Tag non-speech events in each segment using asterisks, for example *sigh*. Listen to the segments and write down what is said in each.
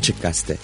Açık Gazete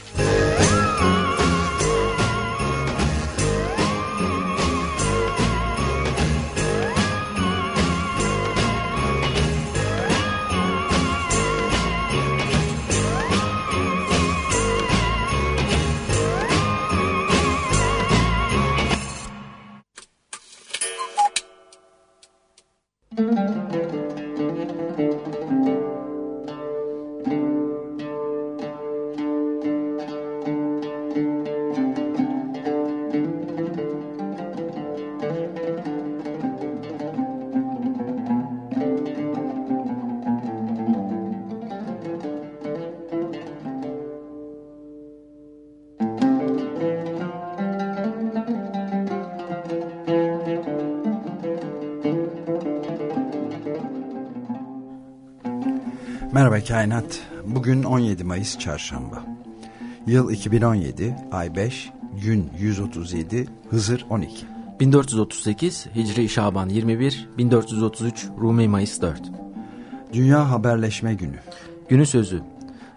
Merhaba Kainat. Bugün 17 Mayıs Çarşamba. Yıl 2017, ay 5, gün 137, Hızır 12. 1438 Hicri Şaban 21, 1433 Rumi Mayıs 4. Dünya Haberleşme Günü. Günün sözü.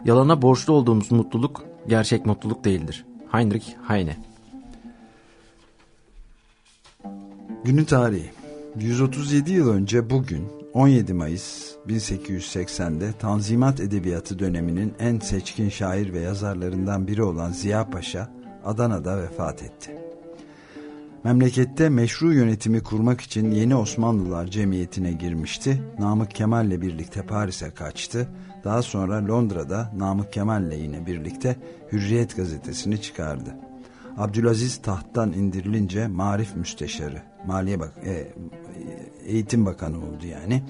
Yalana borçlu olduğumuz mutluluk gerçek mutluluk değildir. Heinrich Heine. Günün tarihi. 137 yıl önce bugün 17 Mayıs 1880'de Tanzimat Edebiyatı döneminin en seçkin şair ve yazarlarından biri olan Ziya Paşa Adana'da vefat etti. Memlekette meşru yönetimi kurmak için Yeni Osmanlılar Cemiyeti'ne girmişti. Namık Kemal'le birlikte Paris'e kaçtı. Daha sonra Londra'da Namık Kemal'le yine birlikte Hürriyet gazetesini çıkardı. Abdülaziz tahttan indirilince Marif Müsteşarı, Maliye Bak e, Eğitim Bakanı oldu yani.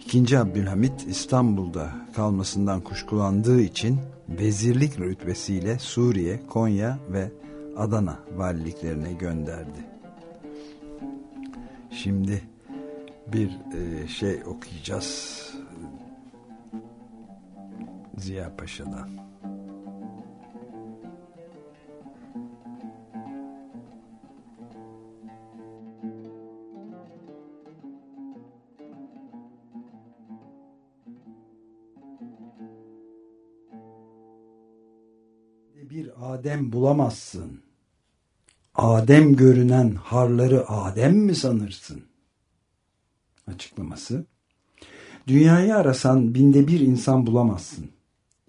İkinci Abdülhamit İstanbul'da kalmasından kuşkulandığı için vezirlik rütbesiyle Suriye, Konya ve Adana valiliklerine gönderdi. Şimdi bir e, şey okuyacağız Ziya Paşa'dan. Bir Adem bulamazsın. Adem görünen harları Adem mi sanırsın? Açıklaması. Dünyayı arasan binde bir insan bulamazsın.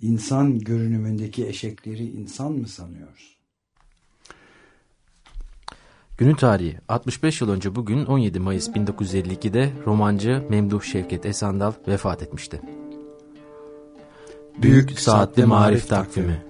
İnsan görünümündeki eşekleri insan mı sanıyorsun? Günün tarihi 65 yıl önce bugün 17 Mayıs 1952'de romancı Memduh Şevket Esandal vefat etmişti. Büyük Saatli Marif Takvimi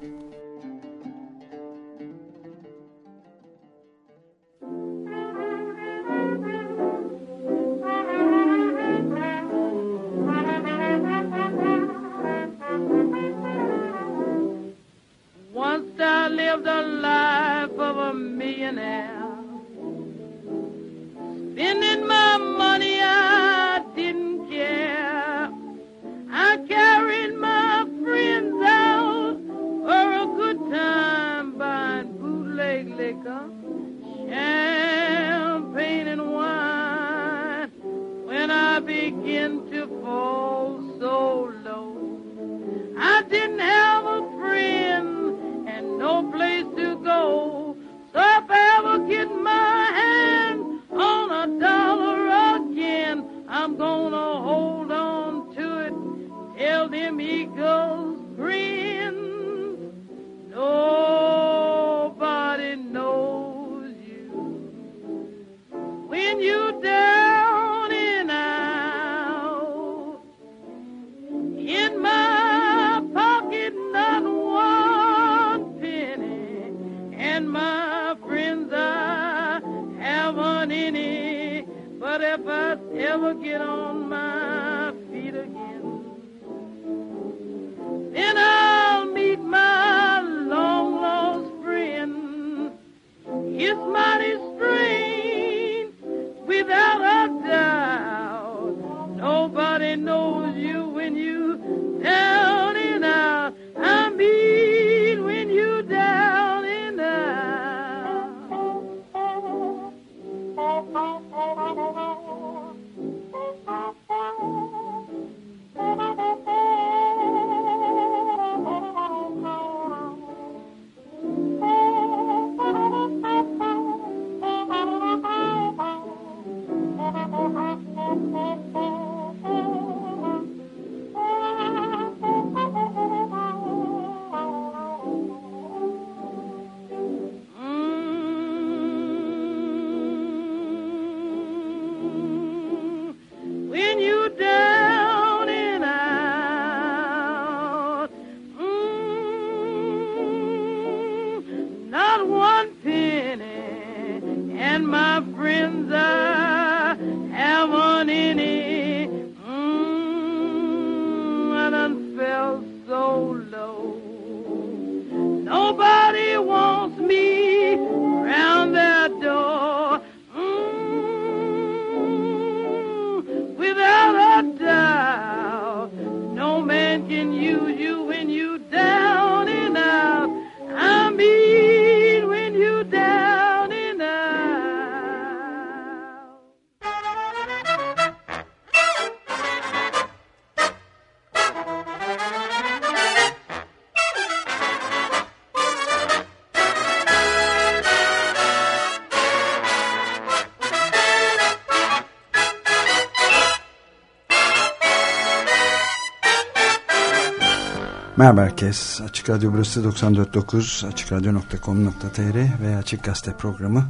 Merhaba herkes. Açık Radyo burası 94.9 AçıkRadyo.com.tr ve Açık Gazete programı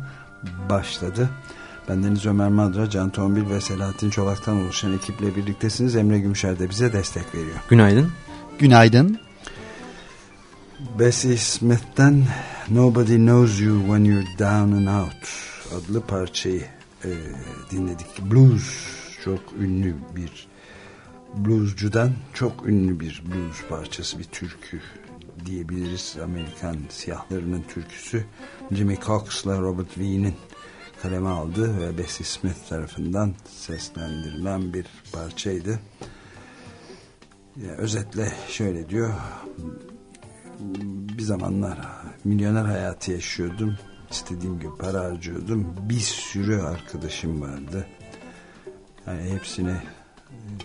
başladı. Bendeniz Ömer Madra, Can Tombil ve Selahattin Çolak'tan oluşan ekiple birliktesiniz. Emre Gümüşer de bize destek veriyor. Günaydın. Günaydın. Bessie Smith'ten Nobody Knows You When You're Down and Out adlı parçayı e, dinledik. Blues çok ünlü bir bluescudan çok ünlü bir blues parçası bir türkü diyebiliriz. Amerikan siyahlarının türküsü. Jimmy Cox'la Robert Vee'nin kaleme aldığı ve Bessie Smith tarafından seslendirilen bir parçaydı. Yani özetle şöyle diyor. Bir zamanlar milyoner hayatı yaşıyordum. İstediğim gibi para harcıyordum. Bir sürü arkadaşım vardı. Yani hepsine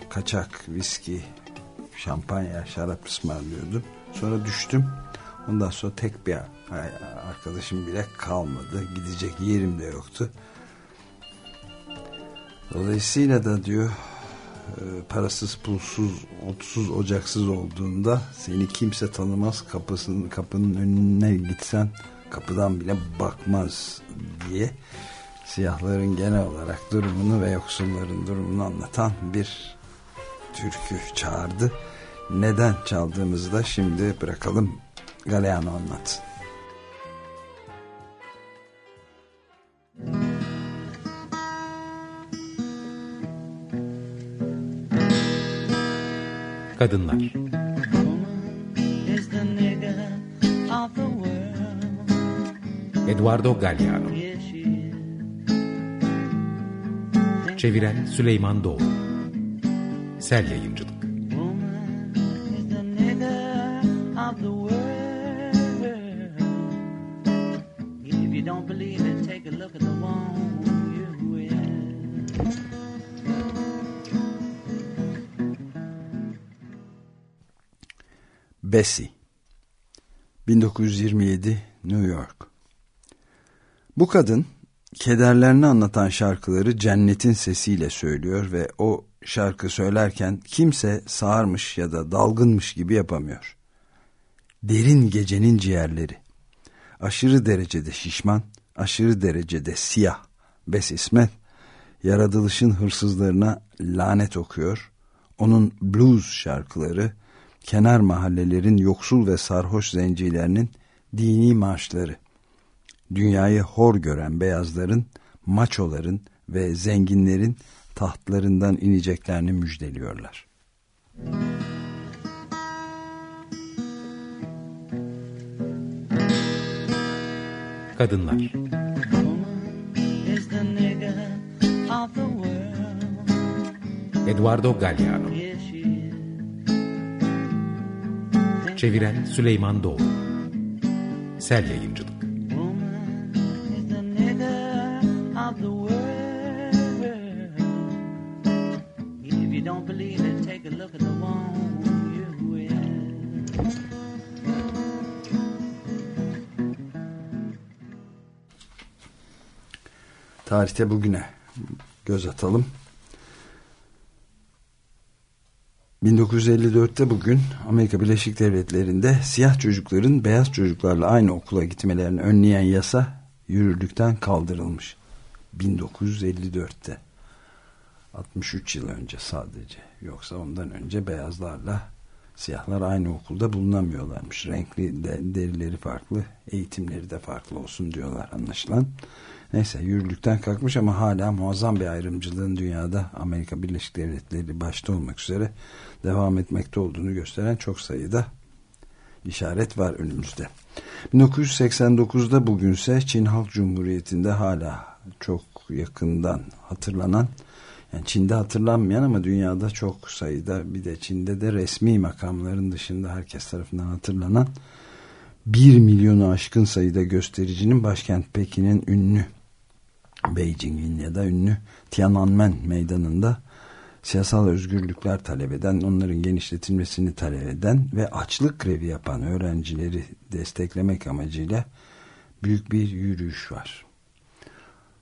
kaçak viski, şampanya, şarap ısmarlıyordum. Sonra düştüm. Ondan sonra tek bir arkadaşım bile kalmadı. Gidecek yerim de yoktu. Dolayısıyla da diyor e, parasız, pulsuz, otsuz, ocaksız olduğunda seni kimse tanımaz kapısının kapının önüne gitsen kapıdan bile bakmaz diye siyahların genel olarak durumunu ve yoksulların durumunu anlatan bir türkü çağırdı. Neden çaldığımızı da şimdi bırakalım Galeano anlatsın. Kadınlar Eduardo Galliano Çeviren Süleyman Doğru Sel Yayıncılık. Bessie. 1927 New York. Bu kadın kederlerini anlatan şarkıları cennetin sesiyle söylüyor ve o şarkı söylerken kimse sağırmış ya da dalgınmış gibi yapamıyor. Derin gecenin ciğerleri. Aşırı derecede şişman, aşırı derecede siyah. Bes İsmet, yaratılışın hırsızlarına lanet okuyor. Onun blues şarkıları, kenar mahallelerin yoksul ve sarhoş zencilerinin dini marşları dünyayı hor gören beyazların, maçoların ve zenginlerin tahtlarından ineceklerini müjdeliyorlar. Kadınlar. Eduardo Galliano. Çeviren Süleyman Doğru Sel Yayıncılık tarihte bugüne göz atalım. 1954'te bugün Amerika Birleşik Devletleri'nde siyah çocukların beyaz çocuklarla aynı okula gitmelerini önleyen yasa yürürlükten kaldırılmış. 1954'te 63 yıl önce sadece yoksa ondan önce beyazlarla siyahlar aynı okulda bulunamıyorlarmış. Renkli de, derileri farklı, eğitimleri de farklı olsun diyorlar anlaşılan. Neyse yürürlükten kalkmış ama hala muazzam bir ayrımcılığın dünyada Amerika Birleşik Devletleri başta olmak üzere devam etmekte olduğunu gösteren çok sayıda işaret var önümüzde. 1989'da bugünse Çin Halk Cumhuriyeti'nde hala çok yakından hatırlanan yani Çin'de hatırlanmayan ama dünyada çok sayıda bir de Çin'de de resmi makamların dışında herkes tarafından hatırlanan 1 milyonu aşkın sayıda göstericinin başkent Pekin'in ünlü Beijing'in ya da ünlü Tiananmen meydanında siyasal özgürlükler talep eden, onların genişletilmesini talep eden ve açlık grevi yapan öğrencileri desteklemek amacıyla büyük bir yürüyüş var.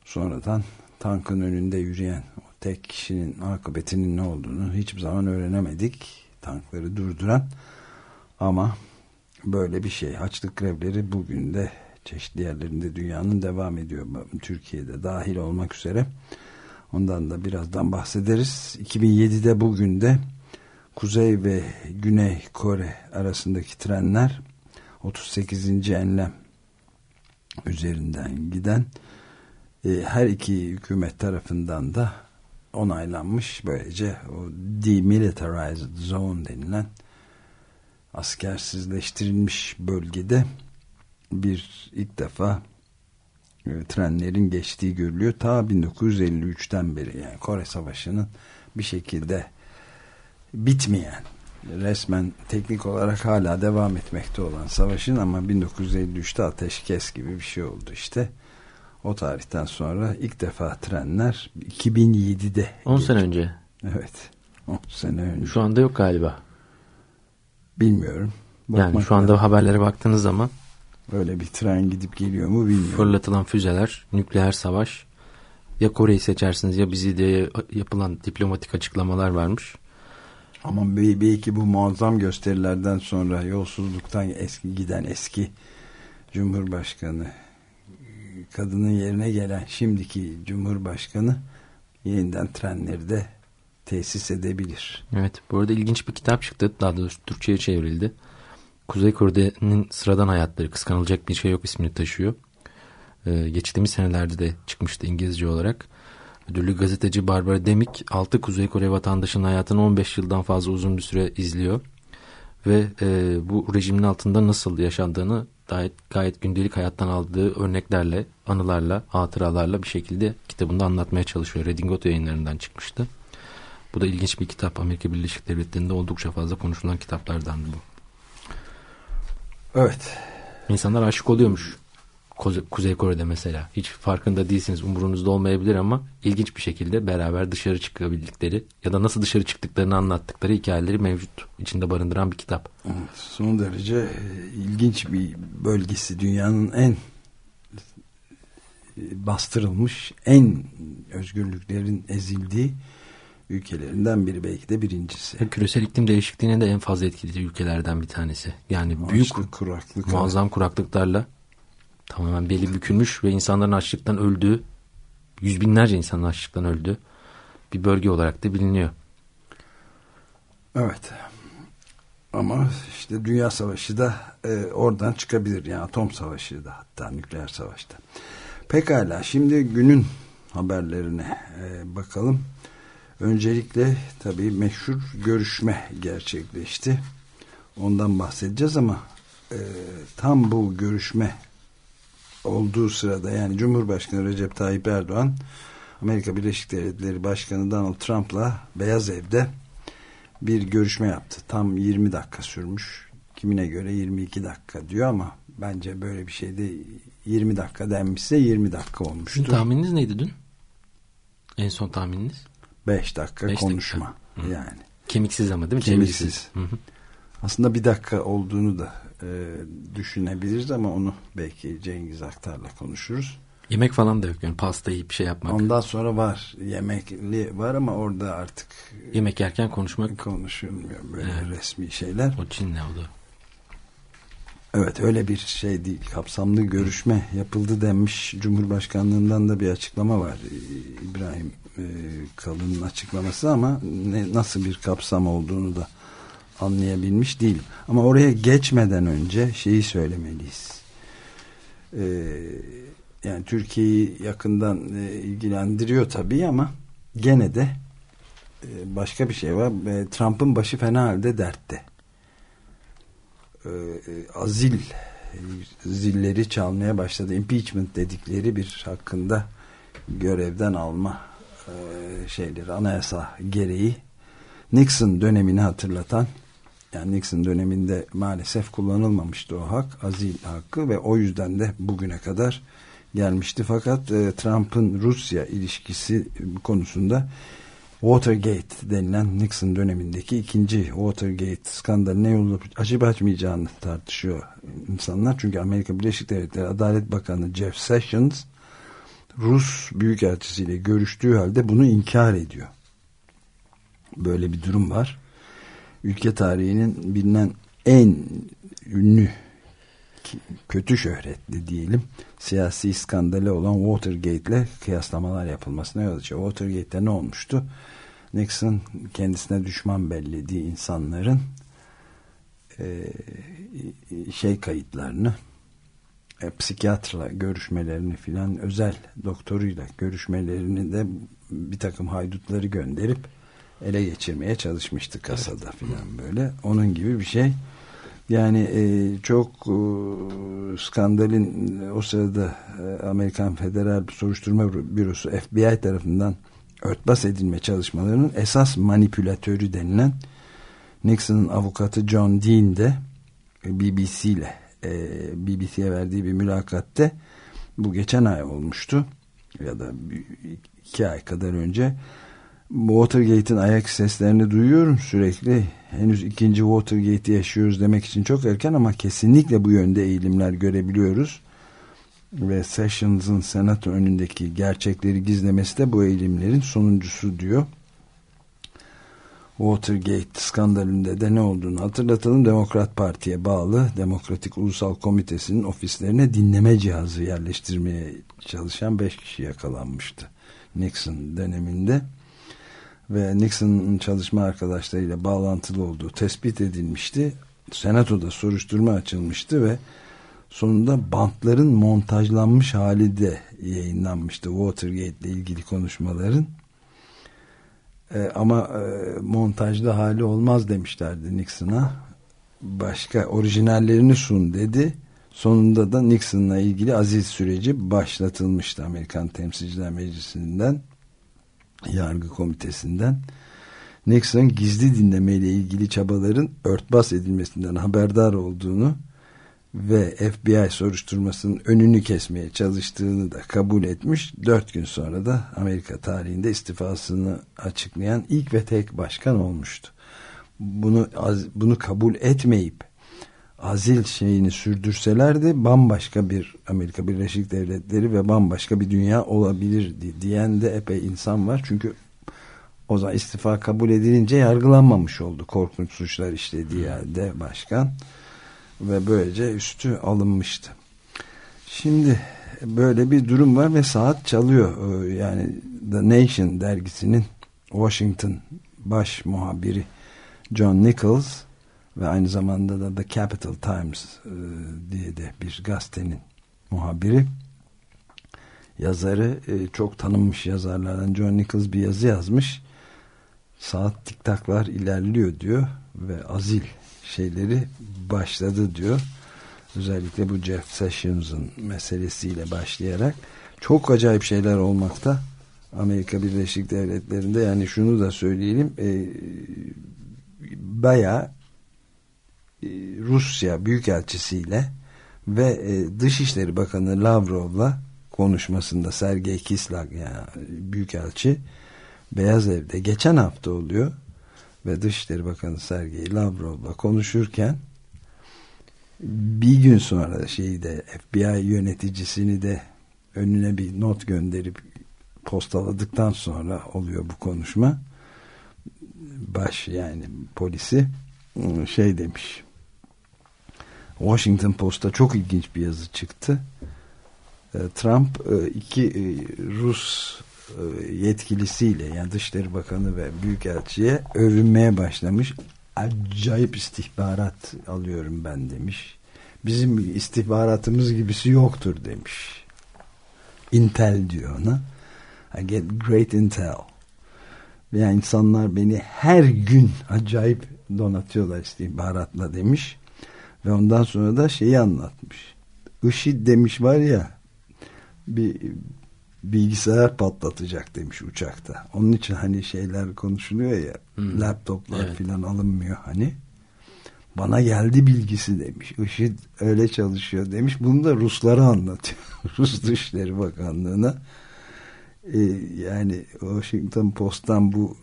Sonradan tankın önünde yürüyen o tek kişinin akıbetinin ne olduğunu hiçbir zaman öğrenemedik. Tankları durduran Ama böyle bir şey. Açlık grevleri bugün de çeşitli yerlerinde dünyanın devam ediyor. Türkiye'de dahil olmak üzere. Ondan da birazdan bahsederiz. 2007'de bugün de Kuzey ve Güney Kore arasındaki trenler 38. enlem üzerinden giden e, her iki hükümet tarafından da onaylanmış. Böylece o demilitarized zone denilen askersizleştirilmiş bölgede bir ilk defa e, trenlerin geçtiği görülüyor. Ta 1953'ten beri yani Kore Savaşı'nın bir şekilde bitmeyen resmen teknik olarak hala devam etmekte olan savaşın ama 1953'te ateşkes gibi bir şey oldu işte. O tarihten sonra ilk defa trenler 2007'de. 10 sene önce. Evet. 10 sene önce. Şu anda yok galiba. Bilmiyorum. Bakmak yani şu anda lazım. haberlere baktığınız zaman Öyle bir tren gidip geliyor mu bilmiyorum. Fırlatılan füzeler, nükleer savaş. Ya Kore'yi seçersiniz ya bizi diye yapılan diplomatik açıklamalar varmış. Ama belki bu muazzam gösterilerden sonra yolsuzluktan eski giden eski Cumhurbaşkanı kadının yerine gelen şimdiki Cumhurbaşkanı yeniden trenleri de tesis edebilir. Evet bu arada ilginç bir kitap çıktı. Daha doğrusu Türkçe'ye çevrildi. Kuzey Kore'nin sıradan hayatları kıskanılacak bir şey yok ismini taşıyor. Ee, geçtiğimiz senelerde de çıkmıştı İngilizce olarak. Ödüllü gazeteci Barbara Demik 6 Kuzey Kore vatandaşının hayatını 15 yıldan fazla uzun bir süre izliyor. Ve e, bu rejimin altında nasıl yaşandığını gayet, gayet gündelik hayattan aldığı örneklerle, anılarla, hatıralarla bir şekilde kitabında anlatmaya çalışıyor. Redingot yayınlarından çıkmıştı. Bu da ilginç bir kitap. Amerika Birleşik Devletleri'nde oldukça fazla konuşulan kitaplardan bu. Evet. İnsanlar aşık oluyormuş. Kuzey Kore'de mesela. Hiç farkında değilsiniz, umurunuzda olmayabilir ama ilginç bir şekilde beraber dışarı çıkabildikleri ya da nasıl dışarı çıktıklarını anlattıkları hikayeleri mevcut içinde barındıran bir kitap. Evet, son derece e, ilginç bir bölgesi. Dünyanın en e, bastırılmış, en özgürlüklerin ezildiği ülkelerinden biri belki de birincisi. Küresel iklim değişikliğine de en fazla etkili ülkelerden bir tanesi. Yani Açlık, büyük kuraklık, muazzam evet. kuraklıklarla tamamen beli bükülmüş ve insanların açlıktan öldüğü, yüz binlerce insanın açlıktan öldüğü bir bölge olarak da biliniyor. Evet. Ama işte Dünya Savaşı da e, oradan çıkabilir. Yani atom savaşı da hatta nükleer savaşta. Pekala şimdi günün haberlerine e, bakalım. Öncelikle tabii meşhur görüşme gerçekleşti. Ondan bahsedeceğiz ama e, tam bu görüşme olduğu sırada yani Cumhurbaşkanı Recep Tayyip Erdoğan Amerika Birleşik Devletleri Başkanı Donald Trump'la Beyaz Ev'de bir görüşme yaptı. Tam 20 dakika sürmüş. Kimine göre 22 dakika diyor ama bence böyle bir şeyde 20 dakika denmişse 20 dakika olmuştu. Sizin tahmininiz neydi dün? En son tahmininiz? 5 dakika Beş konuşma dakika. yani. Kemiksiz ama değil mi? Kemiksiz. Hı hı. Aslında bir dakika olduğunu da e, düşünebiliriz ama onu belki Cengiz Aktar'la konuşuruz. Yemek falan da yok yani pasta yiyip şey yapmak. Ondan sonra var yemekli var ama orada artık yemek yerken konuşmak konuşulmuyor böyle evet. resmi şeyler. O Çin'le o da. Evet öyle bir şey değil. Kapsamlı görüşme yapıldı denmiş. Cumhurbaşkanlığından da bir açıklama var. İbrahim e, Kalın'ın açıklaması ama ne, nasıl bir kapsam olduğunu da anlayabilmiş değilim. Ama oraya geçmeden önce şeyi söylemeliyiz. Ee, yani Türkiye'yi yakından e, ilgilendiriyor tabii ama gene de e, başka bir şey var. E, Trump'ın başı fena halde dertte. E, azil zilleri çalmaya başladı. Impeachment dedikleri bir hakkında görevden alma e, şeyleri anayasa gereği Nixon dönemini hatırlatan yani Nixon döneminde maalesef kullanılmamıştı o hak, azil hakkı ve o yüzden de bugüne kadar gelmişti. Fakat e, Trump'ın Rusya ilişkisi konusunda Watergate denilen Nixon dönemindeki ikinci Watergate skandalı ne yolu açıp açmayacağını tartışıyor insanlar. Çünkü Amerika Birleşik Devletleri Adalet Bakanı Jeff Sessions Rus Büyükelçisiyle görüştüğü halde bunu inkar ediyor. Böyle bir durum var ülke tarihinin bilinen en ünlü kötü şöhretli diyelim siyasi skandalı olan Watergate ile kıyaslamalar yapılmasına yol açıyor. Watergate'de ne olmuştu? Nixon kendisine düşman bellediği insanların e, şey kayıtlarını e, psikiyatrla görüşmelerini filan özel doktoruyla görüşmelerini de bir takım haydutları gönderip ele geçirmeye çalışmıştı kasada evet. filan böyle. Onun gibi bir şey. Yani e, çok e, skandalin o sırada e, Amerikan Federal Soruşturma Bürosu FBI tarafından örtbas edilme çalışmalarının esas manipülatörü denilen Nixon'ın avukatı John Dean de e, BBC ile e, BBC'ye verdiği bir mülakatte bu geçen ay olmuştu ya da iki ay kadar önce Watergate'in ayak seslerini duyuyorum sürekli. Henüz ikinci Watergate'i yaşıyoruz demek için çok erken ama kesinlikle bu yönde eğilimler görebiliyoruz. Ve Sessions'ın senato önündeki gerçekleri gizlemesi de bu eğilimlerin sonuncusu diyor. Watergate skandalinde de ne olduğunu hatırlatalım. Demokrat Parti'ye bağlı Demokratik Ulusal Komitesi'nin ofislerine dinleme cihazı yerleştirmeye çalışan beş kişi yakalanmıştı. Nixon döneminde ve Nixon'ın çalışma arkadaşlarıyla bağlantılı olduğu tespit edilmişti. Senatoda soruşturma açılmıştı ve sonunda bantların montajlanmış hali de yayınlanmıştı. Watergate ile ilgili konuşmaların. Ee, ama e, montajlı hali olmaz demişlerdi Nixon'a. Başka orijinallerini sun dedi. Sonunda da Nixon'la ilgili aziz süreci başlatılmıştı Amerikan Temsilciler Meclisi'nden yargı komitesinden Nixon gizli dinlemeyle ilgili çabaların örtbas edilmesinden haberdar olduğunu ve FBI soruşturmasının önünü kesmeye çalıştığını da kabul etmiş. Dört gün sonra da Amerika tarihinde istifasını açıklayan ilk ve tek başkan olmuştu. Bunu bunu kabul etmeyip azil şeyini sürdürselerdi bambaşka bir Amerika Birleşik Devletleri ve bambaşka bir dünya olabilir diyen de epey insan var. Çünkü o zaman istifa kabul edilince yargılanmamış oldu korkunç suçlar işlediği halde başkan ve böylece üstü alınmıştı. Şimdi böyle bir durum var ve saat çalıyor. Ee, yani The Nation dergisinin Washington baş muhabiri John Nichols ve aynı zamanda da The Capital Times e, diye de bir gazetenin muhabiri yazarı e, çok tanınmış yazarlardan John Nichols bir yazı yazmış saat tiktaklar ilerliyor diyor ve azil şeyleri başladı diyor. Özellikle bu Jeff Sessions'ın meselesiyle başlayarak. Çok acayip şeyler olmakta Amerika Birleşik Devletleri'nde. Yani şunu da söyleyelim e, bayağı e, Rusya Büyükelçisiyle ve e, Dışişleri Bakanı Lavrov'la konuşmasında Sergey Kislak yani Büyükelçi Beyaz Ev'de geçen hafta oluyor ve Dışişleri Bakanı Sergey Lavrov'la konuşurken bir gün sonra şeyi de FBI yöneticisini de önüne bir not gönderip postaladıktan sonra oluyor bu konuşma baş yani polisi şey demiş Washington Post'ta çok ilginç bir yazı çıktı. E, Trump e, iki e, Rus yetkilisiyle yani Dışişleri Bakanı ve Büyükelçiye övünmeye başlamış. Acayip istihbarat alıyorum ben demiş. Bizim istihbaratımız gibisi yoktur demiş. Intel diyor ona. I get great intel. Yani insanlar beni her gün acayip donatıyorlar istihbaratla demiş. Ve ondan sonra da şeyi anlatmış. IŞİD demiş var ya bir bilgisayar patlatacak demiş uçakta. Onun için hani şeyler konuşuluyor ya hmm. laptoplar evet. filan alınmıyor hani. Bana geldi bilgisi demiş. IŞİD öyle çalışıyor demiş. Bunu da Ruslara anlatıyor. *laughs* Rus Dışişleri Bakanlığı'na. Ee, yani Washington Post'tan bu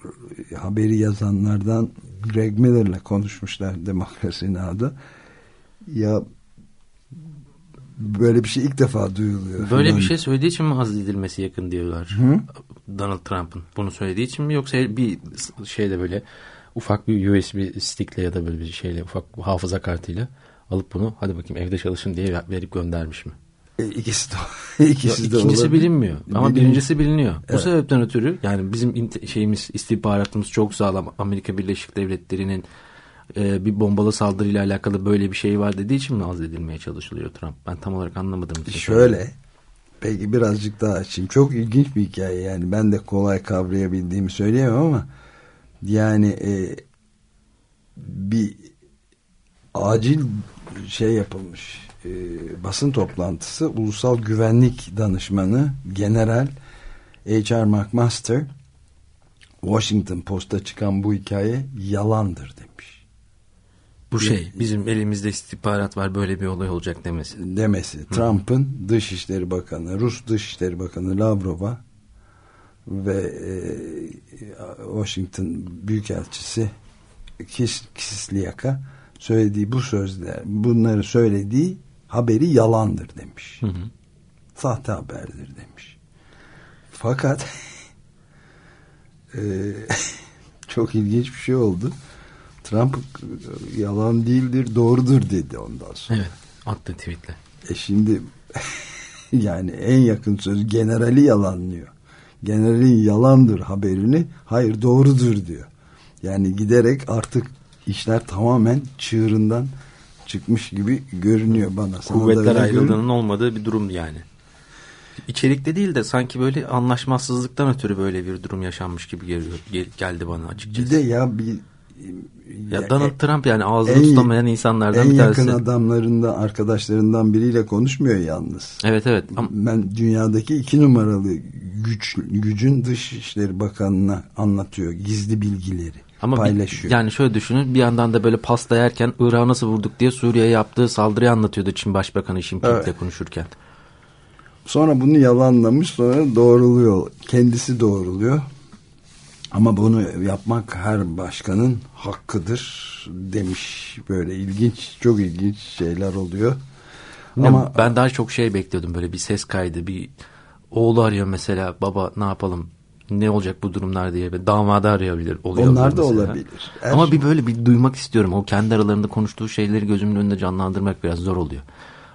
haberi yazanlardan Greg Miller'la konuşmuşlar demokrasi adı ya böyle bir şey ilk defa duyuluyor. Böyle bir şey söylediği için mi azledilmesi yakın diyorlar? Hı? Donald Trump'ın bunu söylediği için mi yoksa bir şeyde böyle ufak bir USB stickle ya da böyle bir şeyle ufak bir hafıza kartıyla alıp bunu hadi bakayım evde çalışın diye verip göndermiş mi? E, ikisi de, *laughs* ikisi ya, de ikincisi olabilir. bilinmiyor ama Bilin- birincisi biliniyor. Bu Evet. sebepten ötürü yani bizim şeyimiz istihbaratımız çok sağlam. Amerika Birleşik Devletleri'nin e, bir bombalı saldırıyla alakalı böyle bir şey var dediği için mi azledilmeye çalışılıyor Trump? Ben tam olarak anlamadım. Şöyle peki birazcık daha açayım. Çok ilginç bir hikaye yani ben de kolay kavrayabildiğimi söyleyemem ama yani e, bir acil şey yapılmış e, basın toplantısı ulusal güvenlik danışmanı general H.R. McMaster Washington Post'a çıkan bu hikaye yalandır demiş. Bu şey bizim elimizde istihbarat var böyle bir olay olacak demesi. demesi Trump'ın Dışişleri Bakanı, Rus Dışişleri Bakanı Lavrov'a ve e, Washington Büyükelçisi Kis, Kisliyak'a söylediği bu sözler, bunları söylediği haberi yalandır demiş. Hı hı. Sahte haberdir demiş. Fakat *laughs* e, *laughs* çok ilginç bir şey oldu. Trump yalan değildir, doğrudur dedi ondan sonra. Evet attı tweetle. E şimdi *laughs* yani en yakın söz generali yalanlıyor. Generalin yalandır haberini hayır doğrudur diyor. Yani giderek artık işler tamamen çığırından çıkmış gibi görünüyor bana. Sana Kuvvetler ayrılığının olmadığı bir durum yani. İçerikte değil de sanki böyle anlaşmazsızlıktan ötürü böyle bir durum yaşanmış gibi geliyor, gel- geldi bana açıkçası. Bir de ya bir ya Donald Trump yani ağzını en- tutamayan insanlardan en bir tanesi. yakın adamlarından arkadaşlarından biriyle konuşmuyor yalnız. Evet evet. Ama Ben dünyadaki iki numaralı güç gücün Dışişleri Bakanı'na anlatıyor gizli bilgileri Ama bir- paylaşıyor. yani şöyle düşünün bir yandan da böyle pasta yerken Irak'ı nasıl vurduk diye Suriye'ye yaptığı saldırıyı anlatıyordu Çin Başbakanı Jinping'le Evet. konuşurken. Sonra bunu yalanlamış sonra doğruluyor. Kendisi doğruluyor. Ama bunu yapmak her başkanın hakkıdır demiş. Böyle ilginç, çok ilginç şeyler oluyor. Ama Ama ben daha çok şey bekliyordum böyle bir ses kaydı bir oğlu arıyor mesela baba ne yapalım ne olacak bu durumlar diye ve damadı arayabilir oluyor Onlar da mesela. olabilir. Her Ama şey- bir böyle bir duymak istiyorum o kendi aralarında konuştuğu şeyleri gözümün önünde canlandırmak biraz zor oluyor.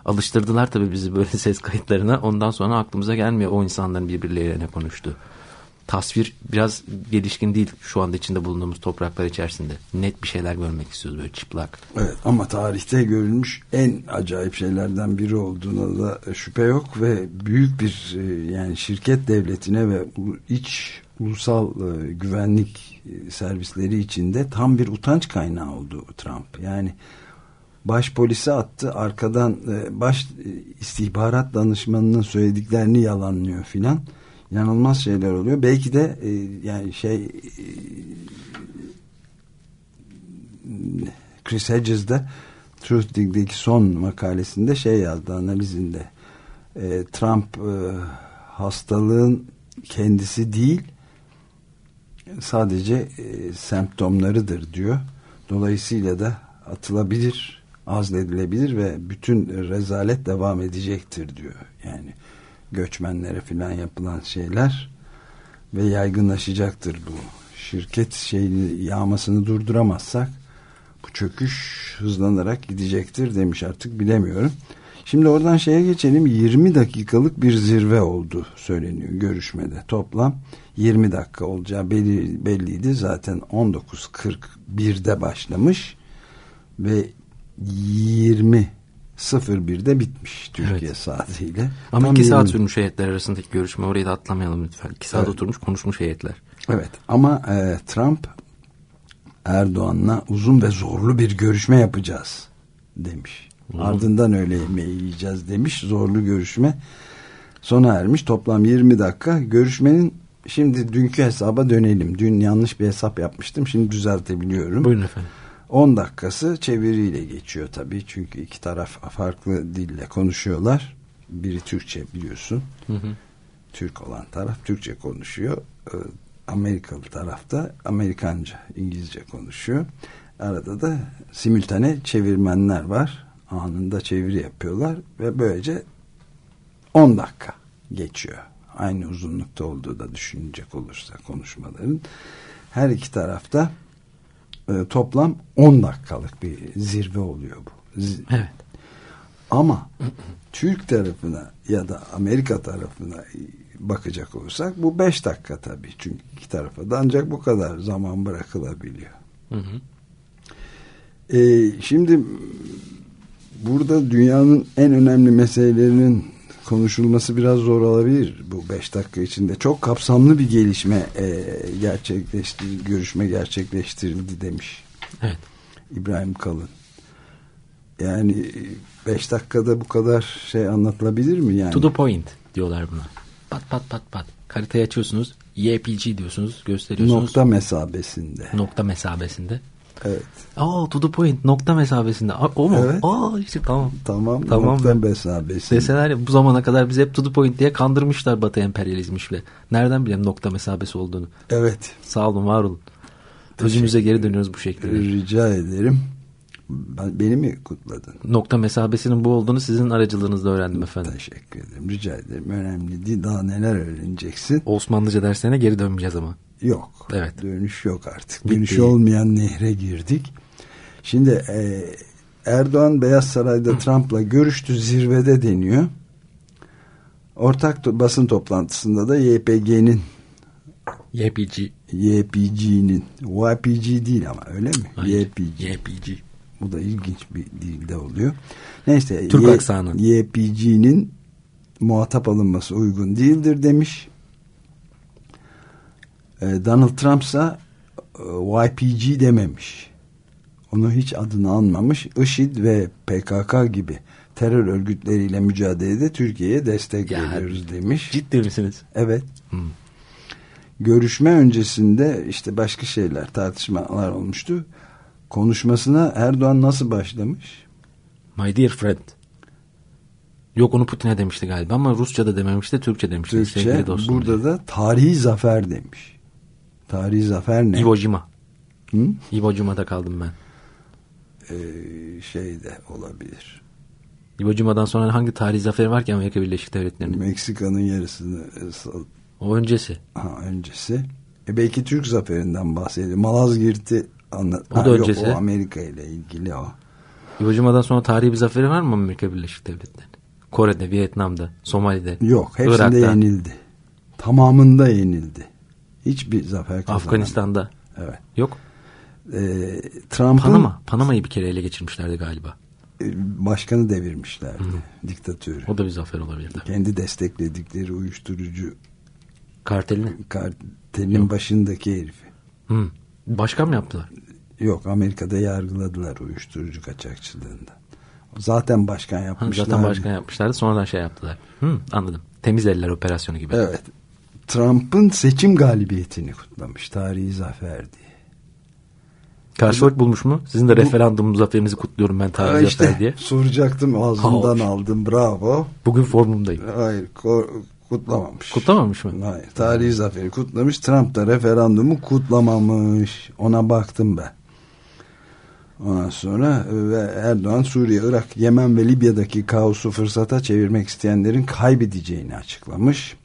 Alıştırdılar tabii bizi böyle *laughs* ses kayıtlarına ondan sonra aklımıza gelmiyor o insanların birbirleriyle ne konuştuğu. Tasvir biraz gelişkin değil şu anda içinde bulunduğumuz topraklar içerisinde. Net bir şeyler görmek istiyoruz böyle çıplak. Evet ama tarihte görülmüş en acayip şeylerden biri olduğuna da şüphe yok ve büyük bir e, yani şirket devletine ve iç ulusal e, güvenlik e, servisleri içinde tam bir utanç kaynağı oldu Trump. Yani baş polisi attı arkadan baş istihbarat danışmanının söylediklerini yalanlıyor filan. İnanılmaz şeyler oluyor. Belki de e, yani şey e, Chris Hedges de Truth Dig'deki son makalesinde şey yazdı analizinde. E, Trump e, hastalığın kendisi değil sadece e, semptomlarıdır diyor. Dolayısıyla da atılabilir, azledilebilir ve bütün rezalet devam edecektir diyor. Yani göçmenlere filan yapılan şeyler ve yaygınlaşacaktır bu. Şirket şeyini yağmasını durduramazsak bu çöküş hızlanarak gidecektir demiş artık bilemiyorum. Şimdi oradan şeye geçelim 20 dakikalık bir zirve oldu söyleniyor görüşmede. Toplam 20 dakika olacağı belli, belliydi zaten 19.41'de başlamış ve 20.01'de bitmiş Türkiye Evet. saatiyle. Ama Tam iki saat 20 sürmüş heyetler arasındaki görüşme orayı da atlamayalım lütfen. İki saat Evet. oturmuş konuşmuş heyetler. Evet ama e, Trump Erdoğan'la uzun ve zorlu bir görüşme yapacağız demiş. Ardından öğle yemeği yiyeceğiz demiş. Zorlu görüşme sona ermiş. Toplam 20 dakika. Görüşmenin şimdi dünkü hesaba dönelim. Dün yanlış bir hesap yapmıştım. Şimdi düzeltebiliyorum. Buyurun efendim. 10 dakikası çeviriyle geçiyor tabii. Çünkü iki taraf farklı dille konuşuyorlar. Biri Türkçe biliyorsun. Hı hı. Türk olan taraf Türkçe konuşuyor. Ee, Amerikalı tarafta Amerikanca, İngilizce konuşuyor. Arada da simültane çevirmenler var. Anında çeviri yapıyorlar ve böylece 10 dakika geçiyor. Aynı uzunlukta olduğu da düşünecek olursa konuşmaların. Her iki tarafta e, toplam 10 dakikalık bir zirve oluyor bu. Z- Evet. Ama Türk tarafına ya da Amerika tarafına bakacak olursak bu 5 dakika tabii. Çünkü iki tarafa da ancak bu kadar zaman bırakılabiliyor. Hı hı. Ee, şimdi burada dünyanın en önemli meselelerinin konuşulması biraz zor olabilir bu 5 dakika içinde. Çok kapsamlı bir gelişme e, gerçekleştirildi, görüşme gerçekleştirildi demiş Evet. İbrahim Kalın. Yani 5 dakikada bu kadar şey anlatılabilir mi yani? To the point diyorlar buna. Pat pat pat pat. Haritayı açıyorsunuz. YPG diyorsunuz. Gösteriyorsunuz. Nokta mesabesinde. Nokta mesabesinde. Evet. Aa to the point. Nokta mesabesinde. O mu? Evet. Aa işte tamam. Tamam. Tamam nokta be. mesabesinde. Deseler ya bu zamana kadar bizi hep to the point diye kandırmışlar Batı emperyalizmişle. Nereden bileyim nokta mesabesi olduğunu. Evet. Sağ olun var olun. Özümüze geri dönüyoruz bu şekilde. Rica ederim. Ben, beni mi kutladın? Nokta mesabesinin bu olduğunu sizin aracılığınızla öğrendim efendim. Teşekkür ederim. Rica ederim. Önemli değil. Daha neler öğreneceksin? Osmanlıca derslerine geri dönmeyeceğiz ama. Yok. Evet. Dönüş yok artık. Bitti. Dönüş olmayan nehre girdik. Şimdi e, Erdoğan Beyaz Saray'da Trump'la görüştü zirvede deniyor. Ortak to- basın toplantısında da YPG'nin YPG. YPG'nin YPG değil ama öyle mi? Hayır. YPG. YPG. Bu da ilginç bir dilde oluyor. Neyse. Türk aksanı. YPG'nin muhatap alınması uygun değildir demiş. E, Donald Trump ise YPG dememiş. Onu hiç adını anmamış. IŞİD ve PKK gibi terör örgütleriyle mücadelede Türkiye'ye destek Ya, veriyoruz demiş. Ciddi misiniz? Evet. Hmm. Görüşme öncesinde işte başka şeyler tartışmalar olmuştu. Konuşmasına Erdoğan nasıl başlamış? My dear friend. Yok onu Putin'e demişti galiba ama Rusça'da dememişti, Türkçe demişti. Türkçe burada da tarihi zafer demiş. Tarihi zafer ne? Iwo Jima. Hı? Iwo Jima'da kaldım ben. Ee, şey de olabilir. Iwo Jima'dan sonra hangi tarihi zaferi var ki Amerika Birleşik Devletleri'nin? Meksika'nın yarısını e, sal- O öncesi. ha, öncesi. E belki Türk zaferinden bahsediyor. Malazgirt'i anlat. O da Ha, yok, öncesi. o Amerika ile ilgili o. Iwo Jima'dan sonra tarihi bir zaferi var mı Amerika Birleşik Devletleri'nin? Kore'de, Vietnam'da, Somali'de. Yok. Hepsinde Irak'ta, yenildi. Tamamında yenildi. Hiçbir zafer kazanamadı. Afganistan'da. Evet. Yok. Ee, Trump'ın Panama. Panama'yı bir kere ele geçirmişlerdi galiba. e, başkanı devirmişlerdi. Diktatörü. O da bir zafer olabilir. tabii. Kendi destekledikleri uyuşturucu Kartelini. kartelin Yok. başındaki herifi. Hı. Başkan mı yaptılar? Yok Amerika'da yargıladılar uyuşturucu kaçakçılığında. Zaten başkan Ha, yapmışlar. zaten başkan yapmışlardı sonradan şey yaptılar. Hı, anladım. Temiz eller operasyonu gibi. Evet. Trump'ın seçim galibiyetini kutlamış. Tarihi zafer diye. Karşılık bulmuş mu? Sizin de referandum zaferinizi kutluyorum ben tarihi işte zafer diye. soracaktım ağzından Ha, aldım bravo. Bugün formumdayım. Hayır kutlamamış. Kutlamamış mı? Hayır tarihi zaferi kutlamış. Trump da referandumu kutlamamış. Ona baktım ben. Ondan sonra e, ve Erdoğan Suriye, Irak, Yemen ve Libya'daki kaosu fırsata çevirmek isteyenlerin kaybedeceğini açıklamış.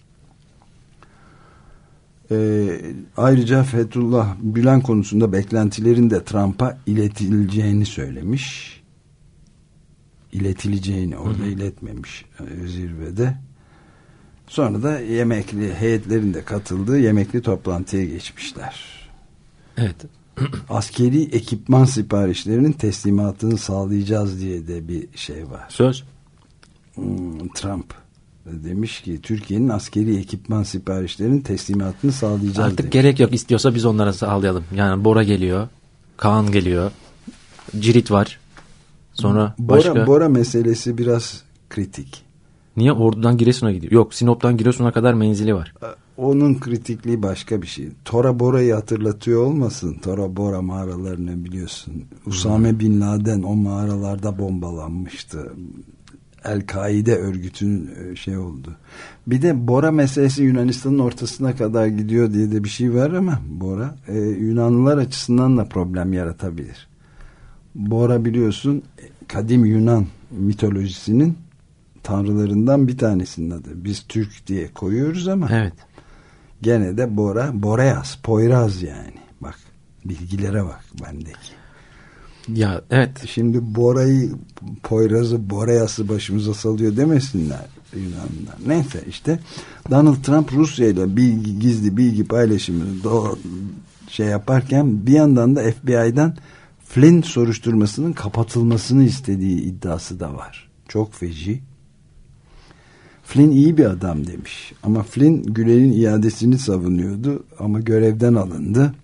Ee, ayrıca Fethullah Gülen konusunda beklentilerin de Trump'a iletileceğini söylemiş. İletileceğini orada iletmemiş e, zirvede. Sonra da yemekli heyetlerin de katıldığı yemekli toplantıya geçmişler. Evet. *clears throat* Askeri ekipman siparişlerinin teslimatını sağlayacağız diye de bir şey var. Söz. Hmm, Trump demiş ki Türkiye'nin askeri ekipman siparişlerinin teslimatını sağlayacağız Artık demiş. gerek yok. İstiyorsa biz onlara sağlayalım. Yani Bora geliyor. Kaan geliyor. Cirit var. Sonra başka. Bora, Bora meselesi biraz kritik. Niye Ordu'dan Giresun'a gidiyor? Yok Sinop'tan Giresun'a kadar menzili var. Onun kritikliği başka bir şey. Tora Bora'yı hatırlatıyor olmasın. Tora Bora mağaralarını biliyorsun. Usame Bin Laden o mağaralarda bombalanmıştı. El-Kaide örgütün e, şey oldu. Bir de Bora meselesi Yunanistan'ın ortasına kadar gidiyor diye de bir şey var ama Bora e, Yunanlılar açısından da problem yaratabilir. Bora biliyorsun e, kadim Yunan mitolojisinin tanrılarından bir tanesinin adı. Biz Türk diye koyuyoruz ama Evet. gene de Bora, Boreas, Poyraz yani. Bak Bilgilere bak bendeki. Ya evet. Şimdi Bora'yı, Poyraz'ı, Boreas'ı başımıza salıyor demesinler Yunanlılar. Neyse işte Donald Trump Rusya ile bilgi, gizli bilgi paylaşımını doğru şey yaparken bir yandan da FBI'dan Flynn soruşturmasının kapatılmasını istediği iddiası da var. Çok feci. Flynn iyi bir adam demiş. Ama Flynn Güler'in iadesini savunuyordu ama görevden alındı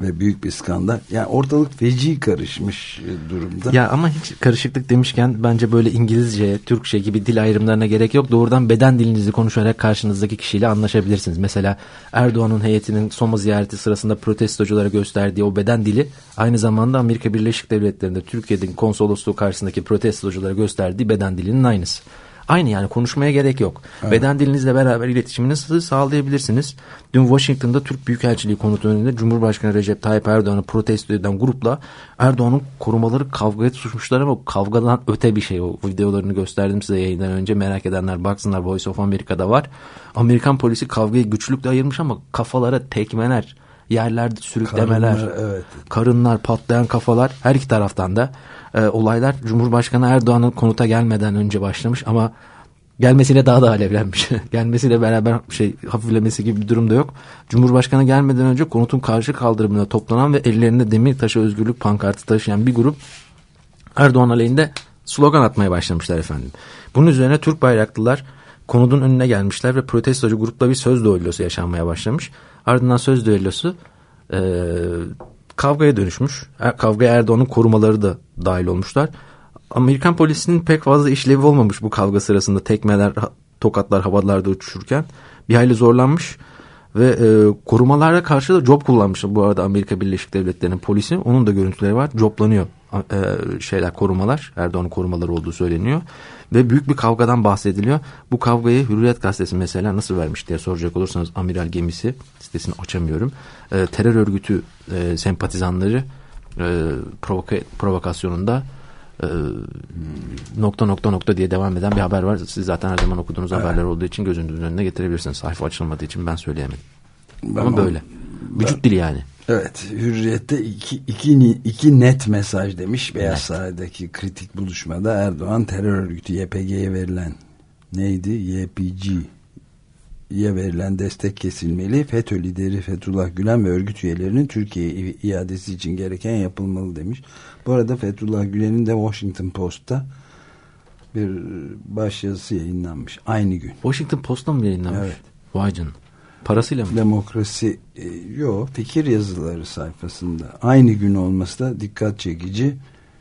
ve büyük bir skandal. Yani ortalık feci karışmış e, durumda. Ya ama hiç karışıklık demişken bence böyle İngilizce, Türkçe gibi dil ayrımlarına gerek yok. Doğrudan beden dilinizi konuşarak karşınızdaki kişiyle anlaşabilirsiniz. Mesela Erdoğan'ın heyetinin Soma ziyareti sırasında protestoculara gösterdiği o beden dili aynı zamanda Amerika Birleşik Devletleri'nde Türkiye'nin konsolosluğu karşısındaki protestoculara gösterdiği beden dilinin aynısı. Aynı yani konuşmaya gerek yok. Evet. Beden dilinizle beraber iletişiminizi sağlayabilirsiniz. Dün Washington'da Türk Büyükelçiliği konutu önünde Cumhurbaşkanı Recep Tayyip Erdoğan'ı protesto eden grupla Erdoğan'ın korumaları kavgaya tutuşmuşlar ama kavgadan öte bir şey. O videolarını gösterdim size yayından önce merak edenler baksınlar Voice of America'da var. Amerikan polisi kavgayı güçlükle ayırmış ama kafalara tekmeler yerlerde sürüklemeler, karınlar, evet. karınlar, patlayan kafalar her iki taraftan da e, olaylar Cumhurbaşkanı Erdoğan'ın konuta gelmeden önce başlamış ama gelmesiyle daha da alevlenmiş. *laughs* gelmesiyle beraber şey hafiflemesi gibi bir durum da yok. Cumhurbaşkanı gelmeden önce konutun karşı kaldırımına toplanan ve ellerinde demir taşı özgürlük pankartı taşıyan bir grup Erdoğan aleyhinde slogan atmaya başlamışlar efendim. Bunun üzerine Türk bayraklılar konudun önüne gelmişler ve protestocu grupla bir söz düellosu yaşanmaya başlamış. Ardından söz düellosu e, kavgaya dönüşmüş. Er, kavgaya Erdoğan'ın korumaları da dahil olmuşlar. Amerikan polisinin pek fazla işlevi olmamış bu kavga sırasında tekmeler, tokatlar havalarda uçuşurken bir hayli zorlanmış ve e, korumalara karşı da job kullanmış bu arada Amerika Birleşik Devletleri'nin polisi. Onun da görüntüleri var. Joblanıyor e, şeyler korumalar. Erdoğan'ın korumaları olduğu söyleniyor. Ve büyük bir kavgadan bahsediliyor. Bu kavgayı Hürriyet Gazetesi mesela nasıl vermiş diye soracak olursanız Amiral Gemisi sitesini açamıyorum. E, terör örgütü e, sempatizanları e, provoka, provokasyonunda e, nokta nokta nokta diye devam eden bir haber var. Siz zaten her zaman okuduğunuz evet. haberler olduğu için gözünüzün önüne getirebilirsiniz. Sayfa açılmadığı için ben söyleyemedim. Ben Ama böyle. Ben, Vücut dili yani. Evet, Hürriyet'te iki, iki, iki net mesaj demiş Beyaz Saray'daki kritik buluşmada Erdoğan terör örgütü YPG'ye verilen neydi? YPG'ye verilen destek kesilmeli. FETÖ lideri Fethullah Gülen ve örgüt üyelerinin Türkiye iadesi için gereken yapılmalı demiş. Bu arada Fethullah Gülen'in de Washington Post'ta bir başyazısı yayınlanmış. Aynı gün. Washington Post'ta mı yayınlanmış? Evet. Vay canına. Parasıyla mı? Demokrasi e, yok fikir yazıları sayfasında aynı gün olması da dikkat çekici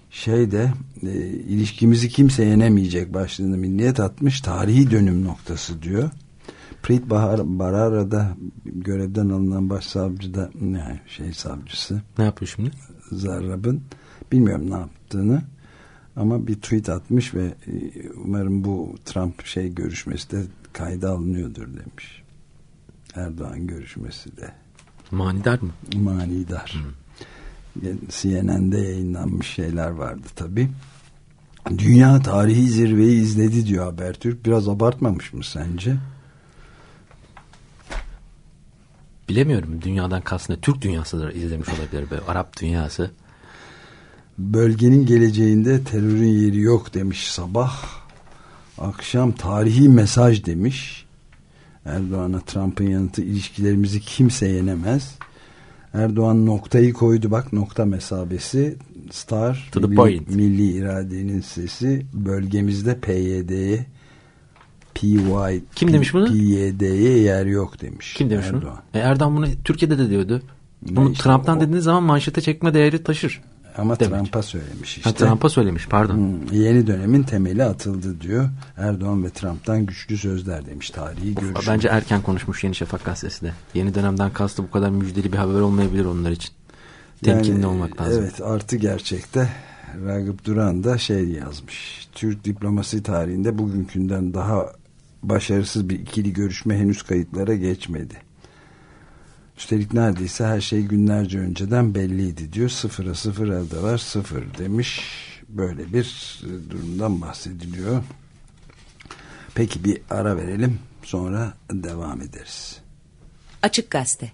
şeyde e, ilişkimizi kimse yenemeyecek başlığını milliyet atmış tarihi dönüm noktası diyor. Prit Bahar, Barara'da görevden alınan başsavcı da ne şey savcısı. Ne yapıyor şimdi? Zarrab'ın bilmiyorum ne yaptığını ama bir tweet atmış ve e, umarım bu Trump şey görüşmesi de kayda alınıyordur demiş. Erdoğan görüşmesi de. Manidar mı? Manidar. Hı. CNN'de yayınlanmış şeyler vardı tabi. Dünya tarihi zirveyi izledi diyor Habertürk. Biraz abartmamış mı sence? Bilemiyorum. Dünyadan kastında Türk dünyası da izlemiş olabilir. Böyle Arap dünyası. Bölgenin geleceğinde terörün yeri yok demiş sabah. Akşam tarihi mesaj demiş. Erdoğan'a Trump'ın yanıtı ilişkilerimizi kimse yenemez. Erdoğan noktayı koydu bak nokta mesabesi Star milli, milli iradenin sesi bölgemizde PYD'ye PY Kim demiş bunu? PYD'ye yer yok demiş. Kim demiş Erdoğan. bunu? E Erdoğan bunu Türkiye'de de diyordu. Bunu işte Trump'tan o, dediğiniz zaman manşete çekme değeri taşır. Ama Trump'a söylemiş işte. Trump'a söylemiş pardon. Hmm, yeni dönemin temeli atıldı diyor. Erdoğan ve Trump'tan güçlü sözler demiş tarihi görüşü. Bence erken konuşmuş Yeni Şafak gazetesi de. Yeni dönemden kastı bu kadar müjdeli bir haber olmayabilir onlar için. Temkinli yani, olmak lazım. Evet artı gerçekte Ragıp Duran da şey yazmış. Türk diplomasi tarihinde bugünkünden daha başarısız bir ikili görüşme henüz kayıtlara geçmedi. Üstelik neredeyse her şey günlerce önceden belliydi diyor. Sıfıra sıfır var sıfır demiş. Böyle bir e, durumdan bahsediliyor. Peki bir ara verelim sonra devam ederiz. Açık Gazete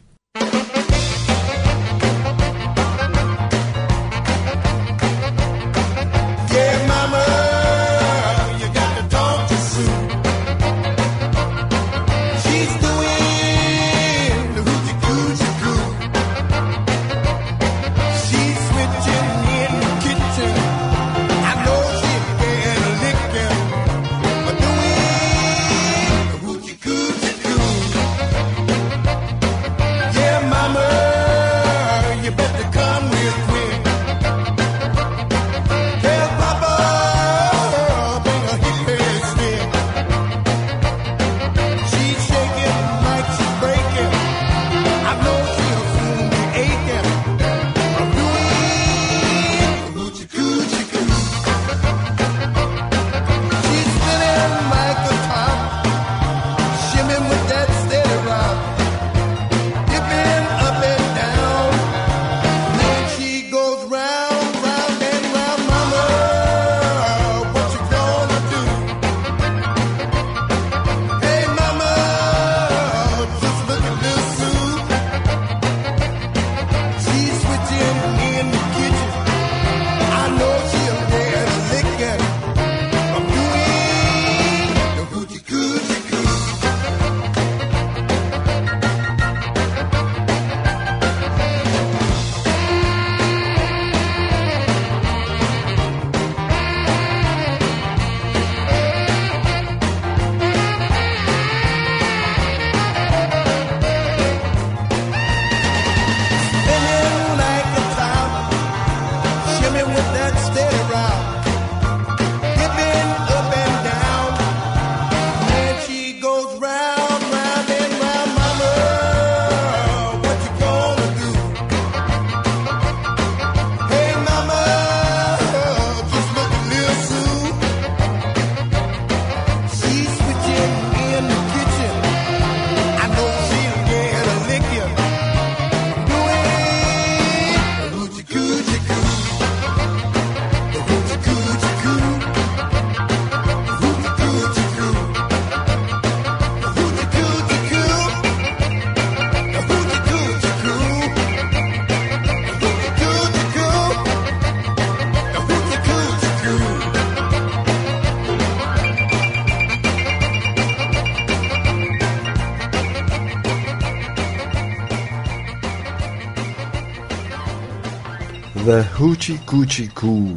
The Hoochie Coochie Coo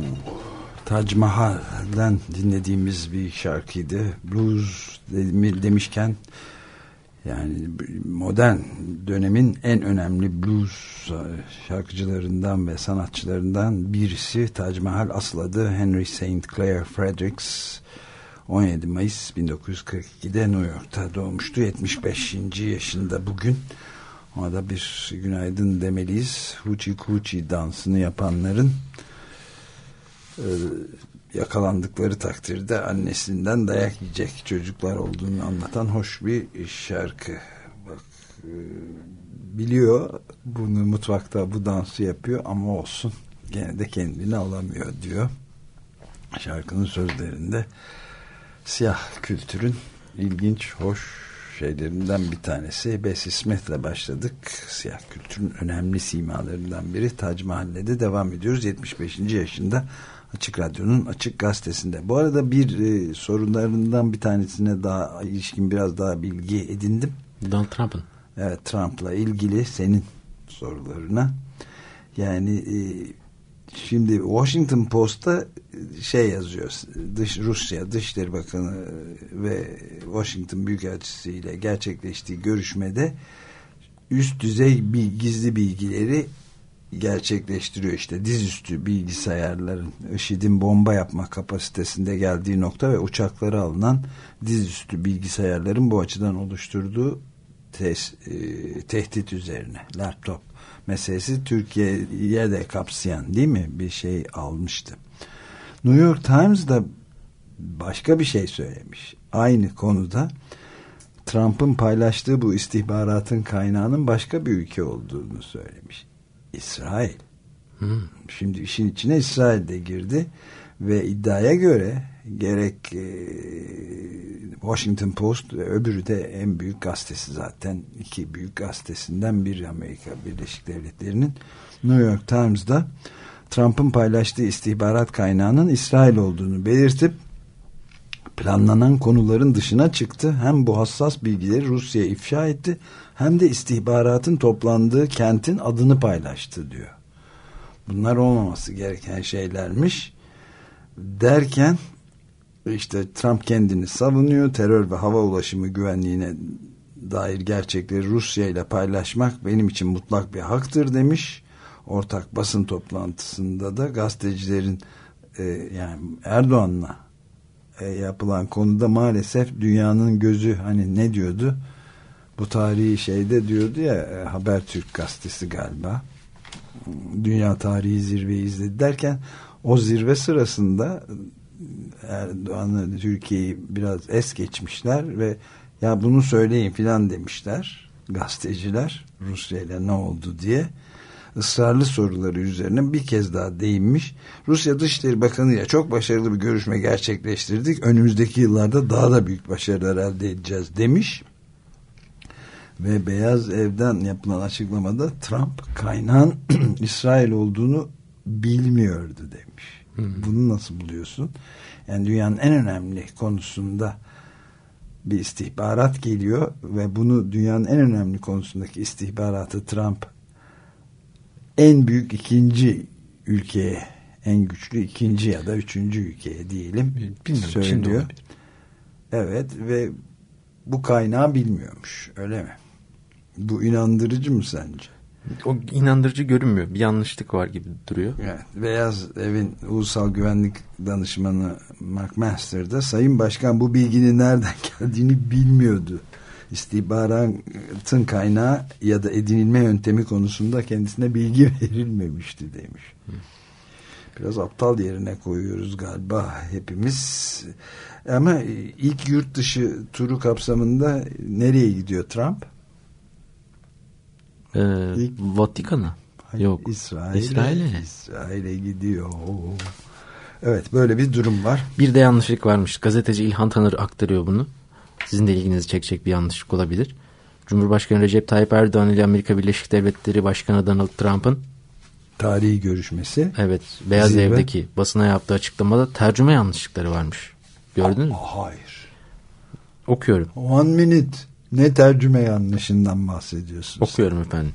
Taj Mahal'den dinlediğimiz bir şarkıydı. Blues demişken yani modern dönemin en önemli blues şarkıcılarından ve sanatçılarından birisi Taj Mahal asıl adı Henry St. Clair Fredericks 17 Mayıs 1942'de New York'ta doğmuştu 75. yaşında bugün ona da bir günaydın demeliyiz Huchi Kuchi dansını yapanların e, yakalandıkları takdirde annesinden dayak yiyecek çocuklar olduğunu anlatan hoş bir şarkı. Bak, e, biliyor bunu mutfakta bu dansı yapıyor ama olsun gene de kendini alamıyor diyor. Şarkının sözlerinde siyah kültürün ilginç, hoş şeylerinden bir tanesi. Bessie Smith'le başladık. Siyah kültürün önemli simalarından biri. Tac Mahalle'de devam ediyoruz. 75. yaşında Açık Radyo'nun Açık Gazetesi'nde. Bu arada bir e, sorunlarından bir tanesine daha ilişkin biraz daha bilgi edindim. Donald Trump'ın. Evet Trump'la ilgili senin sorularına. Yani e, şimdi Washington Post'ta şey yazıyor. Dış Rusya Dışişleri Bakanı ve Washington Büyükelçisi ile gerçekleştiği görüşmede üst düzey bir gizli bilgileri gerçekleştiriyor işte dizüstü bilgisayarların IŞİD'in bomba yapma kapasitesinde geldiği nokta ve uçakları alınan dizüstü bilgisayarların bu açıdan oluşturduğu tes, e, tehdit üzerine laptop meselesi Türkiye'ye de kapsayan değil mi bir şey almıştı. New York Times da başka bir şey söylemiş. Aynı konuda Trump'ın paylaştığı bu istihbaratın kaynağının başka bir ülke olduğunu söylemiş. İsrail. Hmm. Şimdi işin içine İsrail de girdi ve iddiaya göre gerek e, Washington Post öbürü de en büyük gazetesi zaten iki büyük gazetesinden biri Amerika Birleşik Devletleri'nin New York Times'da Trump'ın paylaştığı istihbarat kaynağının İsrail olduğunu belirtip planlanan konuların dışına çıktı. Hem bu hassas bilgileri Rusya'ya ifşa etti hem de istihbaratın toplandığı kentin adını paylaştı diyor. Bunlar olmaması gereken şeylermiş. Derken işte Trump kendini savunuyor. Terör ve hava ulaşımı güvenliğine dair gerçekleri Rusya ile paylaşmak benim için mutlak bir haktır demiş. Ortak basın toplantısında da gazetecilerin e, yani Erdoğan'la e, yapılan konuda maalesef dünyanın gözü hani ne diyordu? Bu tarihi şeyde diyordu ya e, Habertürk gazetesi galiba. Dünya tarihi zirveyi izledi derken o zirve sırasında Erdoğan'ı Türkiye'yi biraz es geçmişler ve ya bunu söyleyin filan demişler gazeteciler Rusya ile ne oldu diye ısrarlı soruları üzerine bir kez daha değinmiş. Rusya Dışişleri Bakanı ile çok başarılı bir görüşme gerçekleştirdik. Önümüzdeki yıllarda daha da büyük başarılar elde edeceğiz demiş. Ve Beyaz Ev'den yapılan açıklamada Trump kaynağın *clears throat* İsrail olduğunu bilmiyordu demiş. Hmm. Bunu nasıl buluyorsun? Yani dünyanın en önemli konusunda bir istihbarat geliyor ve bunu dünyanın en önemli konusundaki istihbaratı Trump en büyük ikinci ülkeye en güçlü ikinci ya da üçüncü ülkeye diyelim Bilmiyorum, söylüyor. Evet ve bu kaynağı bilmiyormuş öyle mi? Bu inandırıcı mı sence? O inandırıcı görünmüyor. Bir yanlışlık var gibi duruyor. Evet. Beyaz Evin Ulusal Güvenlik Danışmanı Mark Master da Sayın Başkan bu bilginin nereden *laughs* geldiğini bilmiyordu. İstihbaratın kaynağı ya da edinilme yöntemi konusunda kendisine bilgi *laughs* verilmemişti demiş. Biraz aptal yerine koyuyoruz galiba hepimiz. Ama ilk yurt dışı turu kapsamında nereye gidiyor Trump? Ee, Vatikan'a. Yok. İsrail'e. İsrail'e. İsrail'e gidiyor. Evet böyle bir durum var. Bir de yanlışlık varmış. Gazeteci İlhan Tanır aktarıyor bunu. Sizin de ilginizi çekecek bir yanlışlık olabilir. Cumhurbaşkanı Recep Tayyip Erdoğan ile Amerika Birleşik Devletleri Başkanı Donald Trump'ın tarihi görüşmesi. Evet. Beyaz Zirve. Ev'deki basına yaptığı açıklamada tercüme yanlışlıkları varmış. Gördün mü? Hayır. Okuyorum. One minute. Ne tercüme yanlışından bahsediyorsunuz? Okuyorum efendim.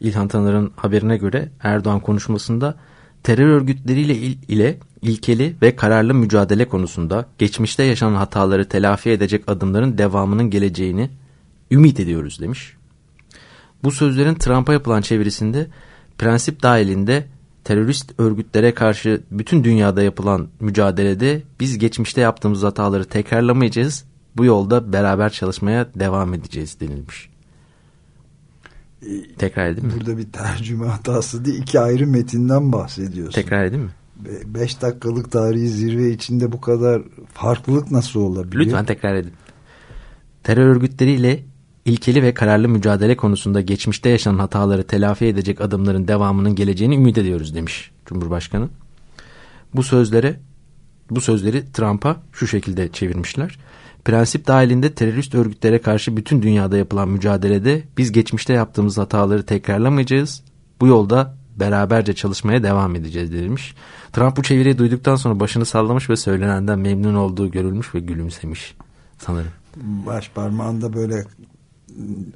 İlhan Taner'ın haberine göre Erdoğan konuşmasında terör örgütleriyle il, ile ilkeli ve kararlı mücadele konusunda geçmişte yaşanan hataları telafi edecek adımların devamının geleceğini ümit ediyoruz demiş. Bu sözlerin Trump'a yapılan çevirisinde prensip dahilinde terörist örgütlere karşı bütün dünyada yapılan mücadelede biz geçmişte yaptığımız hataları tekrarlamayacağız. Bu yolda beraber çalışmaya devam edeceğiz denilmiş. Tekrar edeyim mi? Burada bir tercüme hatası değil. iki ayrı metinden bahsediyorsun. Tekrar edeyim mi? Be- Beş dakikalık tarihi zirve içinde bu kadar farklılık nasıl olabiliyor? Lütfen tekrar edin. Terör örgütleriyle ilkeli ve kararlı mücadele konusunda geçmişte yaşanan hataları telafi edecek adımların devamının geleceğini ümit ediyoruz demiş Cumhurbaşkanı. Bu sözlere bu sözleri Trump'a şu şekilde çevirmişler. Prensip dahilinde terörist örgütlere karşı bütün dünyada yapılan mücadelede biz geçmişte yaptığımız hataları tekrarlamayacağız. Bu yolda beraberce çalışmaya devam edeceğiz denilmiş. Trump bu çeviriyi duyduktan sonra başını sallamış ve söylenenden memnun olduğu görülmüş ve gülümsemiş sanırım. Baş parmağında böyle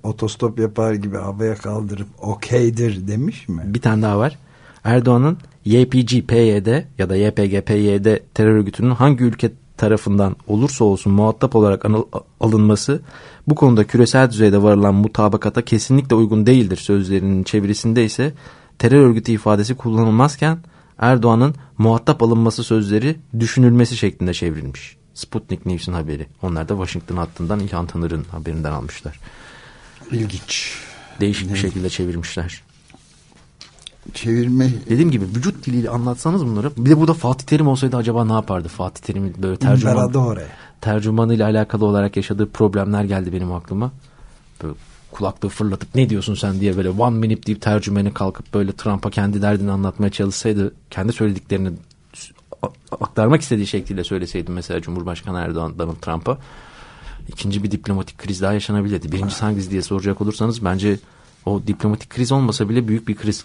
otostop yapar gibi havaya kaldırıp okeydir demiş mi? Bir tane daha var. Erdoğan'ın YPG-PYD ya da YPG-PYD terör örgütünün hangi ülke tarafından olursa olsun muhatap olarak alınması bu konuda küresel düzeyde varılan mutabakata kesinlikle uygun değildir sözlerinin çevirisinde ise terör örgütü ifadesi kullanılmazken Erdoğan'ın muhatap alınması sözleri düşünülmesi şeklinde çevrilmiş. Sputnik News'un haberi. Onlar da Washington hattından İlhan Tanır'ın haberinden almışlar. İlginç. Değişik bir şekilde çevirmişler. Çevirme Dediğim gibi vücut diliyle anlatsanız bunları. Bir de burada Fatih Terim olsaydı acaba ne yapardı? Fatih Terim'in böyle tercüman, tercümanıyla alakalı olarak yaşadığı problemler geldi benim aklıma. Böyle kulaklığı fırlatıp ne diyorsun sen diye böyle one minute deyip tercümeni kalkıp böyle Trump'a kendi derdini anlatmaya çalışsaydı kendi söylediklerini aktarmak istediği şekilde söyleseydi mesela Cumhurbaşkanı Erdoğan'dan Trump'a ikinci bir diplomatik kriz daha yaşanabilirdi. Birincisi hangisi diye soracak olursanız bence o diplomatik kriz olmasa bile büyük bir kriz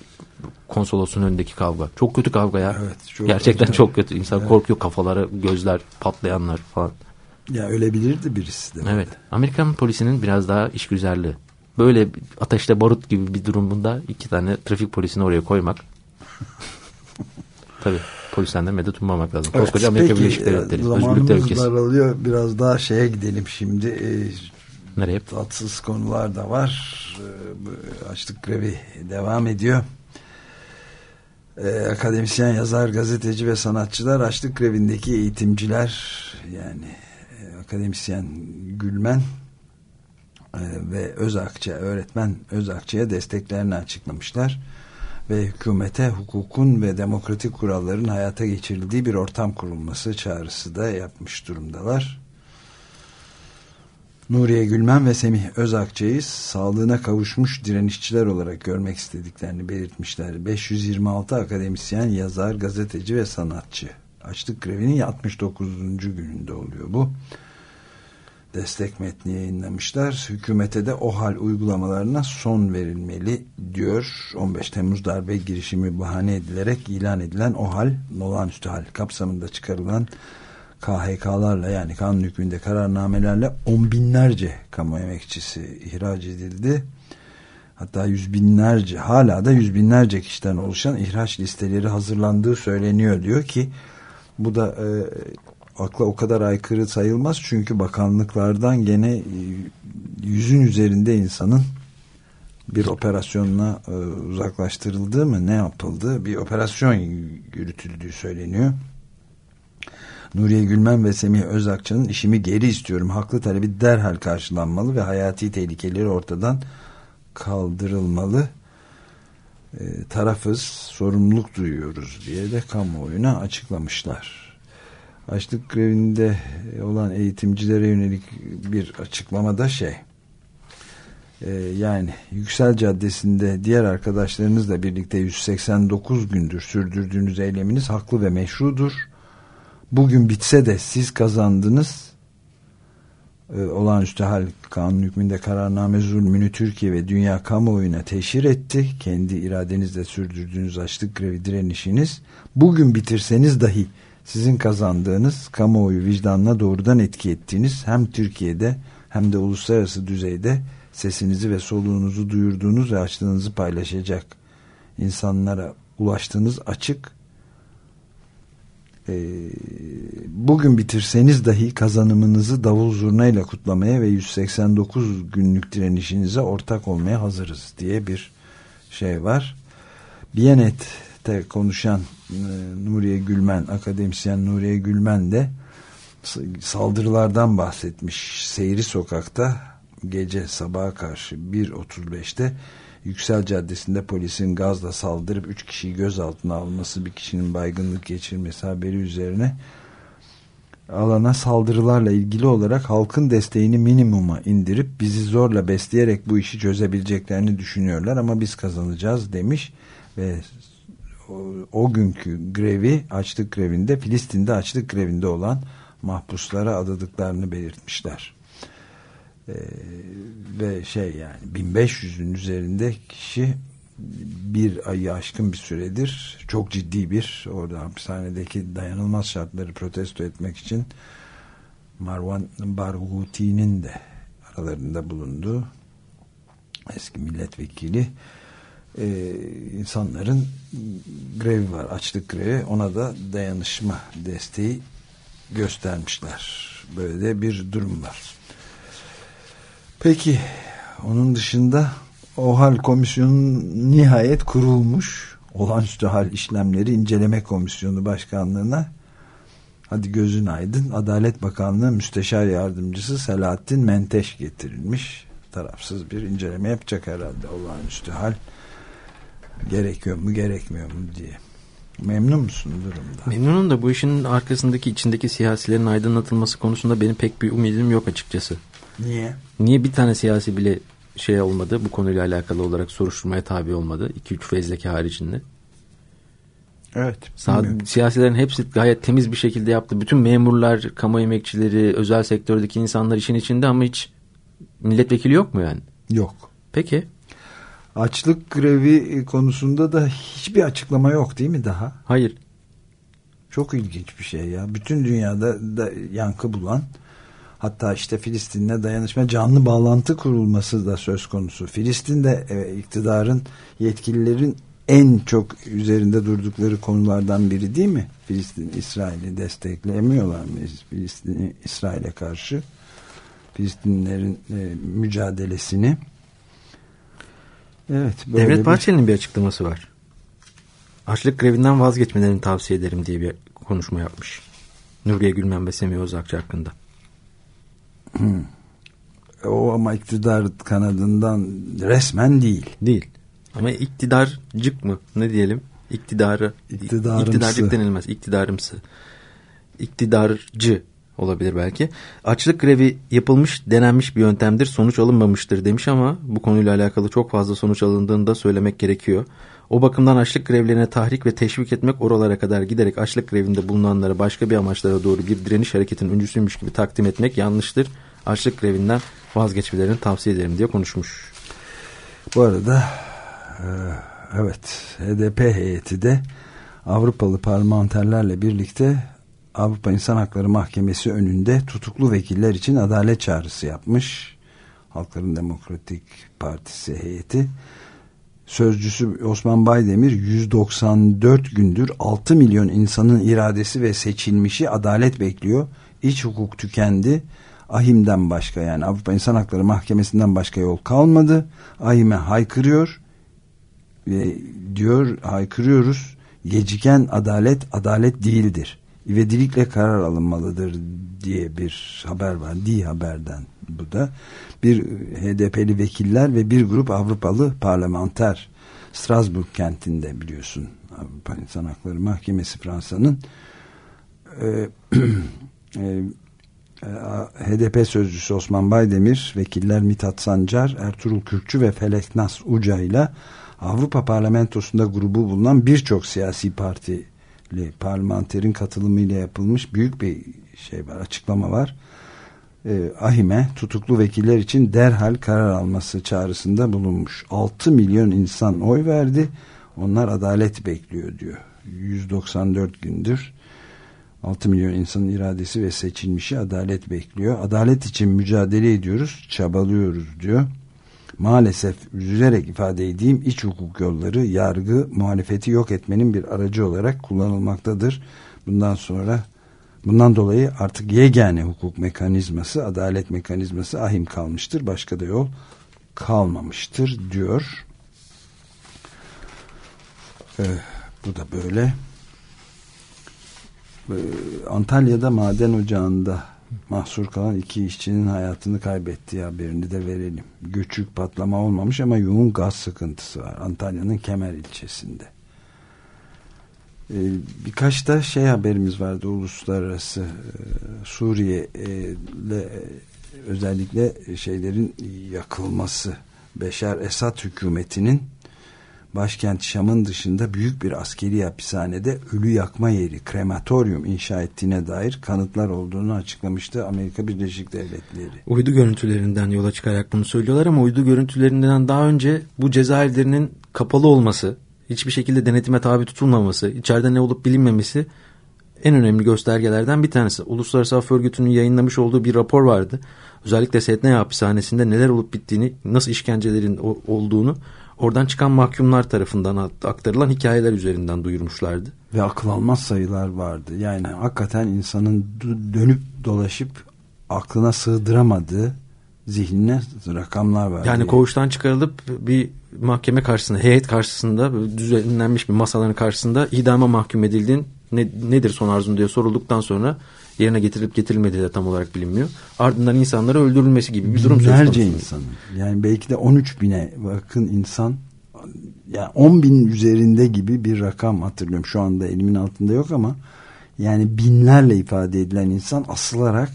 konsolosun önündeki kavga. Çok kötü kavga ya. Evet, çok Gerçekten acayip. çok kötü. İnsan Evet. korkuyor kafaları, gözler, patlayanlar falan. Ya ölebilirdi birisi de. Evet. Amerikan polisinin biraz daha işgüzarlığı. Böyle ateşte barut gibi bir durumunda iki tane trafik polisini oraya koymak. *laughs* Tabii polisten de medet ummamak lazım. Evet, Koskoca Amerika peki, Birleşik e, Devletleri. zamanımız Özgürlükler ülkesi. daralıyor. Biraz daha şeye gidelim şimdi. Nereye? tatsız konular da var. E, bu açlık grevi devam ediyor. E, akademisyen, yazar, gazeteci ve sanatçılar açlık grevindeki eğitimciler yani e, akademisyen Gülmen e, ve Özakçı öğretmen Özakçı'ya desteklerini açıklamışlar ve hükümete hukukun ve demokratik kuralların hayata geçirildiği bir ortam kurulması çağrısı da yapmış durumdalar. Nuriye Gülmen ve Semih Özakçı'yı sağlığına kavuşmuş direnişçiler olarak görmek istediklerini belirtmişler. 526 akademisyen, yazar, gazeteci ve sanatçı. Açlık grevinin 69. gününde oluyor bu. Destek metni yayınlamışlar. Hükümete de OHAL uygulamalarına son verilmeli diyor. 15 Temmuz darbe girişimi bahane edilerek ilan edilen OHAL, olağanüstü hal kapsamında çıkarılan KHK'larla yani kanun hükmünde kararnamelerle on binlerce kamu emekçisi ihraç edildi. Hatta yüz binlerce hala da yüz binlerce kişiden oluşan ihraç listeleri hazırlandığı söyleniyor diyor ki bu da e, akla o kadar aykırı sayılmaz çünkü bakanlıklardan gene e, yüzün üzerinde insanın bir operasyonla e, uzaklaştırıldığı mı ne yapıldı bir operasyon yürütüldüğü söyleniyor. Nuriye Gülmen ve Semih Özakçı'nın işimi geri istiyorum. Haklı talebi derhal karşılanmalı ve hayati tehlikeleri ortadan kaldırılmalı. E, tarafız, sorumluluk duyuyoruz diye de kamuoyuna açıklamışlar. Açlık grevinde olan eğitimcilere yönelik bir açıklamada şey e, yani Yüksel Caddesi'nde diğer arkadaşlarınızla birlikte 189 gündür sürdürdüğünüz eyleminiz haklı ve meşrudur bugün bitse de siz kazandınız e, olağanüstü hal kanun hükmünde kararname zulmünü Türkiye ve dünya kamuoyuna teşhir etti. Kendi iradenizle sürdürdüğünüz açlık grevi direnişiniz bugün bitirseniz dahi sizin kazandığınız kamuoyu vicdanına doğrudan etki ettiğiniz hem Türkiye'de hem de uluslararası düzeyde sesinizi ve soluğunuzu duyurduğunuz ve açlığınızı paylaşacak insanlara ulaştığınız açık e, bugün bitirseniz dahi kazanımınızı davul zurnayla kutlamaya ve 189 günlük direnişinize ortak olmaya hazırız diye bir şey var. Biyanet'te konuşan e, Nuriye Gülmen, akademisyen Nuriye Gülmen de saldırılardan bahsetmiş. Seyri sokakta gece sabaha karşı 1.35'te Yüksel Caddesi'nde polisin gazla saldırıp 3 kişiyi gözaltına alması, bir kişinin baygınlık geçirmesi haberi üzerine alana saldırılarla ilgili olarak halkın desteğini minimuma indirip bizi zorla besleyerek bu işi çözebileceklerini düşünüyorlar ama biz kazanacağız demiş ve o, o günkü grevi açlık grevinde Filistin'de açlık grevinde olan mahpuslara adadıklarını belirtmişler. Ee, ve şey yani 1500'ün üzerinde kişi bir ayı aşkın bir süredir çok ciddi bir orada hapishanedeki dayanılmaz şartları protesto etmek için Marwan Barghuti'nin de aralarında bulunduğu eski milletvekili e, insanların grevi var açlık grevi. Ona da dayanışma desteği göstermişler. Böyle de bir durum var Peki onun dışında o hal komisyonu nihayet kurulmuş. Olağanüstü hal işlemleri inceleme komisyonu başkanlığına hadi gözün aydın Adalet Bakanlığı Müsteşar Yardımcısı Selahattin Menteş getirilmiş. Tarafsız bir inceleme yapacak herhalde olağanüstü hal gerekiyor mu gerekmiyor mu diye. Memnun musun durumda? Memnunum da bu işin arkasındaki içindeki siyasilerin aydınlatılması konusunda benim pek bir umudum yok açıkçası. Niye? Niye bir tane siyasi bile şey olmadı bu konuyla alakalı olarak soruşturmaya tabi olmadı 2-3 fezleke haricinde? Evet. Sağ, siyasilerin hepsi gayet temiz bir şekilde yaptı. Bütün memurlar, kamu emekçileri, özel sektördeki insanlar işin içinde ama hiç milletvekili yok mu yani? Yok. Peki. Açlık grevi konusunda da hiçbir açıklama yok değil mi daha? Hayır. Çok ilginç bir şey ya. Bütün dünyada da yankı bulan Hatta işte Filistin'le dayanışma canlı bağlantı kurulması da söz konusu. Filistin'de e, iktidarın yetkililerin en çok üzerinde durdukları konulardan biri değil mi? Filistin İsrail'i desteklemiyorlar mı? Filistin İsrail'e karşı Filistinlerin e, mücadelesini. Evet. Devlet Bahçeli'nin bir... bir açıklaması var. Açlık grevinden vazgeçmelerini tavsiye ederim diye bir konuşma yapmış. Nuriye Gülmen ve Semih Özakçı hakkında. O ama iktidar kanadından resmen değil. Değil. Ama iktidarcık mı? Ne diyelim? İktidarı. İktidarımsı. İktidarcık denilmez. İktidarımsı. İktidarcı olabilir belki. Açlık grevi yapılmış, denenmiş bir yöntemdir. Sonuç alınmamıştır demiş ama bu konuyla alakalı çok fazla sonuç alındığını da söylemek gerekiyor. O bakımdan açlık grevlerine tahrik ve teşvik etmek oralara kadar giderek açlık grevinde bulunanları başka bir amaçlara doğru bir direniş hareketinin öncüsüymüş gibi takdim etmek yanlıştır. Açlık grevinden vazgeçmelerini tavsiye ederim diye konuşmuş. Bu arada e, evet HDP heyeti de Avrupalı parlamenterlerle birlikte Avrupa İnsan Hakları Mahkemesi önünde tutuklu vekiller için adalet çağrısı yapmış. Halkların Demokratik Partisi heyeti sözcüsü Osman Baydemir 194 gündür 6 milyon insanın iradesi ve seçilmişi adalet bekliyor. İç hukuk tükendi. Ahim'den başka yani Avrupa İnsan Hakları Mahkemesi'nden başka yol kalmadı. Ahim'e haykırıyor ve diyor haykırıyoruz. Geciken adalet adalet değildir. İvedilikle karar alınmalıdır diye bir haber var. Di haberden bu da bir HDP'li vekiller ve bir grup Avrupalı parlamenter Strasbourg kentinde biliyorsun Avrupa İnsan Hakları Mahkemesi Fransa'nın e, *clears throat* e, HDP sözcüsü Osman Baydemir, vekiller Mithat Sancar, Ertuğrul Kürkçü ve Feleknas Uca ile Avrupa Parlamentosu'nda grubu bulunan birçok siyasi partili parlamenterin katılımıyla yapılmış büyük bir şey var, açıklama var e, ahime tutuklu vekiller için derhal karar alması çağrısında bulunmuş. 6 milyon insan oy verdi. Onlar adalet bekliyor diyor. 194 gündür 6 milyon insanın iradesi ve seçilmişi adalet bekliyor. Adalet için mücadele ediyoruz, çabalıyoruz diyor. Maalesef üzülerek ifade edeyim iç hukuk yolları yargı muhalefeti yok etmenin bir aracı olarak kullanılmaktadır. Bundan sonra bundan dolayı artık yegane hukuk mekanizması, adalet mekanizması ahim kalmıştır. Başka da yol kalmamıştır diyor. Ee, bu da böyle. Ee, Antalya'da maden ocağında mahsur kalan iki işçinin hayatını kaybettiği haberini de verelim. Göçük patlama olmamış ama yoğun gaz sıkıntısı var. Antalya'nın Kemer ilçesinde. Ee, birkaç da şey haberimiz vardı uluslararası e, Suriye ile e, özellikle şeylerin yakılması Beşar Esad hükümetinin başkent Şam'ın dışında büyük bir askeri hapishanede ölü yakma yeri, krematoryum inşa ettiğine dair kanıtlar olduğunu açıklamıştı Amerika Birleşik Devletleri. Uydu görüntülerinden yola çıkarak bunu söylüyorlar ama uydu görüntülerinden daha önce bu cezaevlerinin kapalı olması, hiçbir şekilde denetime tabi tutulmaması, içeride ne olup bilinmemesi en önemli göstergelerden bir tanesi. Uluslararası Af Örgütü'nün yayınlamış olduğu bir rapor vardı. Özellikle Setnaya hapishanesinde neler olup bittiğini, nasıl işkencelerin olduğunu oradan çıkan mahkumlar tarafından aktarılan hikayeler üzerinden duyurmuşlardı. Ve akıl almaz sayılar vardı. Yani hakikaten insanın dönüp dolaşıp aklına sığdıramadığı zihnine rakamlar var. Yani koğuştan çıkarılıp bir mahkeme karşısında, heyet karşısında düzenlenmiş bir masaların karşısında idama mahkum edildiğin ne, nedir son arzun diye sorulduktan sonra yerine getirilip getirilmediği de tam olarak bilinmiyor. Ardından insanlara öldürülmesi gibi bir durum söz konusu. İnsanın. Yani belki de 13 bine bakın insan yani 10 bin üzerinde gibi bir rakam hatırlıyorum. Şu anda elimin altında yok ama yani binlerle ifade edilen insan asılarak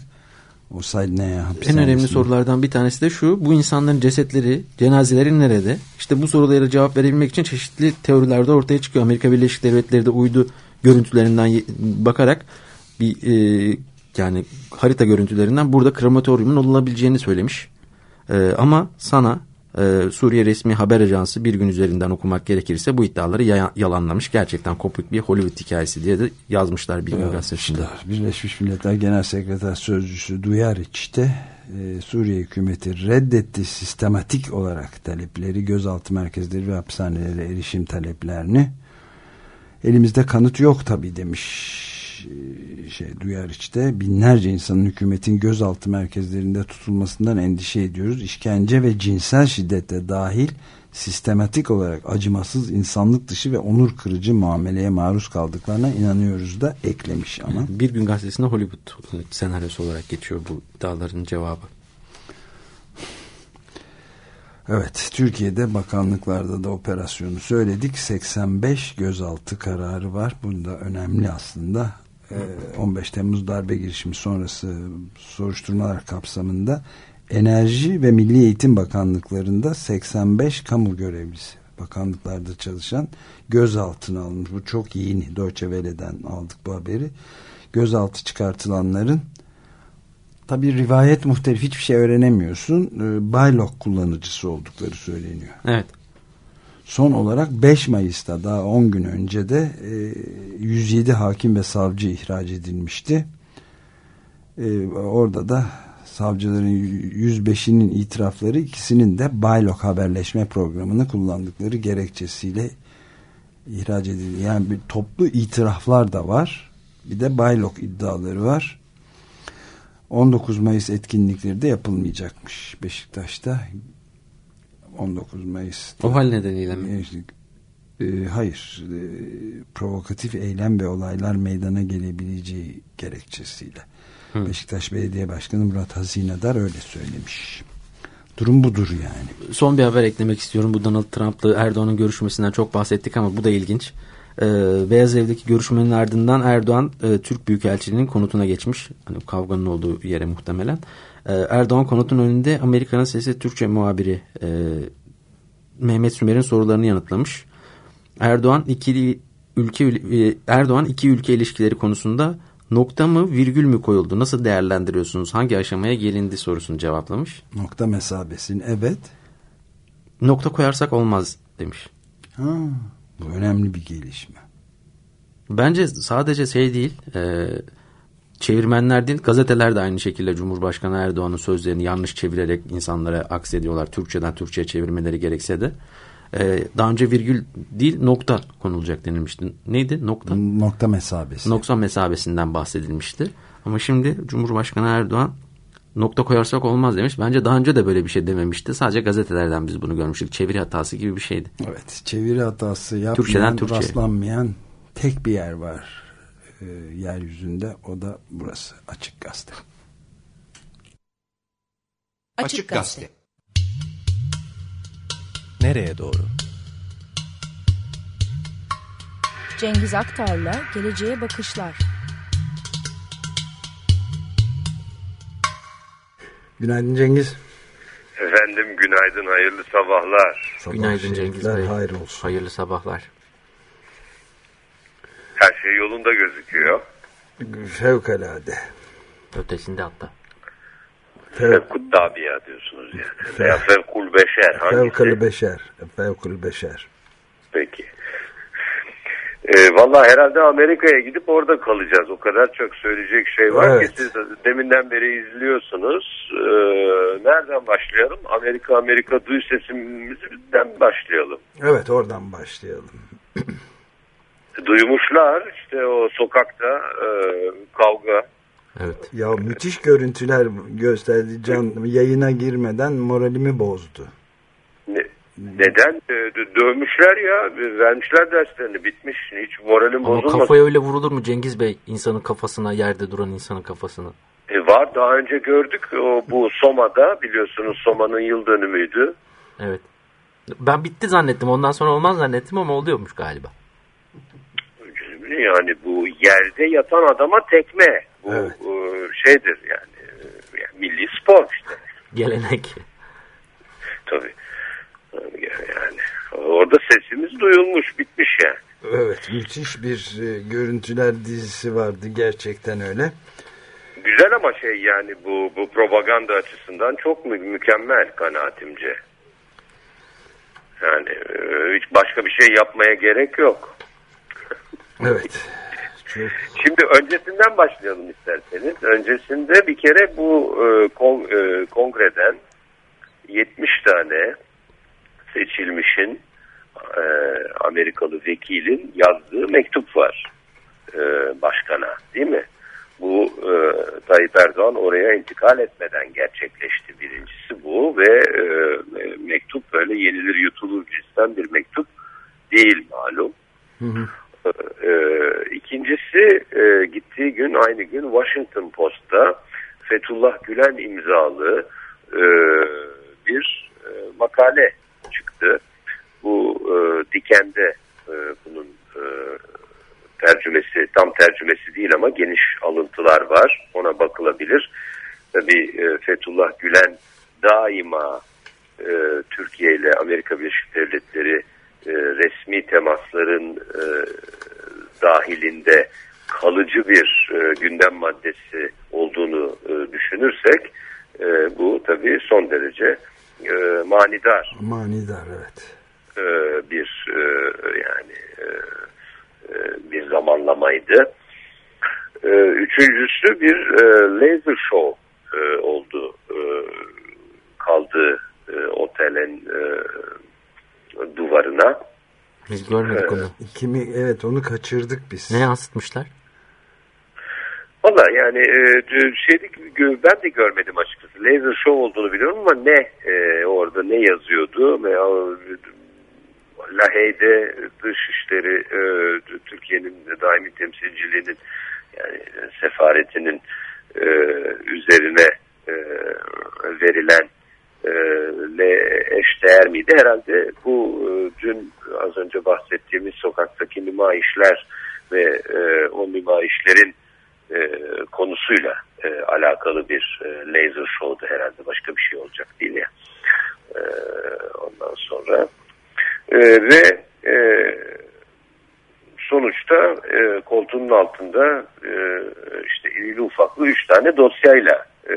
o ne En önemli sorulardan bir tanesi de şu. Bu insanların cesetleri, cenazeleri nerede? İşte bu sorulara cevap verebilmek için çeşitli teorilerde ortaya çıkıyor. Amerika Birleşik Devletleri de uydu görüntülerinden bakarak bir e, yani harita görüntülerinden burada krematoryumun olunabileceğini söylemiş. E, ama sana e, Suriye resmi haber ajansı bir gün üzerinden okumak gerekirse bu iddiaları yalanlamış. Gerçekten kopuk bir Hollywood hikayesi diye de yazmışlar bir gün gazetesinde. Birleşmiş Milletler Genel Sekreter Sözcüsü duyar içte e, Suriye hükümeti reddetti sistematik olarak talepleri, gözaltı merkezleri ve hapishanelere erişim taleplerini. Elimizde kanıt yok tabii demiş şey duyar işte binlerce insanın hükümetin gözaltı merkezlerinde tutulmasından endişe ediyoruz. İşkence ve cinsel şiddete dahil sistematik olarak acımasız insanlık dışı ve onur kırıcı muameleye maruz kaldıklarına inanıyoruz da eklemiş ama. Bir gün gazetesinde Hollywood senaryosu olarak geçiyor bu iddiaların cevabı. Evet, Türkiye'de bakanlıklarda da operasyonu söyledik. 85 gözaltı kararı var. Bunda önemli aslında. 15 ee, Temmuz darbe girişimi sonrası soruşturmalar kapsamında Enerji ve Milli Eğitim Bakanlıklarında 85 kamu görevlisi bakanlıklarda çalışan gözaltına alınmış. Bu çok yeni. Deutsche Welle'den aldık bu haberi. Gözaltı çıkartılanların tabi rivayet muhtelif hiçbir şey öğrenemiyorsun. E, Baylok kullanıcısı oldukları söyleniyor. Evet. Son olarak 5 Mayıs'ta daha 10 gün önce de e, 107 hakim ve savcı ihraç edilmişti. E, orada da savcıların 105'inin itirafları ikisinin de Baylok haberleşme programını kullandıkları gerekçesiyle ihraç edildi. Yani bir toplu itiraflar da var. Bir de Baylok iddiaları var. 19 Mayıs etkinlikleri de yapılmayacakmış Beşiktaş'ta 19 Mayıs. O hal nedeniyle mi? E, hayır. E, provokatif eylem ve olaylar meydana gelebileceği gerekçesiyle. Hı. Beşiktaş Belediye Başkanı Murat Hazinedar öyle söylemiş. Durum budur yani. Son bir haber eklemek istiyorum. Bu Donald Trump'la Erdoğan'ın görüşmesinden çok bahsettik ama bu da ilginç. Ee, Beyaz Ev'deki görüşmenin ardından Erdoğan e, Türk Büyükelçiliğinin konutuna geçmiş. Hani kavganın olduğu yere muhtemelen. Ee, Erdoğan konutun önünde Amerika'nın Sesi Türkçe muhabiri e, Mehmet Sümer'in sorularını yanıtlamış. Erdoğan ikili ülke e, Erdoğan iki ülke ilişkileri konusunda nokta mı virgül mü koyuldu? Nasıl değerlendiriyorsunuz? Hangi aşamaya gelindi sorusunu cevaplamış. Nokta mesabesini evet. Nokta koyarsak olmaz demiş. Ha, bu önemli bir gelişme. Bence sadece şey değil. E, çevirmenler değil gazeteler de aynı şekilde Cumhurbaşkanı Erdoğan'ın sözlerini yanlış çevirerek insanlara aksediyorlar. Türkçeden Türkçe'ye çevirmeleri gerekse de. e, daha önce virgül değil nokta konulacak denilmişti. Neydi nokta? Nokta mesabesi. Nokta mesabesinden bahsedilmişti. Ama şimdi Cumhurbaşkanı Erdoğan nokta koyarsak olmaz demiş. Bence daha önce de böyle bir şey dememişti. Sadece gazetelerden biz bunu görmüştük. Çeviri hatası gibi bir şeydi. Evet çeviri hatası yapmayan, Türkçeden Türkçe. rastlanmayan tek bir yer var e, yeryüzünde. O da burası Açık Gazete. Açık Gazete. Nereye doğru? Cengiz Aktar'la Geleceğe Bakışlar. Günaydın Cengiz. Efendim günaydın, hayırlı sabahlar. Sabah Günaydın Cengiz Bey. Hayır olsun. Hayırlı sabahlar. Her şey yolunda gözüküyor. Fevkalade. Ötesinde hatta. Fev, Fevkut tabiya diyorsunuz yani. Veya fevkul beşer. Hangisi? fevkalı beşer. Fevkul beşer. Peki. Ee, Valla herhalde Amerika'ya gidip orada kalacağız. O kadar çok söyleyecek şey var Evet. ki siz deminden beri izliyorsunuz. Ee, nereden başlayalım? Amerika Amerika duy sesimizden başlayalım. Evet oradan başlayalım. *clears throat* Duymuşlar işte o sokakta e, kavga. Evet. Ya müthiş görüntüler gösterdi Can yayına girmeden moralimi bozdu. Ne- neden? Dö- dövmüşler ya. Vermişler derslerini. Bitmiş. Hiç moralim Ama bozulmadı. kafaya öyle vurulur mu Cengiz Bey? insanın kafasına, yerde duran insanın kafasına. E, var. Daha önce gördük. O, bu Soma'da biliyorsunuz Soma'nın yıl dönümüydü. Evet. Ben bitti zannettim. Ondan sonra olmaz zannettim ama oluyormuş galiba. Yani bu yerde yatan adama tekme. Bu Evet. e, şeydir yani, e, yani milli spor işte. Gelenek. Tabii. Yani orada sesimiz duyulmuş, bitmiş yani. Evet müthiş bir e, görüntüler dizisi vardı gerçekten öyle. Güzel ama şey yani bu bu propaganda açısından çok mü mükemmel kanaatimce. Yani hiç başka bir şey yapmaya gerek yok. Evet. Çok Şimdi öncesinden başlayalım isterseniz. Öncesinde bir kere bu e, kon- e, kongreden 70 tane seçilmişin e, Amerikalı vekilin yazdığı mektup var e, başkana değil mi? Bu e, Tayyip Erdoğan oraya intikal etmeden gerçekleşti birincisi bu ve e, mektup böyle yenilir yutulur cinsten bir mektup değil malum. Ee, ikincisi e, gittiği gün aynı gün Washington Post'ta Fethullah Gülen imzalı e, bir e, makale çıktı. Bu e, Diken'de e, bunun e, tercümesi tam tercümesi değil ama geniş alıntılar var. Ona bakılabilir. Tabii e, Fethullah Gülen daima e, Türkiye ile Amerika Birleşik Devletleri e, resmi temasların e, dahilinde kalıcı bir e, gündem maddesi olduğunu e, düşünürsek e, bu tabii son derece e, manidar manidar evet. e, bir e, yani e, e, bir zamanlamaydı. E, üçüncüsü bir e, laser show e, oldu. E, kaldığı e, otelin e, duvarına. Biz görmedik onu. Kimi evet onu kaçırdık biz. Ne yansıtmışlar? Valla yani e, şeydik gö- ben de görmedim açıkçası. Laser show olduğunu biliyorum ama ne e, orada ne yazıyordu veya Lahey'de dışişleri e, Türkiye'nin daimi temsilciliğinin yani sefaretinin e, üzerine e, verilen e, le eşdeğer miydi? Herhalde bu e, dün az önce bahsettiğimiz sokaktaki nümayişler ve e, o nümayişlerin e, konusuyla alakalı bir laser show'du herhalde başka bir şey olacak değil ya. Ondan sonra ve sonuçta e, koltuğunun altında işte irili ufaklı üç tane dosyayla e,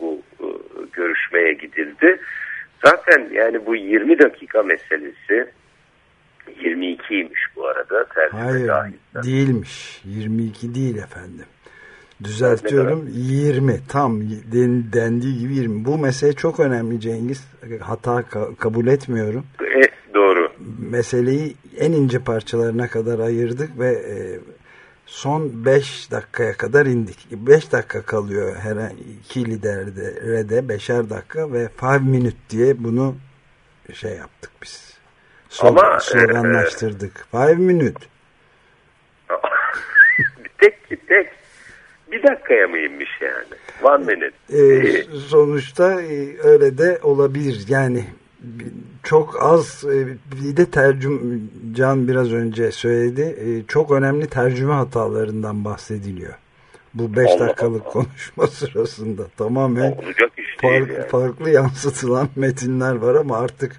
bu e, görüşmeye gidildi. Zaten yani bu 20 dakika meselesi 22'ymiş bu arada. Hayır dahil. değilmiş. 22 değil efendim. Düzeltiyorum 20 tam den, dendiği gibi 20. Bu mesele çok önemli Cengiz. Hata ka- kabul etmiyorum. E, doğru. meseleyi en ince parçalarına kadar ayırdık ve e, son 5 dakikaya kadar indik. 5 dakika kalıyor her iki liderde de beşer dakika ve 5 minute diye bunu şey yaptık biz. Slogan, Ama, sloganlaştırdık. 5 minute. *laughs* tek tek bir dakikaya mı inmiş yani? One minute. Ee, sonuçta e, öyle de olabilir. Yani çok az e, bir de tercüm Can biraz önce söyledi. E, çok önemli tercüme hatalarından bahsediliyor. Bu 5 Allah dakikalık Allah. konuşma *laughs* sırasında tamamen farklı, yani. farklı yansıtılan *laughs* metinler var ama artık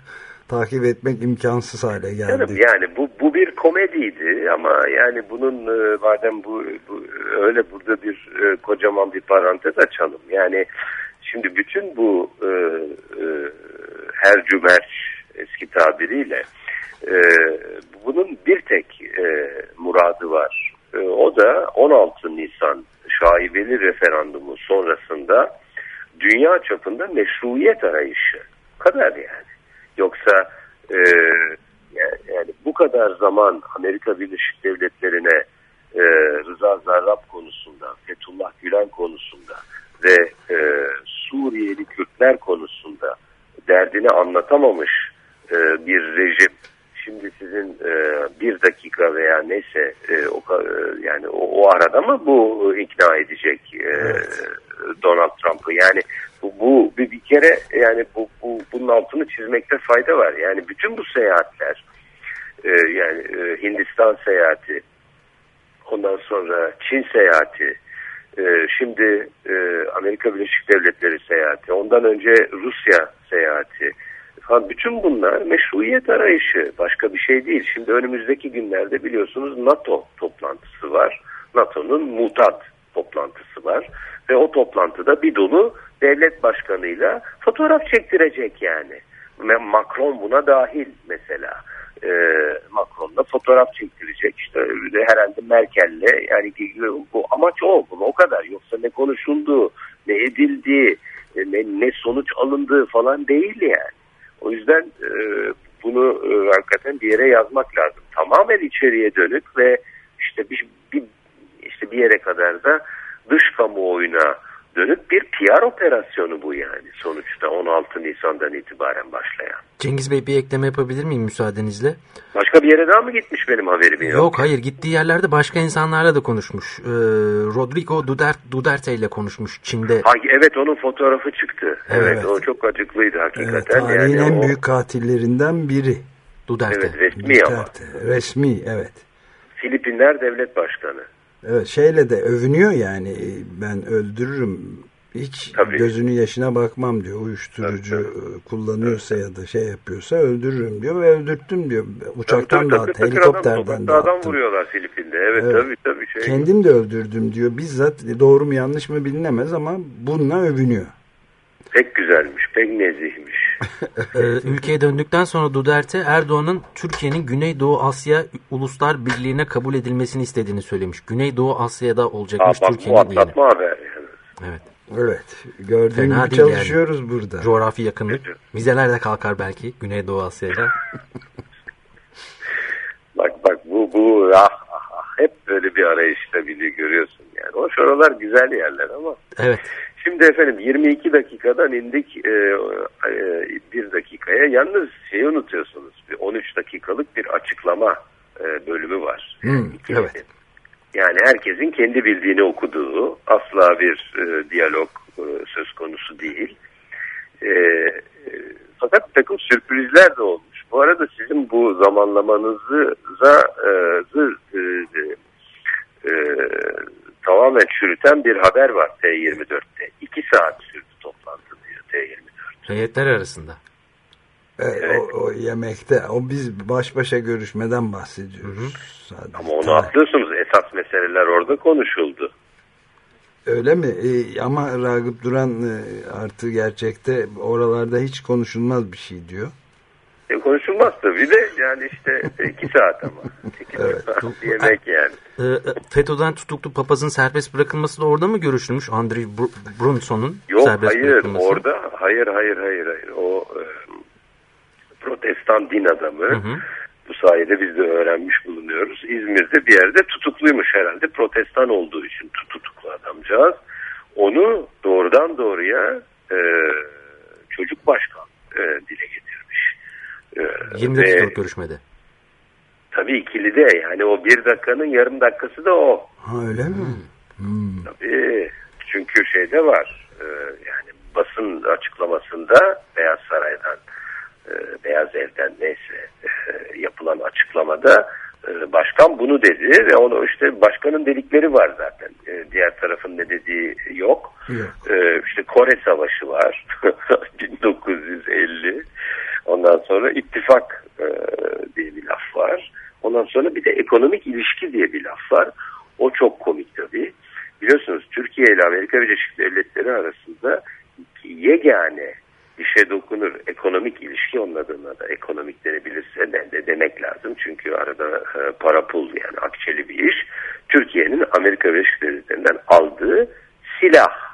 takip etmek imkansız hale geldi. Canım yani bu bu bir komediydi ama yani bunun e, madem bu, bu öyle burada bir kocaman bir parantez açalım. Yani şimdi bütün bu e, e, her cümerç eski tabiriyle e, bunun bir tek e, muradı var. E, o da 16 Nisan şaibeli referandumu sonrasında dünya çapında meşruiyet arayışı. Kadar yani. Yoksa e, yani bu kadar zaman Amerika Birleşik Devletleri'ne e, Rıza Zarrab konusunda, Fethullah Gülen konusunda ve e, Suriyeli Kürtler konusunda derdini anlatamamış e, bir rejim. Şimdi sizin e, bir dakika veya neyse e, o, e, yani o, o arada mı bu ikna edecek e, Donald Trump'ı? Yani bu, bu bir, bir kere yani bu, bu bunun altını çizmekte fayda var. Yani bütün bu seyahatler e, yani e, Hindistan seyahati ondan sonra Çin seyahati e, şimdi e, Amerika Birleşik Devletleri seyahati ondan önce Rusya seyahati falan bütün bunlar meşruiyet arayışı başka bir şey değil. Şimdi önümüzdeki günlerde biliyorsunuz NATO toplantısı var. NATO'nun mutat toplantısı var ve o toplantıda bir dolu devlet başkanıyla fotoğraf çektirecek yani. Macron buna dahil mesela. Ee, Macron'la fotoğraf çektirecek işte ve herhalde Merkel'le yani bu amaç o bunu o kadar yoksa ne konuşuldu ne edildi ne, ne sonuç alındığı falan değil yani. O yüzden e, bunu e, hakikaten bir yere yazmak lazım. Tamamen içeriye dönük ve işte bir, bir işte bir yere kadar da dış kamuoyuna dönük bir PR operasyonu bu yani sonuçta 16 Nisan'dan itibaren başlayan. Cengiz Bey bir ekleme yapabilir miyim müsaadenizle? Başka bir yere daha mı gitmiş benim haberim yok? Yok hayır gittiği yerlerde başka insanlarla da konuşmuş. Ee, Rodrigo Duterte, Duterte ile konuşmuş Çin'de. Ha, evet onun fotoğrafı çıktı. Evet, Evet. o çok acıklıydı Evet, hakikaten. tarihin yani en o, büyük katillerinden biri. Duterte. Evet resmi ama. Duterte. Resmi evet. Filipinler devlet başkanı. Evet şeyle de övünüyor yani e, ben öldürürüm hiç Tabii. gözünün yaşına bakmam diyor uyuşturucu e, kullanıyorsa ya da şey yapıyorsa öldürürüm diyor ve öldürttüm diyor uçaktan Tabii, da tabii, helikopterden de adam vuruyorlar Filipin'de. Evet, Evet. tabii tabii. Şey. kendim de öldürdüm diyor bizzat doğru mu yanlış mı bilinemez ama bununla övünüyor Pek güzelmiş, pek nezihmiş. Ee, ülkeye döndükten sonra Duterte Erdoğan'ın Türkiye'nin Güneydoğu Asya Uluslar Birliği'ne kabul edilmesini istediğini söylemiş. Güneydoğu Asya'da olacakmış Türkiye'nin diyelim. atlatma haber yani. Evet. evet gördüğün gibi değil yani. çalışıyoruz burada Coğrafi yakınlık. Vizeler de kalkar belki Güneydoğu Asya'da. *laughs* Bak bak bu bu ah, ah, ah, hep böyle bir arayışta biri görüyorsun yani. O şuralar güzel yerler ama. Evet. Şimdi efendim 22 dakikadan indik e, e, bir dakikaya. Yalnız şeyi unutuyorsunuz. Bir 13 dakikalık bir açıklama e, bölümü var. Hmm, evet. Yani herkesin kendi bildiğini okuduğu asla bir e, diyalog e, söz konusu değil. E, e, fakat bir takım sürprizler de olmuş. Bu arada sizin bu zamanlamanızı e, zı, e, e, tamamen çürüten bir haber var T24'te. İki saat sürdü toplantı diyor T24. Heyetler arasında. E, o, o yemekte o biz baş başa görüşmeden bahsediyoruz Sadece. Ama onu atlıyorsunuz. Esas meseleler orada konuşuldu. Öyle mi? E, ama Ragıp Duran e, artı gerçekte oralarda hiç konuşulmaz bir şey diyor. E, konuşulmaz tabii de yani işte *laughs* iki saat ama. İki saat yemek yani. Ee, FETÖ'den tutuklu papazın serbest bırakılması da orada mı görüşülmüş? Andrew Br- Brunson'un Yok serbest hayır bırakılması. orada hayır hayır hayır hayır o e, protestan din adamı Hı hı. Bu sayede biz de öğrenmiş bulunuyoruz. İzmir'de bir yerde tutukluymuş herhalde. Protestan olduğu için tutuklu adamcağız. Onu doğrudan doğruya e, çocuk başkan e, dile getirmiş. E, 20 ve dakikalık görüşmede. Tabii ikili de yani o bir dakikanın yarım dakikası da o. Ha öyle mi? Hmm. Tabii çünkü şeyde var e, yani basın açıklamasında Beyaz Saray'dan e, Beyaz Ev'den neyse e, yapılan açıklamada e, başkan bunu dedi ve onu işte başkanın dedikleri var zaten E, diğer tarafın ne dediği yok. Yok. E, işte Kore Savaşı var *laughs* 1950 ondan sonra ittifak e, diye bir laf var. Ondan sonra bir de ekonomik ilişki diye bir laf var. O çok komik tabii. Biliyorsunuz Türkiye ile Amerika Birleşik Devletleri arasında yegane işe dokunur ekonomik ilişki onun adına da ekonomik denebilirse de, de demek lazım. Çünkü arada e, para pul yani akçeli bir iş. Türkiye'nin Amerika Birleşik Devletleri'nden aldığı silah.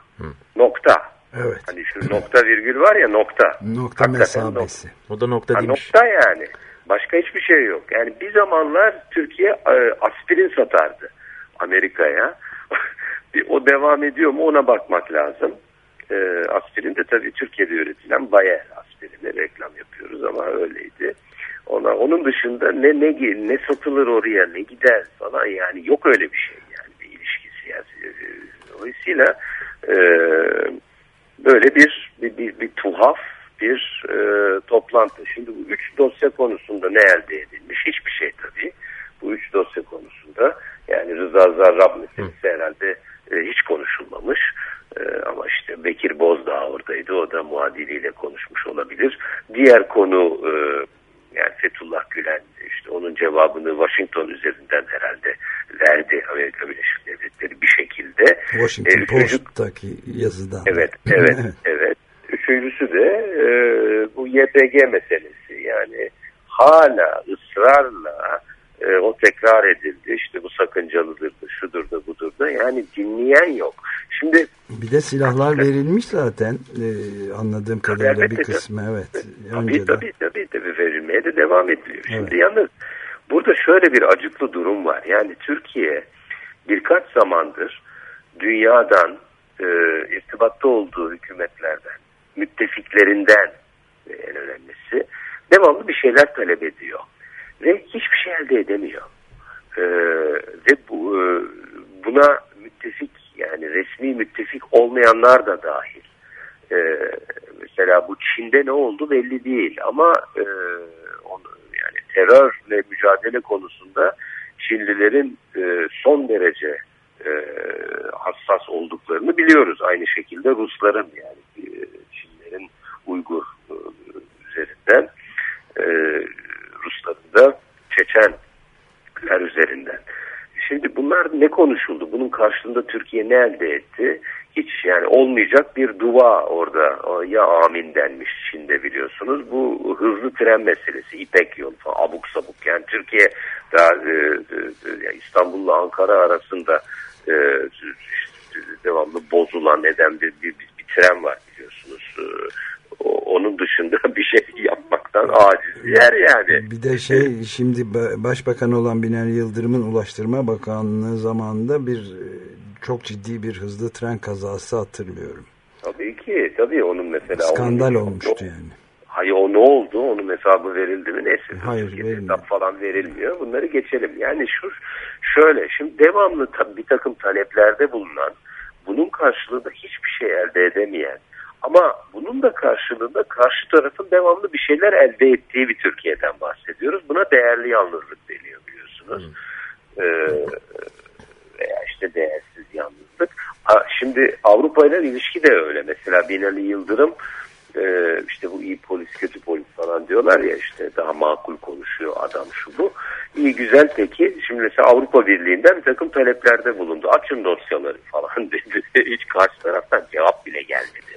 Nokta. Evet. Hani şu nokta virgül var ya nokta. Nokta Hakikaten mesabesi. O da nokta Ha, değilmiş. nokta yani. Başka hiçbir şey yok. Yani bir zamanlar Türkiye e, aspirin satardı Amerika'ya. *laughs* O devam ediyor mu ona bakmak lazım. E, aspirin de tabii Türkiye'de üretilen Bayer aspirini reklam yapıyoruz ama öyleydi. Ona, onun dışında ne ne ne satılır oraya ne gider falan yani yok öyle bir şey yani bir ilişkisi yani. Dolayısıyla e, böyle bir bir, bir, bir tuhaf bir e, toplantı. Şimdi bu üç dosya konusunda ne elde edilmiş? Hiçbir şey tabii. Bu üç dosya konusunda yani Rıza Zarrab meselesi herhalde e, hiç konuşulmamış. E, ama işte Bekir Bozdağ oradaydı. O da muadiliyle konuşmuş olabilir. Diğer konu e, yani Fethullah Gülen işte onun cevabını Washington üzerinden herhalde verdi Amerika Birleşik Devletleri bir şekilde. Washington E, üçüncü- Post'taki yazıdan. Evet, *laughs* evet, evet. Üçüncüsü de e, bu YPG meselesi. Yani hala ısrarla e, o tekrar edildi. İşte bu sakıncalıdır da, şudur da, budur da. Yani dinleyen yok. Şimdi Bir de silahlar verilmiş zaten e, anladığım kadarıyla elbette bir kısmı evet. tabii Önceden. tabii, tabii tabii verilmeye de devam ediliyor. Şimdi Evet. yalnız burada şöyle bir acıklı durum var. Yani Türkiye birkaç zamandır dünyadan e, irtibatta olduğu hükümetlerden, müttefiklerinden e, en önemlisi devamlı bir şeyler talep ediyor. Ve hiçbir şey elde edemiyor. E, ve bu, e, buna müttefik yani resmi müttefik olmayanlar da dahil. E, mesela bu Çin'de ne oldu belli değil ama e, onu, yani terörle mücadele konusunda Çinlilerin e, son derece e, hassas olduklarını biliyoruz. Aynı şekilde Rusların yani e, Çinlerin Uygur e, üzerinden e, Rusların da Çeçenler üzerinden. Şimdi bunlar ne konuşuldu? Bunun karşılığında Türkiye ne elde etti? Hiç yani olmayacak bir dua orada ya amin denmiş Çin'de biliyorsunuz. Bu hızlı tren meselesi, İpek yolu falan abuk sabuk. Yani Türkiye daha e, e, İstanbul'la Ankara arasında e, devamlı bozulan neden bir, bir, bir, bir tren var biliyorsunuz. E, onun dışında *laughs* bir şey yapmaktan aciz yer yani. Bir de şey şimdi ba- başbakan olan Binali Yıldırım'ın Ulaştırma Bakanlığı zamanında bir e, çok ciddi bir hızlı tren kazası hatırlıyorum. Tabii ki tabii onun mesela. Skandal onun, olmuştu yani. Hayır o ne oldu? Onun hesabı verildi mi? Neyse. Hayır, verilmiyor. falan verilmiyor. Bunları geçelim. Yani şu şöyle şimdi devamlı bir takım taleplerde bulunan bunun karşılığında hiçbir şey elde edemeyen ama bunun da karşılığında karşı tarafın devamlı bir şeyler elde ettiği bir Türkiye'den bahsediyoruz. Buna değerli yalnızlık deniyor biliyorsunuz. Ee, veya işte değersiz yalnızlık. Ha, şimdi Avrupa ile ilişki de öyle. Mesela Binali Yıldırım e, işte bu iyi polis kötü polis falan diyorlar ya işte daha makul konuşuyor adam şu bu. İyi güzel peki şimdi mesela Avrupa Birliği'nden bir takım taleplerde bulundu. Açın dosyaları falan *laughs* dedi. Hiç karşı taraftan cevap bile gelmedi.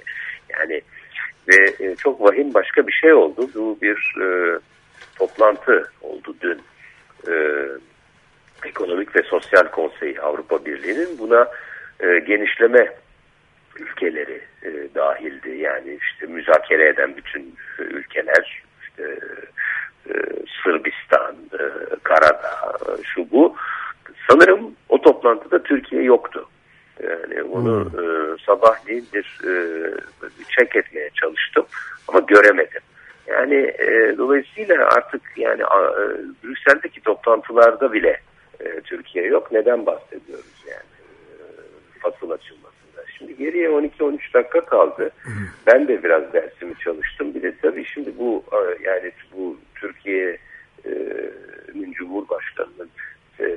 Yani ve e, çok vahim başka bir şey oldu. Bu bir e, toplantı oldu dün. E, Ekonomik ve Sosyal Konseyi Avrupa Birliği'nin buna e, genişleme ülkeleri e, dahildi. Yani işte müzakere eden bütün e, ülkeler işte e, Sırbistan, e, şu bu. Sanırım o toplantıda Türkiye yoktu. Yani onu Hmm. e, sabahleyin bir, e, check etmeye çalıştım ama göremedim. Yani e, dolayısıyla artık yani e, Brüksel'deki toplantılarda bile e, Türkiye yok. Neden bahsediyoruz yani e, fasıl açılmasında? Şimdi geriye 12-13 dakika kaldı. Ben de biraz dersimi çalıştım. Bir de tabii şimdi bu e, yani bu Türkiye'nin Cumhurbaşkanı'nın e,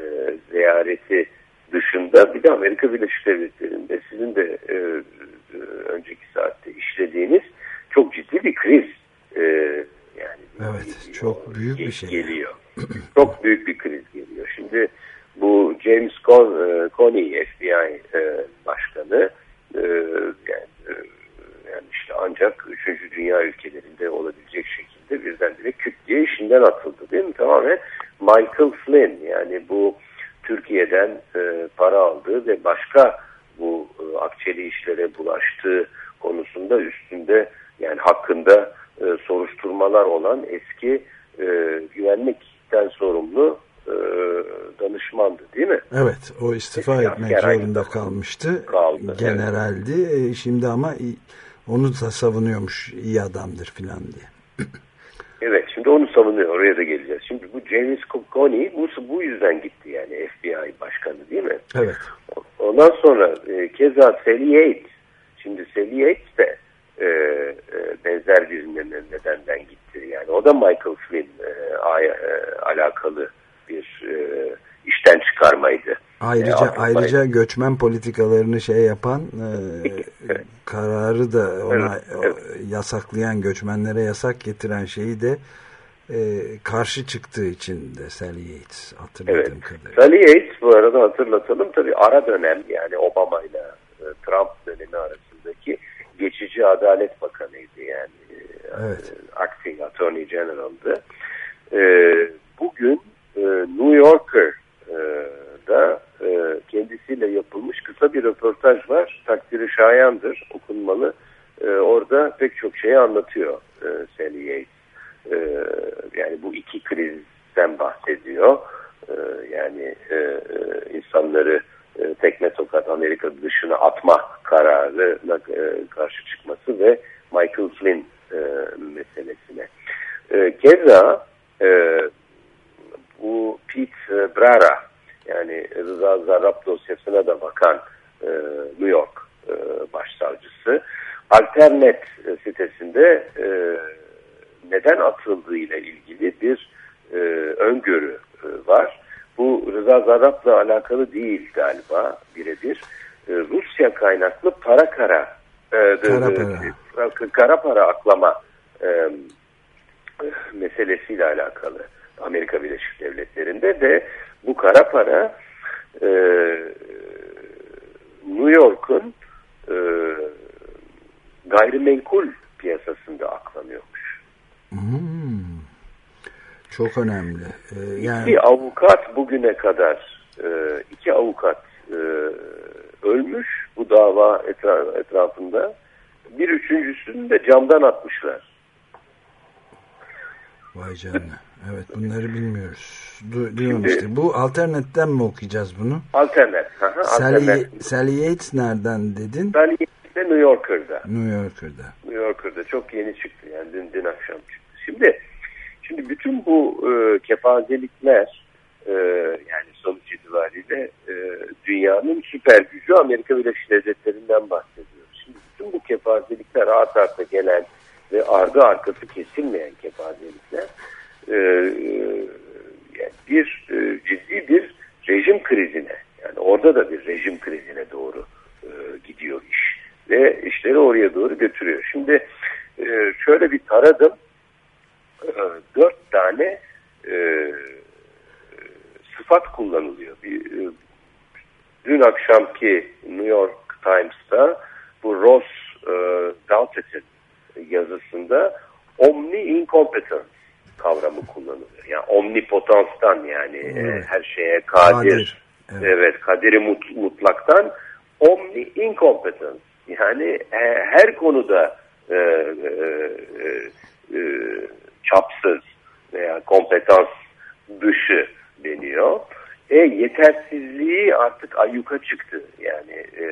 ziyareti dışında bir de Amerika Birleşik Devletleri'nde sizin de e, e, önceki saatte işlediğiniz çok ciddi bir kriz e, yani Evet, çok büyük bir şey. geliyor. *clears throat* çok büyük bir kriz geliyor. Şimdi bu James Con- e, Coney FBI e, başkanı e, yani, e, yani işte ancak 3. dünya ülkelerinde olabilecek şekilde birdenbire küt diye işinden atıldı değil mi? Tamamen Michael Flynn yani bu Türkiye'den e, para aldığı ve başka bu e, akçeli işlere bulaştığı konusunda üstünde yani hakkında e, soruşturmalar olan eski e, güvenlikten sorumlu e, danışmandı değil mi? Evet o istifa Eski etmek zorunda kalmıştı. Kaldı, Generaldi. E, Şimdi ama onu da savunuyormuş iyi adamdır filan diye. *clears throat* Evet şimdi onu savunuyor oraya da geleceğiz. Şimdi bu James Coney bu, bu yüzden gitti yani FBI başkanı değil mi? Evet. Ondan sonra e, keza Sally Yates. Şimdi Sally Yates de e, e, benzer bir neden- nedenden gitti. Yani o da Michael Flynn e, a- e, alakalı bir e, işten çıkarmaydı. Ayrıca E, ayrıca göçmen politikalarını şey yapan e, kararı da ona Evet, evet. o yasaklayan göçmenlere yasak getiren şeyi de e, karşı çıktığı için de Sally Yates hatırladığım Evet. kadarıyla. Sally Yates bu arada hatırlatalım tabii ara dönem yani Obama ile e, Trump dönemi arasındaki geçici Adalet Bakanıydı yani. e, Evet. e, Acting Attorney General'dı. E, bugün e, New Yorker'da e, kendisiyle yapılmış kısa bir röportaj var. Takdiri şayandır, okunmalı. E, orada pek çok şeyi anlatıyor e, Sally Yates. E, yani bu iki krizden bahsediyor. E, yani e, e, insanları e, tekme tokat Amerika dışına atma kararına e, karşı çıkması ve Michael Flynn meselesine. E, keza bu Pete Brara yani Rıza Zarrab dosyasına da bakan New York başsavcısı Alternet sitesinde e, neden atıldığıyla ilgili bir e, öngörü e, var. Bu Rıza Zarrab'la alakalı değil galiba birebir. E, Rusya kaynaklı para kara e, Kara e, para. e, kara para aklama e, meselesiyle alakalı Amerika Birleşik Devletleri'nde de bu kara para e, New York'un e, gayrimenkul piyasasında aklanıyormuş. Hmm. Çok önemli. E, yani İki avukat bugüne kadar e, iki avukat e, ölmüş bu dava etra- etrafında. Bir üçüncüsünü de camdan atmışlar. vay canına. Evet bunları bilmiyoruz. Du diyorum işte. Bu alternetten mi okuyacağız bunu? Alternet. Hı, Sally, alternet. Sally Yates nereden dedin? Ben de New Yorker'da. New Yorker'da. New Yorker'da çok yeni çıktı yani dün, dün akşam. Şimdi şimdi bütün bu e, kepazelikler e, yani sonuç itibariyle e, dünyanın süper gücü Amerika Birleşik Devletleri'nden bahsediyoruz. Şimdi bütün bu kepazelikler art arda gelen ve ardı arkası kesilmeyen kepazelikler e, e, yani bir e, ciddi bir rejim krizine yani orada da bir rejim krizine doğru e, gidiyor iş ve işleri oraya doğru götürüyor. Şimdi e, şöyle bir taradım dört tane e, sıfat kullanılıyor. Bir, e, dün akşamki New York Times'ta bu Ross e, Daltet'in yazısında omni incompetence kavramı kullanılıyor. Yani omnipotanstan yani e, Evet. her şeye kadir. Kadir, Evet, evet. kaderi mut, mutlaktan omni incompetence. Yani e, her konuda e, e, e, e, çapsız veya kompetans dışı deniyor. E, yetersizliği artık ayyuka çıktı. Yani e,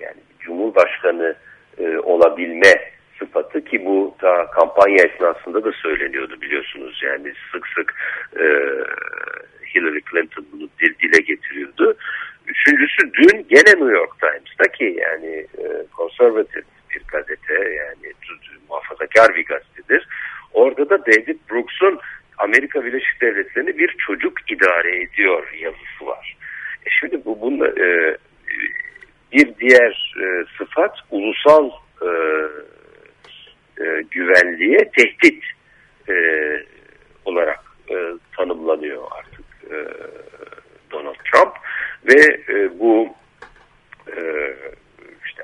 yani Cumhurbaşkanı e, olabilme sıfatı ki bu ta kampanya esnasında da söyleniyordu biliyorsunuz. Yani sık sık e, Hillary Clinton bunu dil, dile getiriyordu. Üçüncüsü dün gene New York Times'ta ki yani e, bir gazete yani muhafazakar bir gazetedir. Orada da David Brooks'un Amerika Birleşik Devletleri'ni bir çocuk idare ediyor yazısı var. E şimdi bu bununla, e, bir diğer e, sıfat ulusal e, e, güvenliğe tehdit e, olarak e, tanımlanıyor artık e, Donald Trump ve e, bu e, işte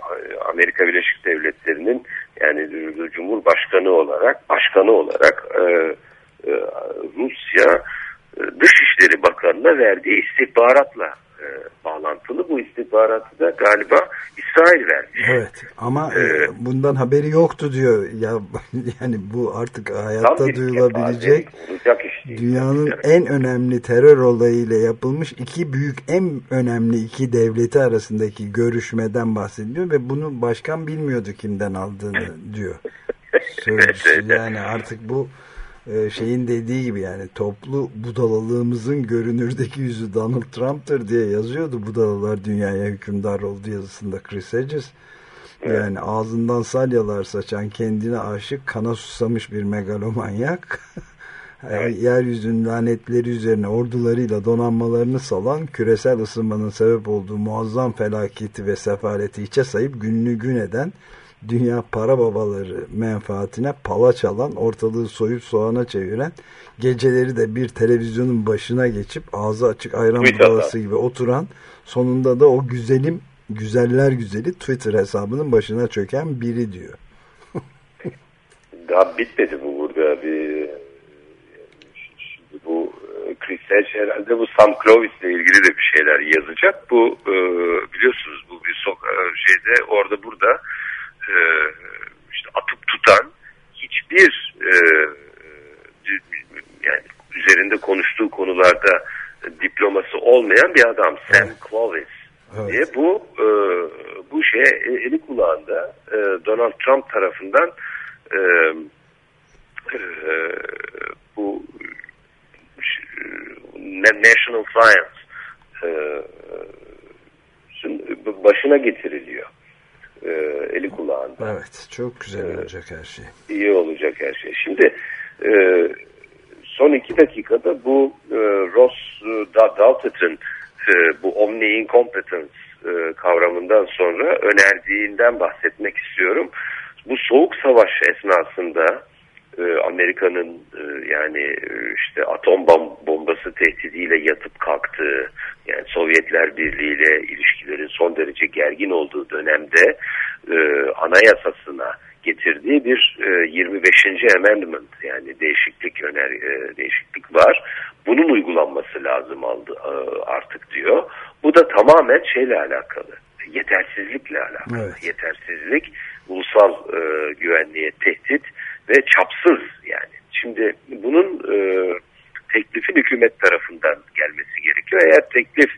Amerika Birleşik Devletleri'nin yani Cumhurbaşkanı olarak başkanı olarak e, e, Rusya e, Dışişleri Bakanı'na verdiği istihbaratla e, bağlantılı. Bu istihbaratı da galiba İsrail vermiş. Evet ama ee, bundan haberi yoktu diyor. Ya *laughs* yani bu artık hayatta duyulabilecek dünyanın yani. en önemli terör olayıyla yapılmış iki büyük en önemli iki devleti arasındaki görüşmeden bahsediyor ve bunu başkan bilmiyordu kimden aldığını diyor. *laughs* Sözcüsü. Yani artık bu e, şeyin dediği gibi yani toplu budalalığımızın görünürdeki yüzü Donald Trump'tır diye yazıyordu budalalar dünyaya hükümdar oldu yazısında Chris Hedges. Yani ağzından salyalar saçan kendine aşık kana susamış bir megalomanyak. *laughs* Evet. Yeryüzünün lanetleri üzerine ordularıyla donanmalarını salan küresel ısınmanın sebep olduğu muazzam felaketi ve sefaleti içe sayıp gününü gün eden dünya para babaları menfaatine pala çalan, ortalığı soyup soğana çeviren, geceleri de bir televizyonun başına geçip ağzı açık ayran budalası gibi oturan, sonunda da o güzelim, güzeller güzeli Twitter hesabının başına çöken biri diyor. *laughs* Daha bitmedi bu burada bir Chris Hedge herhalde bu Sam Clovis ile ilgili de bir şeyler yazacak. Bu e, biliyorsunuz bu bir sok e, şeyde orada burada e, işte atıp tutan hiçbir e, yani üzerinde konuştuğu konularda diploması olmayan bir adam Sam evet. Clovis evet. diye bu e, bu şey eli kulağında e, Donald Trump tarafından e, e, bu National Science e, başına getiriliyor e, eli kulağında. Evet çok güzel e, olacak her şey. İyi olacak her şey. Şimdi son iki dakikada bu Ross Daltet'in bu omni incompetence kavramından sonra önerdiğinden bahsetmek istiyorum. Bu soğuk savaş esnasında Amerika'nın e, yani e, işte atom bombası tehdidiyle yatıp kalktığı yani Sovyetler Birliği ile ilişkilerin son derece gergin olduğu dönemde anayasasına getirdiği bir 25. amendment yani değişiklik öner değişiklik var. Bunun uygulanması lazım aldı artık diyor. Bu da tamamen şeyle alakalı. Yetersizlikle alakalı. Evet. Yetersizlik ulusal e, güvenliğe tehdit ve çapsız yani. Şimdi bunun e, teklifin hükümet tarafından gelmesi gerekiyor. Eğer teklif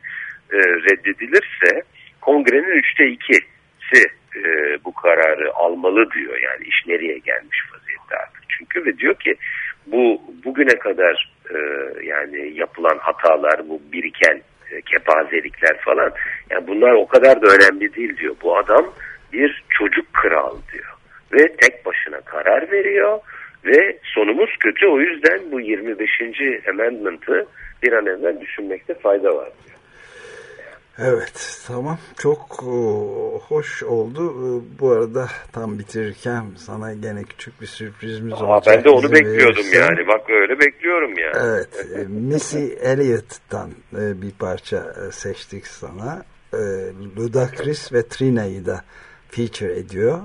e, reddedilirse kongrenin üçte ikisi e, bu kararı almalı diyor. Yani iş nereye gelmiş vaziyette artık. Çünkü ve diyor ki bu bugüne kadar e, yani yapılan hatalar, bu biriken e, kepazelikler falan yani bunlar o kadar da önemli değil diyor. Bu adam bir çocuk kral diyor ve tek başına karar veriyor ve sonumuz kötü o yüzden bu 25. amendment'ı bir an evvel düşünmekte fayda var diyor. Evet tamam çok e, hoş oldu. E, bu arada tam bitirirken sana gene küçük bir sürprizimiz Aa, olacak. Ben de onu bekliyordum verirsen. yani bak öyle bekliyorum yani. Evet e, Missy Elliott'tan bir parça seçtik sana. Ludacris ve Trina'yı da feature ediyor.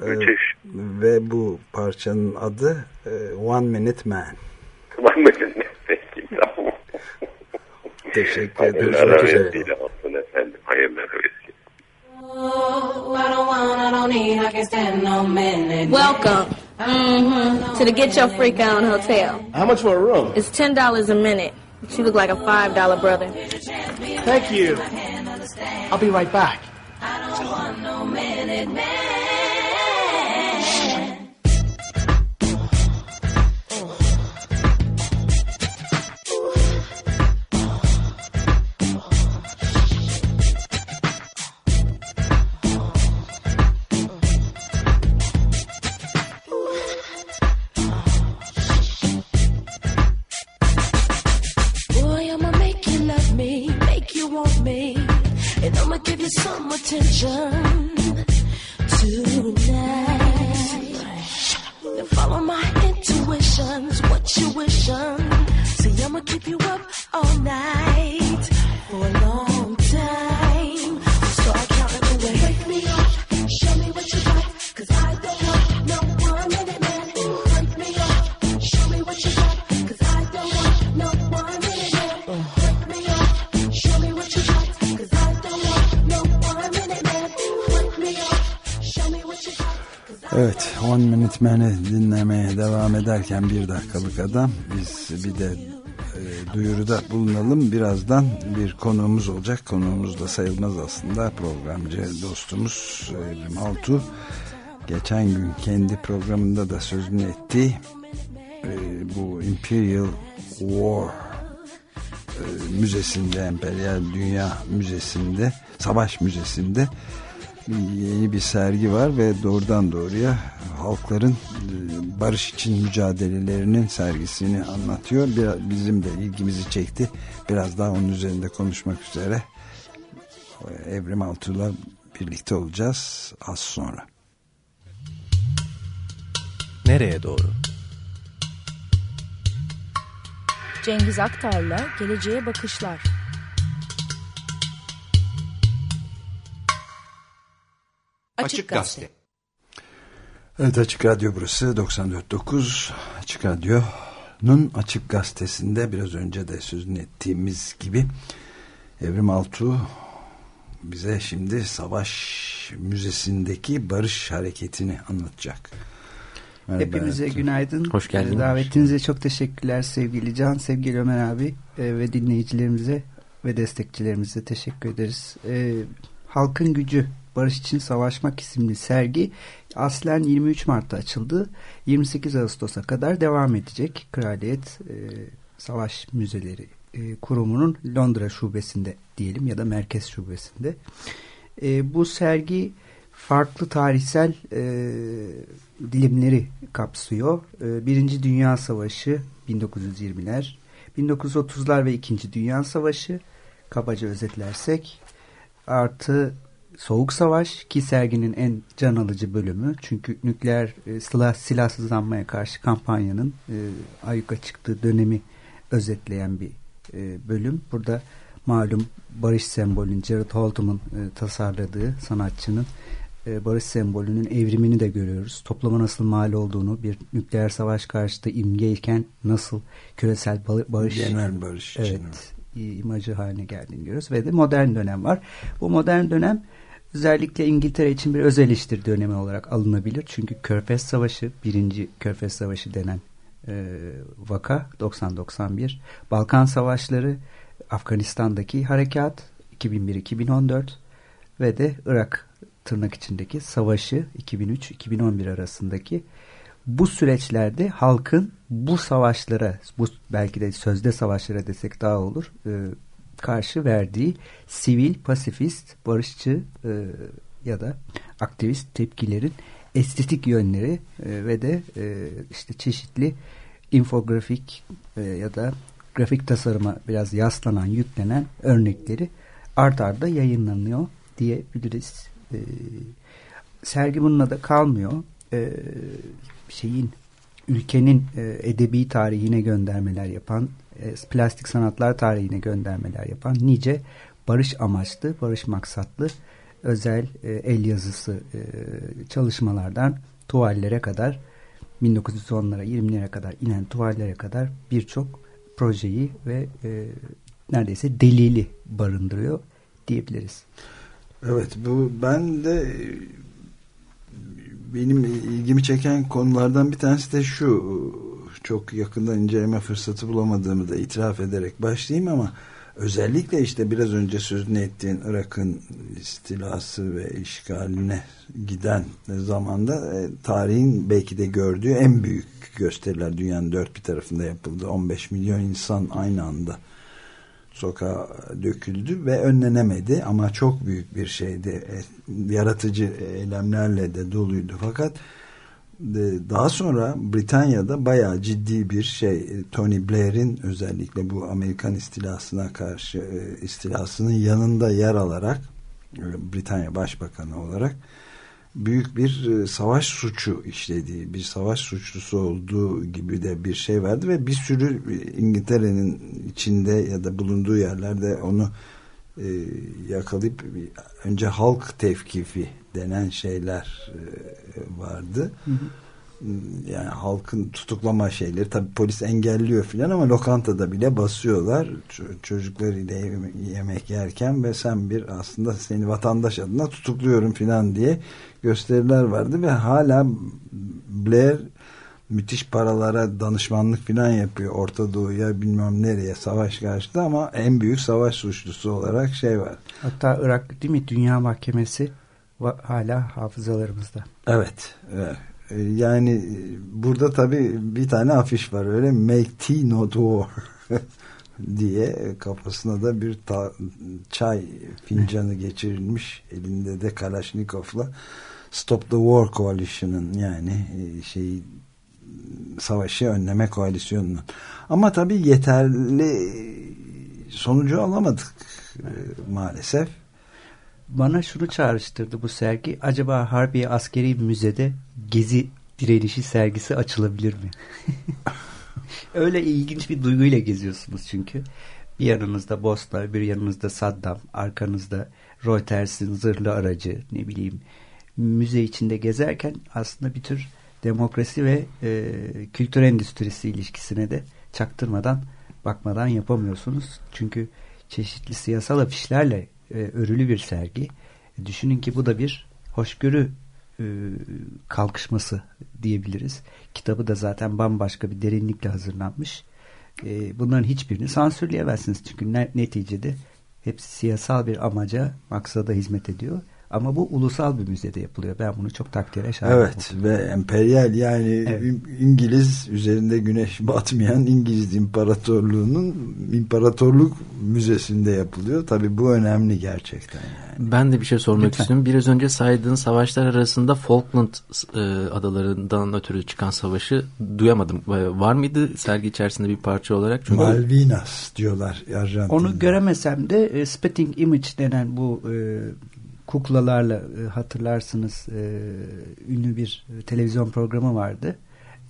Müthiş. Ve bu parçanın adı e, One Minute Man. One Minute Man. Peki tamam. Teşekkür ederim. Hayırlı vesile olsun efendim. Hayırlı vesile. Welcome Mm-hmm. To the Get Your Freak On Hotel. How much for a room? It's ten dollars a minute. But you look like a five dollar brother. Thank you. I'll be right back. Boy, attention tonight. Now follow my intuitions, what you wishing. See, I'ma keep you up all night Man'i dinlemeye devam ederken bir dakikalık adam biz bir de e, duyuruda bulunalım. Birazdan bir konuğumuz olacak. Konuğumuz da sayılmaz aslında. Programcı dostumuz Evrim Altu geçen gün kendi programında da sözünü ettiği e, bu Imperial War e, müzesinde Emperyal Dünya Müzesi'nde Savaş Müzesi'nde yeni bir sergi var ve doğrudan doğruya halkların e, barış için mücadelelerinin sergisini anlatıyor. Biraz, bizim de ilgimizi çekti. Biraz daha onun üzerinde konuşmak üzere e, Evrim Altuğ'la birlikte olacağız az sonra. Nereye doğru? Cengiz Aktar'la Geleceğe Bakışlar. Açık Gazete. Evet Açık Radyo burası 94.9 Açık Radyo'nun Açık Gazetesi'nde biraz önce de sözünü ettiğimiz gibi Evrim Altuğ bize şimdi Savaş Müzesi'ndeki barış hareketini anlatacak. Merhaba Hepinize Ertuğ. günaydın. Hoş. Ee, Davetinize çok teşekkürler sevgili Can, sevgili Ömer abi e, ve dinleyicilerimize ve destekçilerimize teşekkür ederiz. E, Halkın Gücü Barış için Savaşmak isimli sergi aslen 23 Mart'ta açıldı. 28 Ağustos'a kadar devam edecek. Kraliyet e, Savaş Müzeleri e, Kurumu'nun Londra şubesinde diyelim ya da merkez şubesinde. E, bu sergi farklı tarihsel e, dilimleri kapsıyor. E, Birinci Dünya Savaşı 1920'ler, 1930'lar ve İkinci Dünya Savaşı kabaca özetlersek artı Soğuk Savaş ki serginin en can alıcı bölümü çünkü nükleer e, silah silahsızlanmaya karşı kampanyanın e, ayyuka çıktığı dönemi özetleyen bir e, bölüm. Burada malum barış sembolünün Jared Holtum'un e, tasarladığı sanatçının e, barış sembolünün evrimini de görüyoruz. Topluma nasıl mal olduğunu bir nükleer savaş karşıtı imgeyken nasıl küresel ba- barış Genel barış için. evet, imajı haline geldiğini görüyoruz ve de modern dönem var. Bu modern dönem özellikle İngiltere için bir öz eleştiri dönemi olarak alınabilir. Çünkü Körfez Savaşı, birinci Körfez Savaşı denen e, vaka 90-91, Balkan Savaşları, Afganistan'daki harekat 2001-2014 ve de Irak tırnak içindeki savaşı 2003-2011 arasındaki. Bu süreçlerde halkın bu savaşlara, bu belki de sözde savaşlara desek daha olur, e, karşı verdiği sivil, pasifist, barışçı e, ya da aktivist tepkilerin estetik yönleri e, ve de e, işte çeşitli infografik e, ya da grafik tasarıma biraz yaslanan, yüklenen örnekleri art arda yayınlanıyor diyebiliriz. E, sergi bununla da kalmıyor. E, şeyin ülkenin e, edebi tarihine göndermeler yapan, e, plastik sanatlar tarihine göndermeler yapan nice barış amaçlı, barış maksatlı özel e, el yazısı e, çalışmalardan tuvallere kadar 1910'lara 20'lere kadar inen tuvallere kadar birçok projeyi ve e, neredeyse delili barındırıyor diyebiliriz. Evet bu ben de benim ilgimi çeken konulardan bir tanesi de şu çok yakından inceleme fırsatı bulamadığımı da itiraf ederek başlayayım ama özellikle işte biraz önce sözünü ettiğin Irak'ın istilası ve işgaline giden zamanda e, tarihin belki de gördüğü en büyük gösteriler dünyanın dört bir tarafında yapıldı. 15 milyon insan aynı anda sokağa döküldü ve önlenemedi ama çok büyük bir şeydi. E, yaratıcı eylemlerle de doluydu. Fakat daha sonra Britanya'da bayağı ciddi bir şey Tony Blair'in özellikle bu Amerikan istilasına karşı e, istilasının yanında yer alarak Britanya Başbakanı olarak büyük bir e, savaş suçu işlediği, bir savaş suçlusu olduğu gibi de bir şey verdi ve bir sürü İngiltere'nin içinde ya da bulunduğu yerlerde onu e, yakalayıp önce halk tevkifi denen şeyler e, vardı. Hı hı. Yani halkın tutuklama şeyleri tabi polis engelliyor filan ama lokantada bile basıyorlar çocuklarıyla yemek yerken ve sen bir aslında seni vatandaş adına tutukluyorum filan diye gösteriler vardı ve hala Blair müthiş paralara danışmanlık filan yapıyor Orta Doğu'ya bilmem nereye savaş karşıtı ama en büyük savaş suçlusu olarak şey var. Hatta Irak değil mi Dünya Mahkemesi hala hafızalarımızda. Evet. evet. E, yani e, burada tabii bir tane afiş var öyle Make tea not war diye kafasına da bir çay fincanı geçirilmiş elinde de Kalashnikov'la Stop the War Coalition'ın yani e, şey savaşı önleme koalisyonunun. Ama tabii yeterli sonucu alamadık maalesef. Bana şunu çağrıştırdı bu sergi. Acaba Harbiye Askeri Müze'de Gezi direnişi sergisi açılabilir mi? *laughs* Öyle ilginç bir duyguyla geziyorsunuz çünkü. Bir yanınızda Bosna, bir yanınızda Saddam, arkanızda Reuters'in zırhlı aracı, ne bileyim müze içinde gezerken aslında bir tür demokrasi ve e, kültür endüstrisi ilişkisine de çaktırmadan bakmadan yapamıyorsunuz. Çünkü çeşitli siyasal afişlerle e, örülü bir sergi. E, düşünün ki bu da bir hoşgörü e, kalkışması diyebiliriz. Kitabı da zaten bambaşka bir derinlikle hazırlanmış. E, bunların hiçbirini sansürleyemezsiniz. Çünkü neticede hepsi siyasal bir amaca, maksada hizmet ediyor. Ama bu ulusal bir müzede yapılıyor. Ben bunu çok takdire şahit Evet oldum. ve emperyal yani evet. İngiliz üzerinde güneş *laughs* batmayan İngiliz İmparatorluğu'nun imparatorluk müzesinde yapılıyor. Tabii bu önemli gerçekten. Yani. Ben de bir şey sormak Lütfen. istiyorum. Biraz önce saydığın savaşlar arasında Falkland e, adalarından ötürü çıkan savaşı duyamadım. E, var mıydı sergi içerisinde bir parça olarak? Çünkü... Malvinas diyorlar Arjantin'de. Onu göremesem de e, Spitting Image denen bu e, kuklalarla e, hatırlarsınız e, ünlü bir televizyon programı vardı.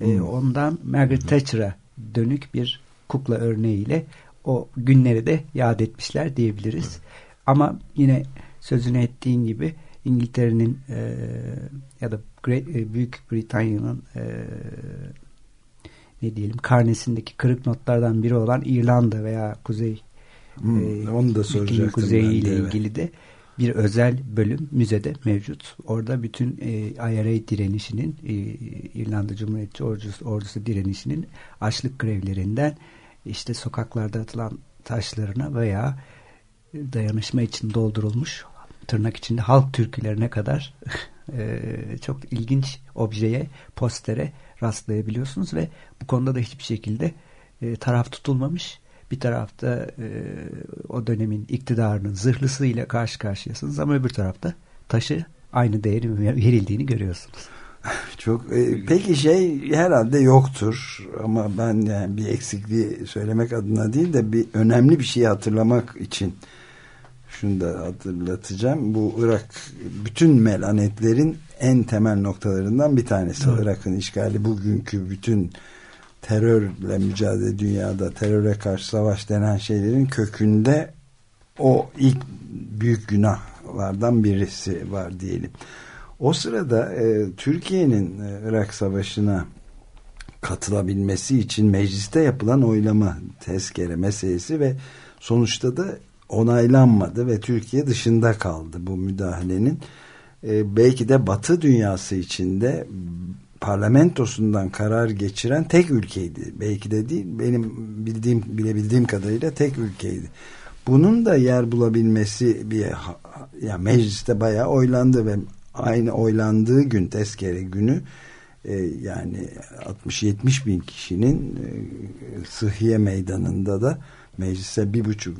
E, hmm. ondan Margaret hmm. Thatcher'a dönük bir kukla örneğiyle o günleri de yad etmişler diyebiliriz. Hmm. Ama yine sözünü ettiğin gibi İngiltere'nin e, ya da Great, e, Büyük Britanya'nın e, ne diyelim karnesindeki kırık notlardan biri olan İrlanda veya Kuzey hmm, e, onu da soracaktım Kuzeyi ile ilgili de bir özel bölüm müzede mevcut. Orada bütün e, IRA direnişinin e, İrlanda Cumhuriyetçi Ordusu, Ordusu direnişinin açlık grevlerinden işte sokaklarda atılan taşlarına veya dayanışma için doldurulmuş tırnak içinde halk türkülerine kadar *laughs* e, çok ilginç objeye, postere rastlayabiliyorsunuz ve bu konuda da hiçbir şekilde e, taraf tutulmamış bir tarafta e, o dönemin iktidarının zırhlısıyla karşı karşıyasınız ama öbür tarafta taşı aynı değeri verildiğini görüyorsunuz. *laughs* Çok e, peki şey herhalde yoktur ama ben yani bir eksikliği söylemek adına değil de bir önemli bir şeyi hatırlamak için şunu da hatırlatacağım. Bu Irak bütün melanetlerin en temel noktalarından bir tanesi. Irak'ın işgali bugünkü bütün terörle mücadele dünyada teröre karşı savaş denen şeylerin kökünde o ilk büyük günahlardan birisi var diyelim. O sırada e, Türkiye'nin e, Irak Savaşı'na katılabilmesi için mecliste yapılan oylama tezkere meselesi ve sonuçta da onaylanmadı ve Türkiye dışında kaldı bu müdahalenin e, belki de Batı dünyası içinde parlamentosundan karar geçiren tek ülkeydi. Belki de değil, benim bildiğim bilebildiğim kadarıyla tek ülkeydi. Bunun da yer bulabilmesi bir ya mecliste bayağı oylandı ve aynı oylandığı gün tezkere günü e, yani 60-70 bin kişinin e, Sıhhiye Meydanı'nda da meclise bir buçuk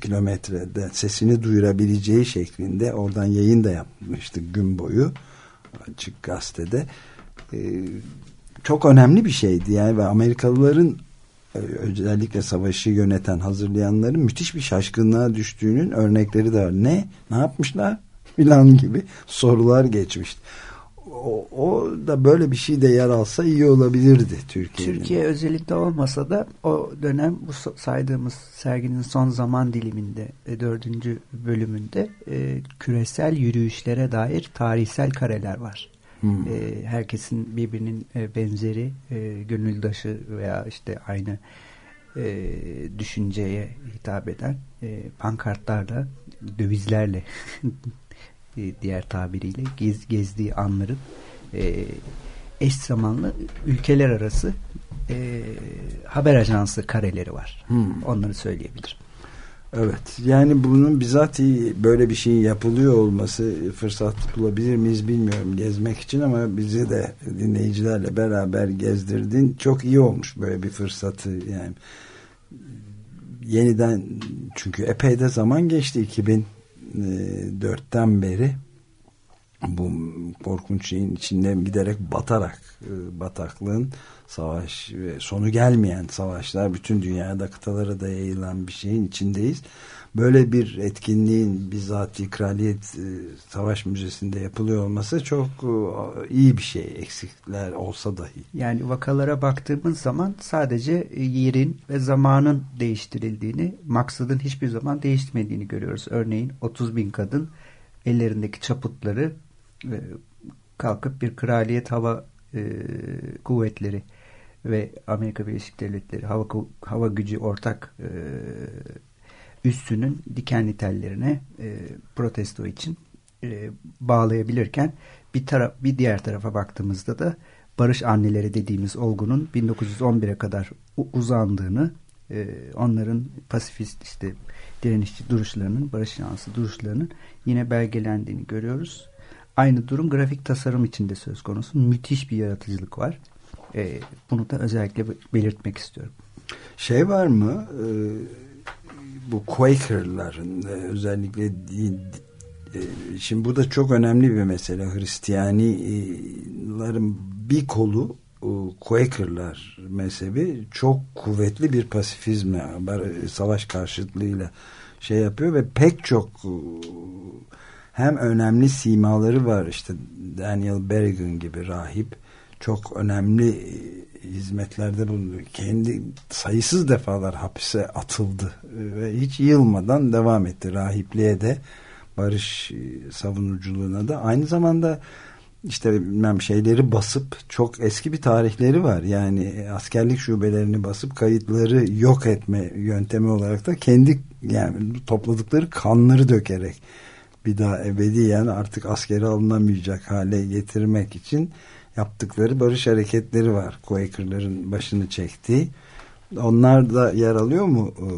kilometrede sesini duyurabileceği şeklinde oradan yayın da yapmıştık gün boyu açık gazetede e, çok önemli bir şeydi yani ve Amerikalıların e, özellikle savaşı yöneten hazırlayanların müthiş bir şaşkınlığa düştüğünün örnekleri de var. Ne? Ne yapmışlar? *laughs* filan gibi sorular geçmişti. O, o da böyle bir şey de yer alsa iyi olabilirdi Türkiye'nin. Türkiye özellikle olmasa da o dönem bu saydığımız serginin son zaman diliminde e, dördüncü bölümünde e, küresel yürüyüşlere dair tarihsel kareler var. Hmm. E, herkesin birbirinin e, benzeri, e, gönüldaşı veya işte aynı e, düşünceye hitap eden e, pankartlarla, dövizlerle *laughs* e, diğer tabiriyle gez, gezdiği anların e, eş zamanlı ülkeler arası e, haber ajansı kareleri var. Hmm. Onları söyleyebilirim. Evet. Yani bunun bizatihi böyle bir şeyin yapılıyor olması fırsat bulabilir miyiz bilmiyorum gezmek için ama bizi de dinleyicilerle beraber gezdirdin. Çok iyi olmuş böyle bir fırsatı yani. Yeniden çünkü epey de zaman geçti 2004'ten beri. Bu korkunç şeyin içinden giderek batarak e, bataklığın savaş ve sonu gelmeyen savaşlar bütün dünyada kıtalara da yayılan bir şeyin içindeyiz. Böyle bir etkinliğin bizzat Kraliyet e, Savaş Müzesi'nde yapılıyor olması çok e, iyi bir şey eksikler olsa dahi. Yani vakalara baktığımız zaman sadece yerin ve zamanın değiştirildiğini maksadın hiçbir zaman değişmediğini görüyoruz. Örneğin 30 bin kadın ellerindeki çaputları e, kalkıp bir kraliyet hava kuvvetleri ve Amerika Birleşik Devletleri hava, hava gücü ortak e, üssünün dikenli tellerine e, protesto için e, bağlayabilirken bir, taraf, bir diğer tarafa baktığımızda da barış anneleri dediğimiz olgunun 1911'e kadar uzandığını e, onların pasifist işte direnişçi duruşlarının barış yanlısı duruşlarının yine belgelendiğini görüyoruz. Aynı durum grafik tasarım içinde söz konusu. Müthiş bir yaratıcılık var. E, bunu da özellikle belirtmek istiyorum. Şey var mı? E, bu Quaker'ların e, özellikle e, şimdi bu da çok önemli bir mesele. Hristiyanların bir kolu Quaker'lar mezhebi çok kuvvetli bir pasifizme, savaş karşıtlığıyla şey yapıyor ve pek çok hem önemli simaları var işte Daniel Berrigan gibi rahip çok önemli e, hizmetlerde bulundu. Kendi sayısız defalar hapise atıldı e, ve hiç yılmadan devam etti. Rahipliğe de barış e, savunuculuğuna da aynı zamanda işte bilmem şeyleri basıp çok eski bir tarihleri var. Yani askerlik şubelerini basıp kayıtları yok etme yöntemi olarak da kendi yani topladıkları kanları dökerek bir daha ebediyen artık askere alınamayacak hale getirmek için yaptıkları barış hareketleri var. Quaker'ların başını çektiği. Onlar da yer alıyor mu e,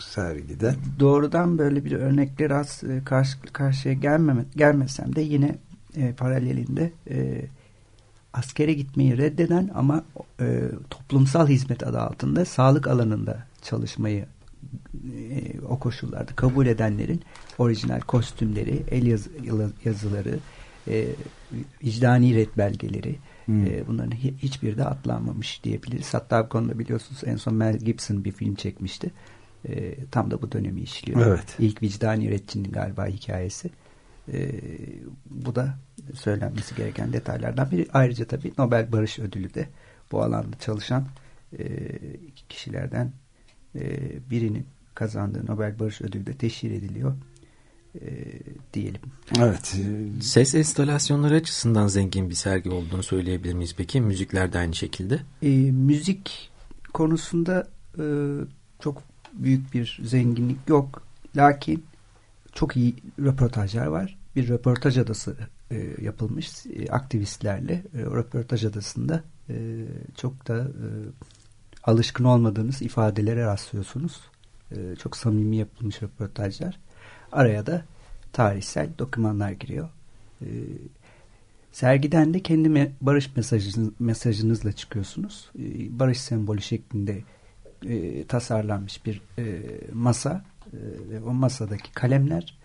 sergide? Doğrudan böyle bir örnekler az e, karşı karşıya gelmeme, gelmesem de yine e, paralelinde e, askere gitmeyi reddeden ama e, toplumsal hizmet adı altında sağlık alanında çalışmayı e, o koşullarda kabul edenlerin orijinal kostümleri, el yazı, yazıları, e, vicdani red belgeleri hmm. e, bunların hiçbiri de atlanmamış diyebiliriz. Hatta bu konuda biliyorsunuz en son Mel Gibson bir film çekmişti. E, tam da bu dönemi işliyor. Evet. İlk vicdani redçinin galiba hikayesi. E, bu da söylenmesi gereken detaylardan biri. Ayrıca tabii Nobel Barış Ödülü de bu alanda çalışan e, kişilerden e, birinin kazandığı Nobel Barış Ödülü de teşhir ediliyor e, diyelim. Evet. Ses enstalasyonları açısından zengin bir sergi olduğunu söyleyebilir miyiz peki? Müzikler de aynı şekilde. E, müzik konusunda e, çok büyük bir zenginlik yok. Lakin çok iyi röportajlar var. bir röportaj adası e, yapılmış e, aktivistlerle e, röportaj adasında e, çok da e, alışkın olmadığınız ifadelere rastlıyorsunuz. E, çok samimi yapılmış röportajlar. Araya da tarihsel dokümanlar giriyor. E, sergiden de kendi barış mesajınız, mesajınızla çıkıyorsunuz. E, barış sembolü şeklinde e, tasarlanmış bir e, masa e, ve o masadaki kalemler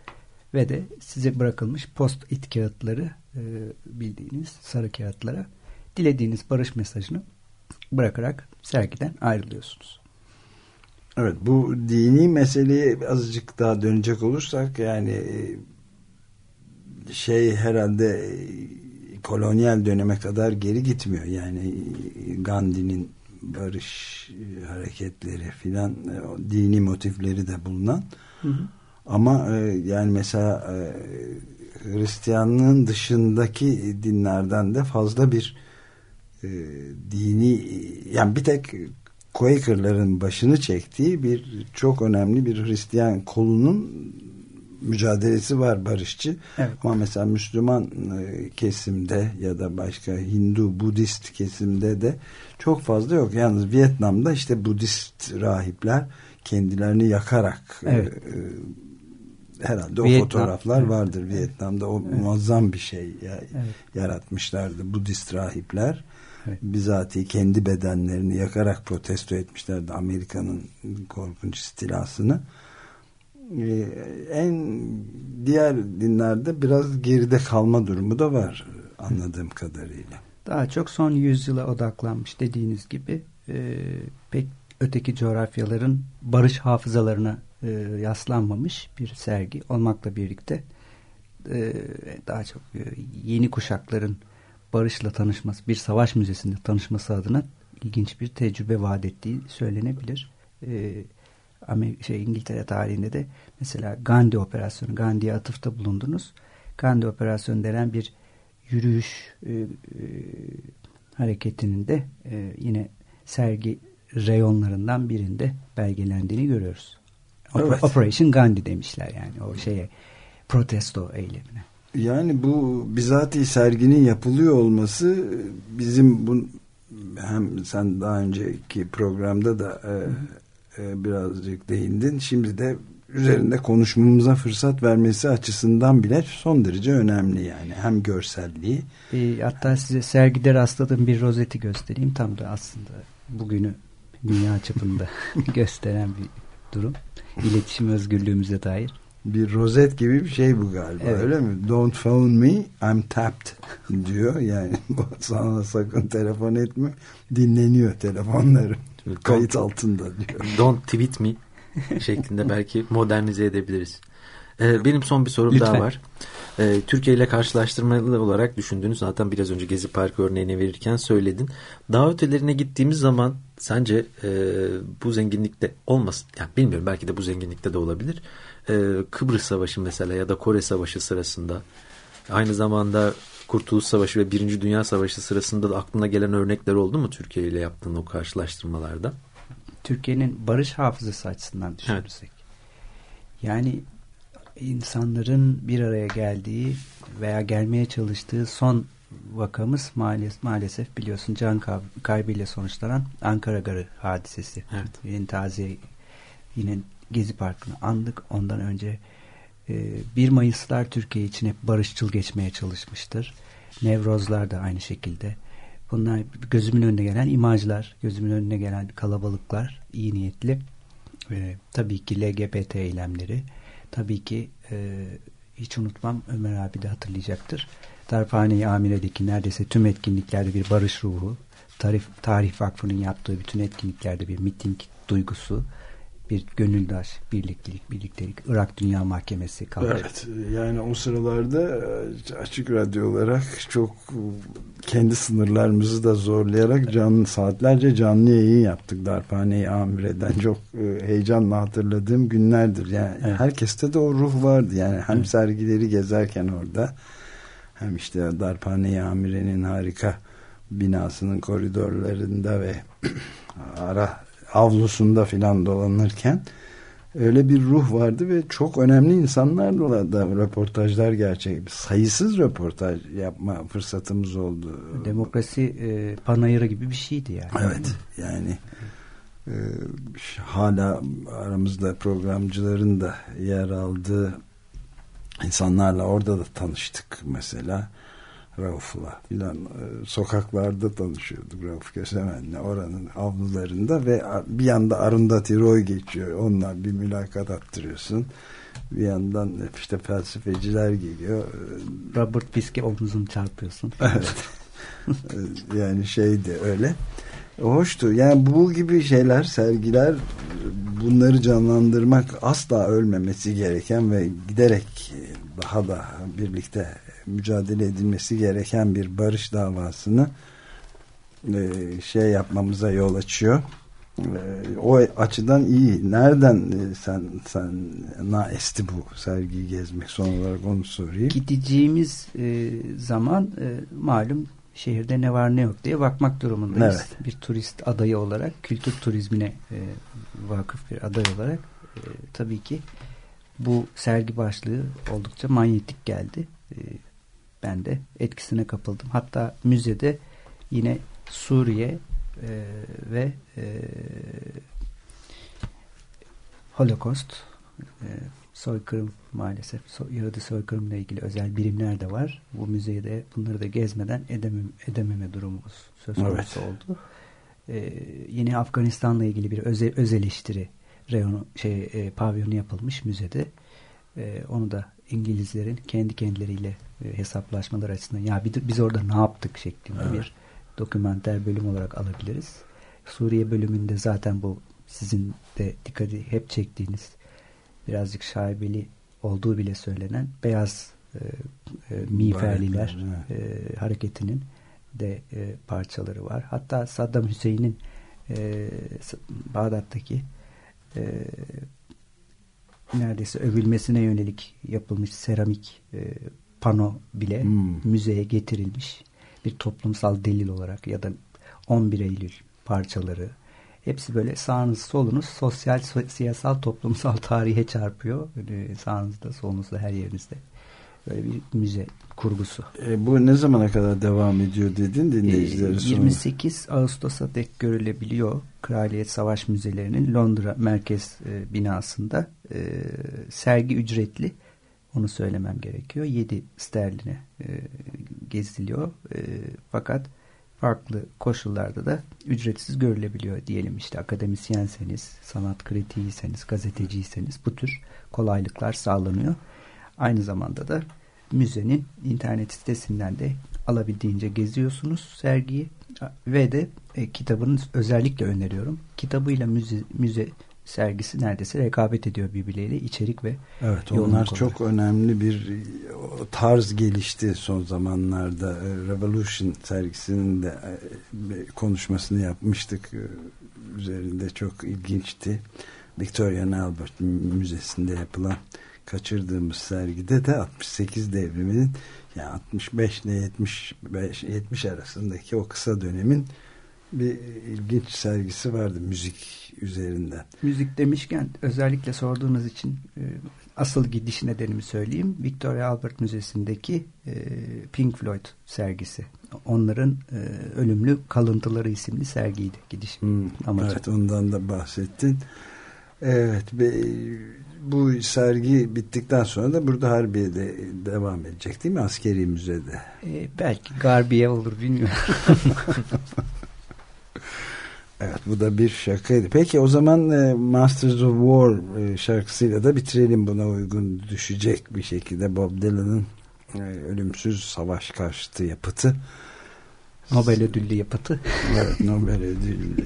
ve de size bırakılmış post-it kağıtları e, bildiğiniz sarı kağıtlara dilediğiniz barış mesajını bırakarak sergiden ayrılıyorsunuz. Evet bu dini meseleye azıcık daha dönecek olursak yani e, şey herhalde e, kolonyal döneme kadar geri gitmiyor. Yani Gandhi'nin barış hareketleri filan dini motifleri de bulunan. Hı hı. Ama e, yani mesela e, Hristiyanlığın dışındaki dinlerden de fazla bir e, dini yani bir tek Quaker'ların başını çektiği bir çok önemli bir Hristiyan kolunun mücadelesi var barışçı. Evet. Ama mesela Müslüman e, kesimde ya da başka Hindu, Budist kesimde de çok fazla yok. Yalnız Vietnam'da işte Budist rahipler kendilerini yakarak evet. e, herhalde Vietnam, o fotoğraflar evet. vardır Vietnam'da. O evet. muazzam bir şey ya, evet. yaratmışlardı Budist rahipler. Evet. Bizatihi kendi bedenlerini yakarak protesto etmişlerdi Amerika'nın korkunç istilasını. Ee, en diğer dinlerde biraz geride kalma durumu da var anladığım kadarıyla. Daha çok son yüzyıla odaklanmış dediğiniz gibi e, pek öteki coğrafyaların barış hafızalarına e, yaslanmamış bir sergi olmakla birlikte e, daha çok e, yeni kuşakların barışla tanışması, bir savaş müzesinde tanışması adına ilginç bir tecrübe vaat ettiği söylenebilir. E, şey, İngiltere tarihinde de mesela Gandhi operasyonu, Gandhi'ye atıfta bulundunuz. Gandhi operasyonu denen bir yürüyüş e, e, hareketinin de e, yine sergi reyonlarından birinde belgelendiğini görüyoruz. Evet. Operation Gandhi demişler yani o şeye protesto eylemine. Yani bu bizatihi serginin yapılıyor olması bizim bu hem sen daha önceki programda da e, e, birazcık değindin. Şimdi de üzerinde konuşmamıza fırsat vermesi açısından bile son derece önemli yani. Hem görselliği. E, hatta size sergide rastladığım bir rozeti göstereyim. Tam da aslında bugünü dünya çapında *laughs* gösteren bir durum. İletişim özgürlüğümüze dair. Bir rozet gibi bir şey bu galiba evet. öyle mi? Don't phone me, I'm tapped *laughs* diyor. Yani *laughs* sana sakın telefon etme. Dinleniyor telefonları. *laughs* Kayıt altında diyor. Don't tweet me şeklinde belki modernize edebiliriz. Ee, benim son bir sorum Lütfen. daha var. Ee, Türkiye ile karşılaştırmalı olarak düşündüğünüz zaten biraz önce Gezi Parkı örneğini verirken söyledin. Daha ötelerine gittiğimiz zaman sence e, bu zenginlikte olmasın? Yani bilmiyorum belki de bu zenginlikte de olabilir. E, Kıbrıs Savaşı mesela ya da Kore Savaşı sırasında aynı zamanda Kurtuluş Savaşı ve Birinci Dünya Savaşı sırasında da aklına gelen örnekler oldu mu Türkiye ile yaptığın o karşılaştırmalarda? Türkiye'nin barış hafızası açısından düşünürsek. Evet. Yani insanların bir araya geldiği veya gelmeye çalıştığı son vakamız maalesef, maalesef biliyorsun can kaybıyla sonuçlanan Ankara Garı hadisesi. Evet. Yine taze yine Gezi Parkı'nı andık. Ondan önce e, 1 Mayıslar Türkiye için hep barışçıl geçmeye çalışmıştır. Nevrozlar da aynı şekilde. Bunlar gözümün önüne gelen imajlar, gözümün önüne gelen kalabalıklar, iyi niyetli. E, tabii ki LGBT eylemleri, tabii ki e, hiç unutmam Ömer abi de hatırlayacaktır. Darphane-i Amire'deki neredeyse tüm etkinliklerde bir barış ruhu, Tarif, Tarih Vakfı'nın yaptığı bütün etkinliklerde bir miting duygusu, bir gönüldaş, birliktelik, birliktelik, Irak Dünya Mahkemesi kaldı. Evet, yani o sıralarda e, açık radyo olarak çok kendi sınırlarımızı da zorlayarak canlı saatlerce canlı yayın yaptık Darphane-i Amire'den. Çok e, heyecanla hatırladığım günlerdir. Yani evet. herkeste de o ruh vardı. Yani hem evet. sergileri gezerken orada hem işte Darphane-i Amire'nin harika binasının koridorlarında ve *clears throat* ara avlusunda filan dolanırken öyle bir ruh vardı ve çok önemli insanlarla da röportajlar gerçek. Sayısız röportaj yapma fırsatımız oldu. Demokrasi e, panayırı gibi bir şeydi yani. Evet yani e, hala aramızda programcıların da yer aldığı insanlarla orada da tanıştık mesela. Rauf'la filan e, sokaklarda tanışıyorduk Rauf Kösemen'le oranın avlularında ve bir yanda Arundhati Roy geçiyor. Onlar bir mülakat attırıyorsun. Bir yandan işte felsefeciler geliyor. Robert Biske omuzunu çarpıyorsun. *laughs* Evet. yani şeydi öyle. Hoştu. Yani bu gibi şeyler, sergiler bunları canlandırmak asla ölmemesi gereken ve giderek daha da birlikte mücadele edilmesi gereken bir barış davasını e, şey yapmamıza yol açıyor. E, o açıdan iyi. Nereden e, sen sen na esti bu sergiyi gezmek son olarak onu sorayım. Gideceğimiz e, zaman e, malum şehirde ne var ne yok diye bakmak durumundayız. Evet. Bir turist adayı olarak, kültür turizmine e, vakıf bir aday olarak e, tabii ki bu sergi başlığı oldukça manyetik geldi. E, ben de etkisine kapıldım. Hatta müzede yine Suriye e, ve e, Holocaust e, soykırım maalesef so, Yahudi soykırımla ilgili özel birimler de var. Bu müzeyde bunları da gezmeden edemem, edememe durumumuz söz konusu evet. oldu. Ee, yine Afganistan'la ilgili bir özel, öz eleştiri reyonu, şey, e, pavyonu yapılmış müzede. E, onu da İngilizlerin kendi kendileriyle e, hesaplaşmalar açısından ya biz, orada ne yaptık şeklinde evet. bir dokümenter bölüm olarak alabiliriz. Suriye bölümünde zaten bu sizin de dikkati hep çektiğiniz birazcık şaibeli olduğu bile söylenen beyaz e, e, miğferliler e, hareketinin de e, parçaları var. Hatta Saddam Hüseyin'in e, Bağdat'taki e, neredeyse övülmesine yönelik yapılmış seramik e, pano bile hmm. müzeye getirilmiş bir toplumsal delil olarak ya da 11 Eylül parçaları hepsi böyle sağınız solunuz sosyal siyasal toplumsal tarihe çarpıyor. Böyle sağınızda solunuzda her yerinizde böyle bir müze kurgusu. E, bu ne zamana kadar devam ediyor dedin dinleyicilere e, 28 sonra. Ağustos'a dek görülebiliyor. Kraliyet Savaş Müzelerinin Londra merkez e, binasında e, sergi ücretli. Onu söylemem gerekiyor. 7 sterline e, geziliyor. E, fakat farklı koşullarda da ücretsiz görülebiliyor diyelim işte akademisyenseniz, sanat kritiğiyseniz, gazeteciyseniz bu tür kolaylıklar sağlanıyor. Aynı zamanda da müzenin internet sitesinden de alabildiğince geziyorsunuz sergiyi ve de e, kitabını özellikle öneriyorum. Kitabıyla müze, müze sergisi neredeyse rekabet ediyor birbirleriyle içerik ve Evet onlar olarak. çok önemli bir tarz gelişti son zamanlarda. E, Revolution sergisinin de e, konuşmasını yapmıştık. Üzerinde çok ilginçti. Victoria and Albert Müzesi'nde yapılan kaçırdığımız sergide de 68 devriminin yani 65 ile 75 70 arasındaki o kısa dönemin bir ilginç sergisi vardı müzik üzerinden. Müzik demişken özellikle sorduğunuz için e, asıl gidiş nedenimi söyleyeyim. Victoria Albert Müzesi'ndeki e, Pink Floyd sergisi. Onların e, Ölümlü Kalıntıları isimli sergiydi gidiş hmm, amacı. Evet ondan da bahsettin. Evet bu sergi bittikten sonra da burada Harbiye'de devam edecek değil mi? Askeri müzede. Ee, belki Garbiye olur bilmiyorum. *laughs* evet bu da bir şakaydı. Peki o zaman e, Masters of War e, şarkısıyla da bitirelim buna uygun düşecek bir şekilde Bob Dylan'ın e, ölümsüz savaş karşıtı yapıtı. Nobel ödüllü yapıtı. *laughs* evet Nobel ödüllü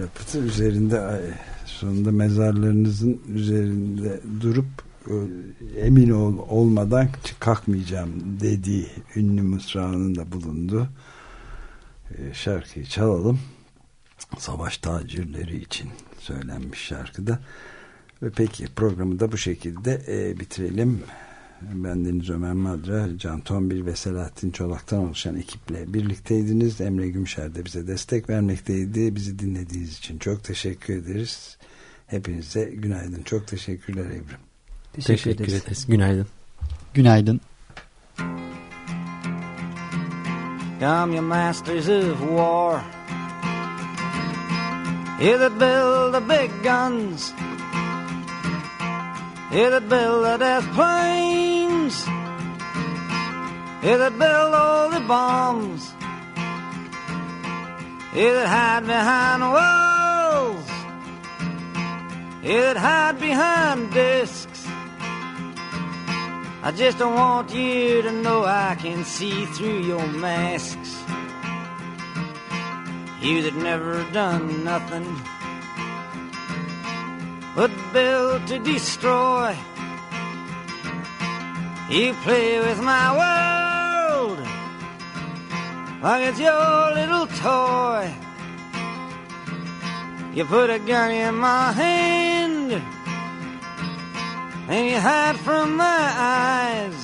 yapıtı üzerinde sonunda mezarlarınızın üzerinde durup e, emin ol, olmadan kalkmayacağım dediği ünlü mısranında bulundu. E, şarkıyı çalalım. Savaş tacirleri için söylenmiş şarkıda. Ve peki programı da bu şekilde e, bitirelim. Ben Deniz Ömer Madra, Can Tombil ve Selahattin Çolak'tan oluşan ekiple birlikteydiniz. Emre Gümşer de bize destek vermekteydi. Bizi dinlediğiniz için çok teşekkür ederiz. Hepinize günaydın. Çok teşekkürler Evrim. Teşekkür, teşekkür ederiz. ederiz. Günaydın. Günaydın. Come, you masters of war. You that build the big guns. You that build the death planes. You that build all the bombs. You that hide behind walls. You that hide behind discs. I just don't want you to know I can see through your masks. You that never done nothing but build to destroy. You play with my world like it's your little toy. You put a gun in my hand and you hide from my eyes.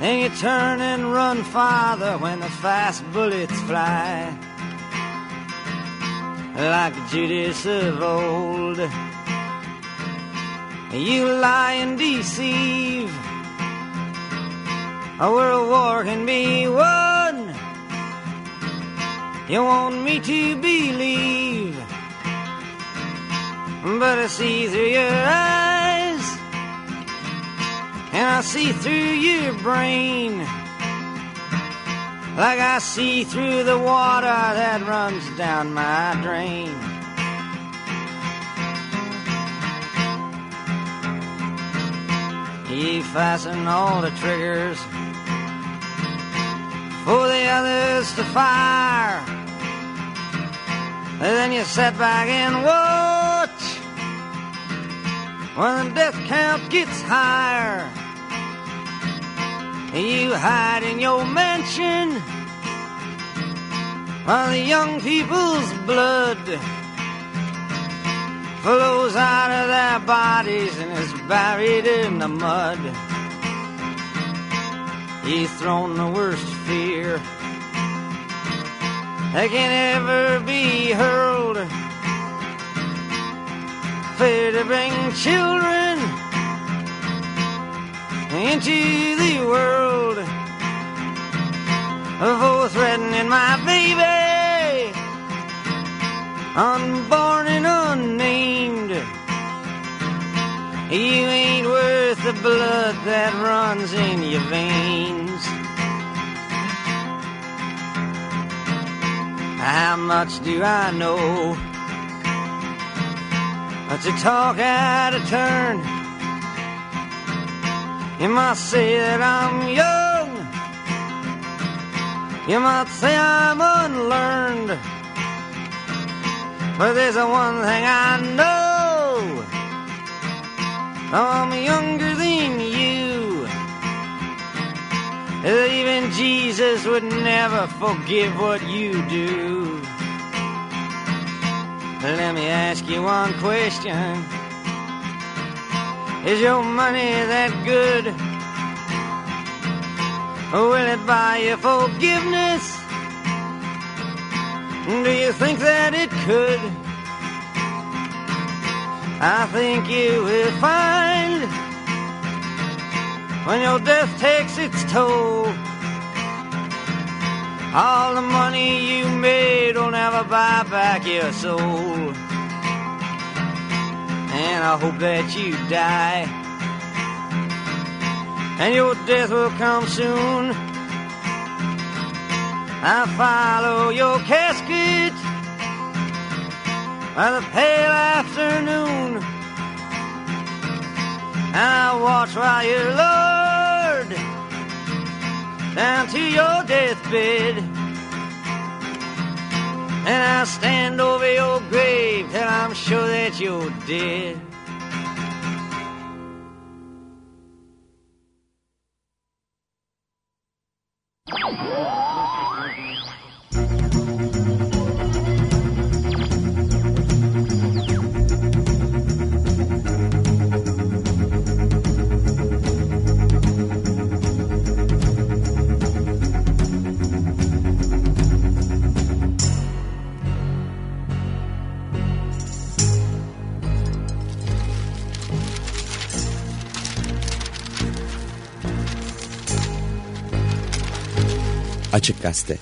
And you turn and run farther when the fast bullets fly. Like Judas of old, you lie and deceive. A world war can be won. You want me to believe but I see through your eyes, and I see through your brain, like I see through the water that runs down my drain. You fasten all the triggers for the others to fire. And then you sit back and watch when the death count gets higher. You hide in your mansion while the young people's blood flows out of their bodies and is buried in the mud. You've thrown the worst fear that can ever be hurled. Fear to bring children into the world. For threatening my baby, unborn and unnamed. You ain't worth the blood that runs in your veins. How much do I know? To talk out of turn. You might say that I'm young. You might say I'm unlearned. But there's a one thing I know. I'm younger than you. Even Jesus would never forgive what you do. Let me ask you one question. Is your money that good? Will it buy you forgiveness? Do you think that it could? I think you will find when your death takes its toll. All the money you made will never buy back your soul. And I hope that you die. And your death will come soon. I follow your casket by the pale afternoon. I watch while you're lowered down to your deathbed. And I'll stand over your grave till I'm sure that you're dead. Açık Gazete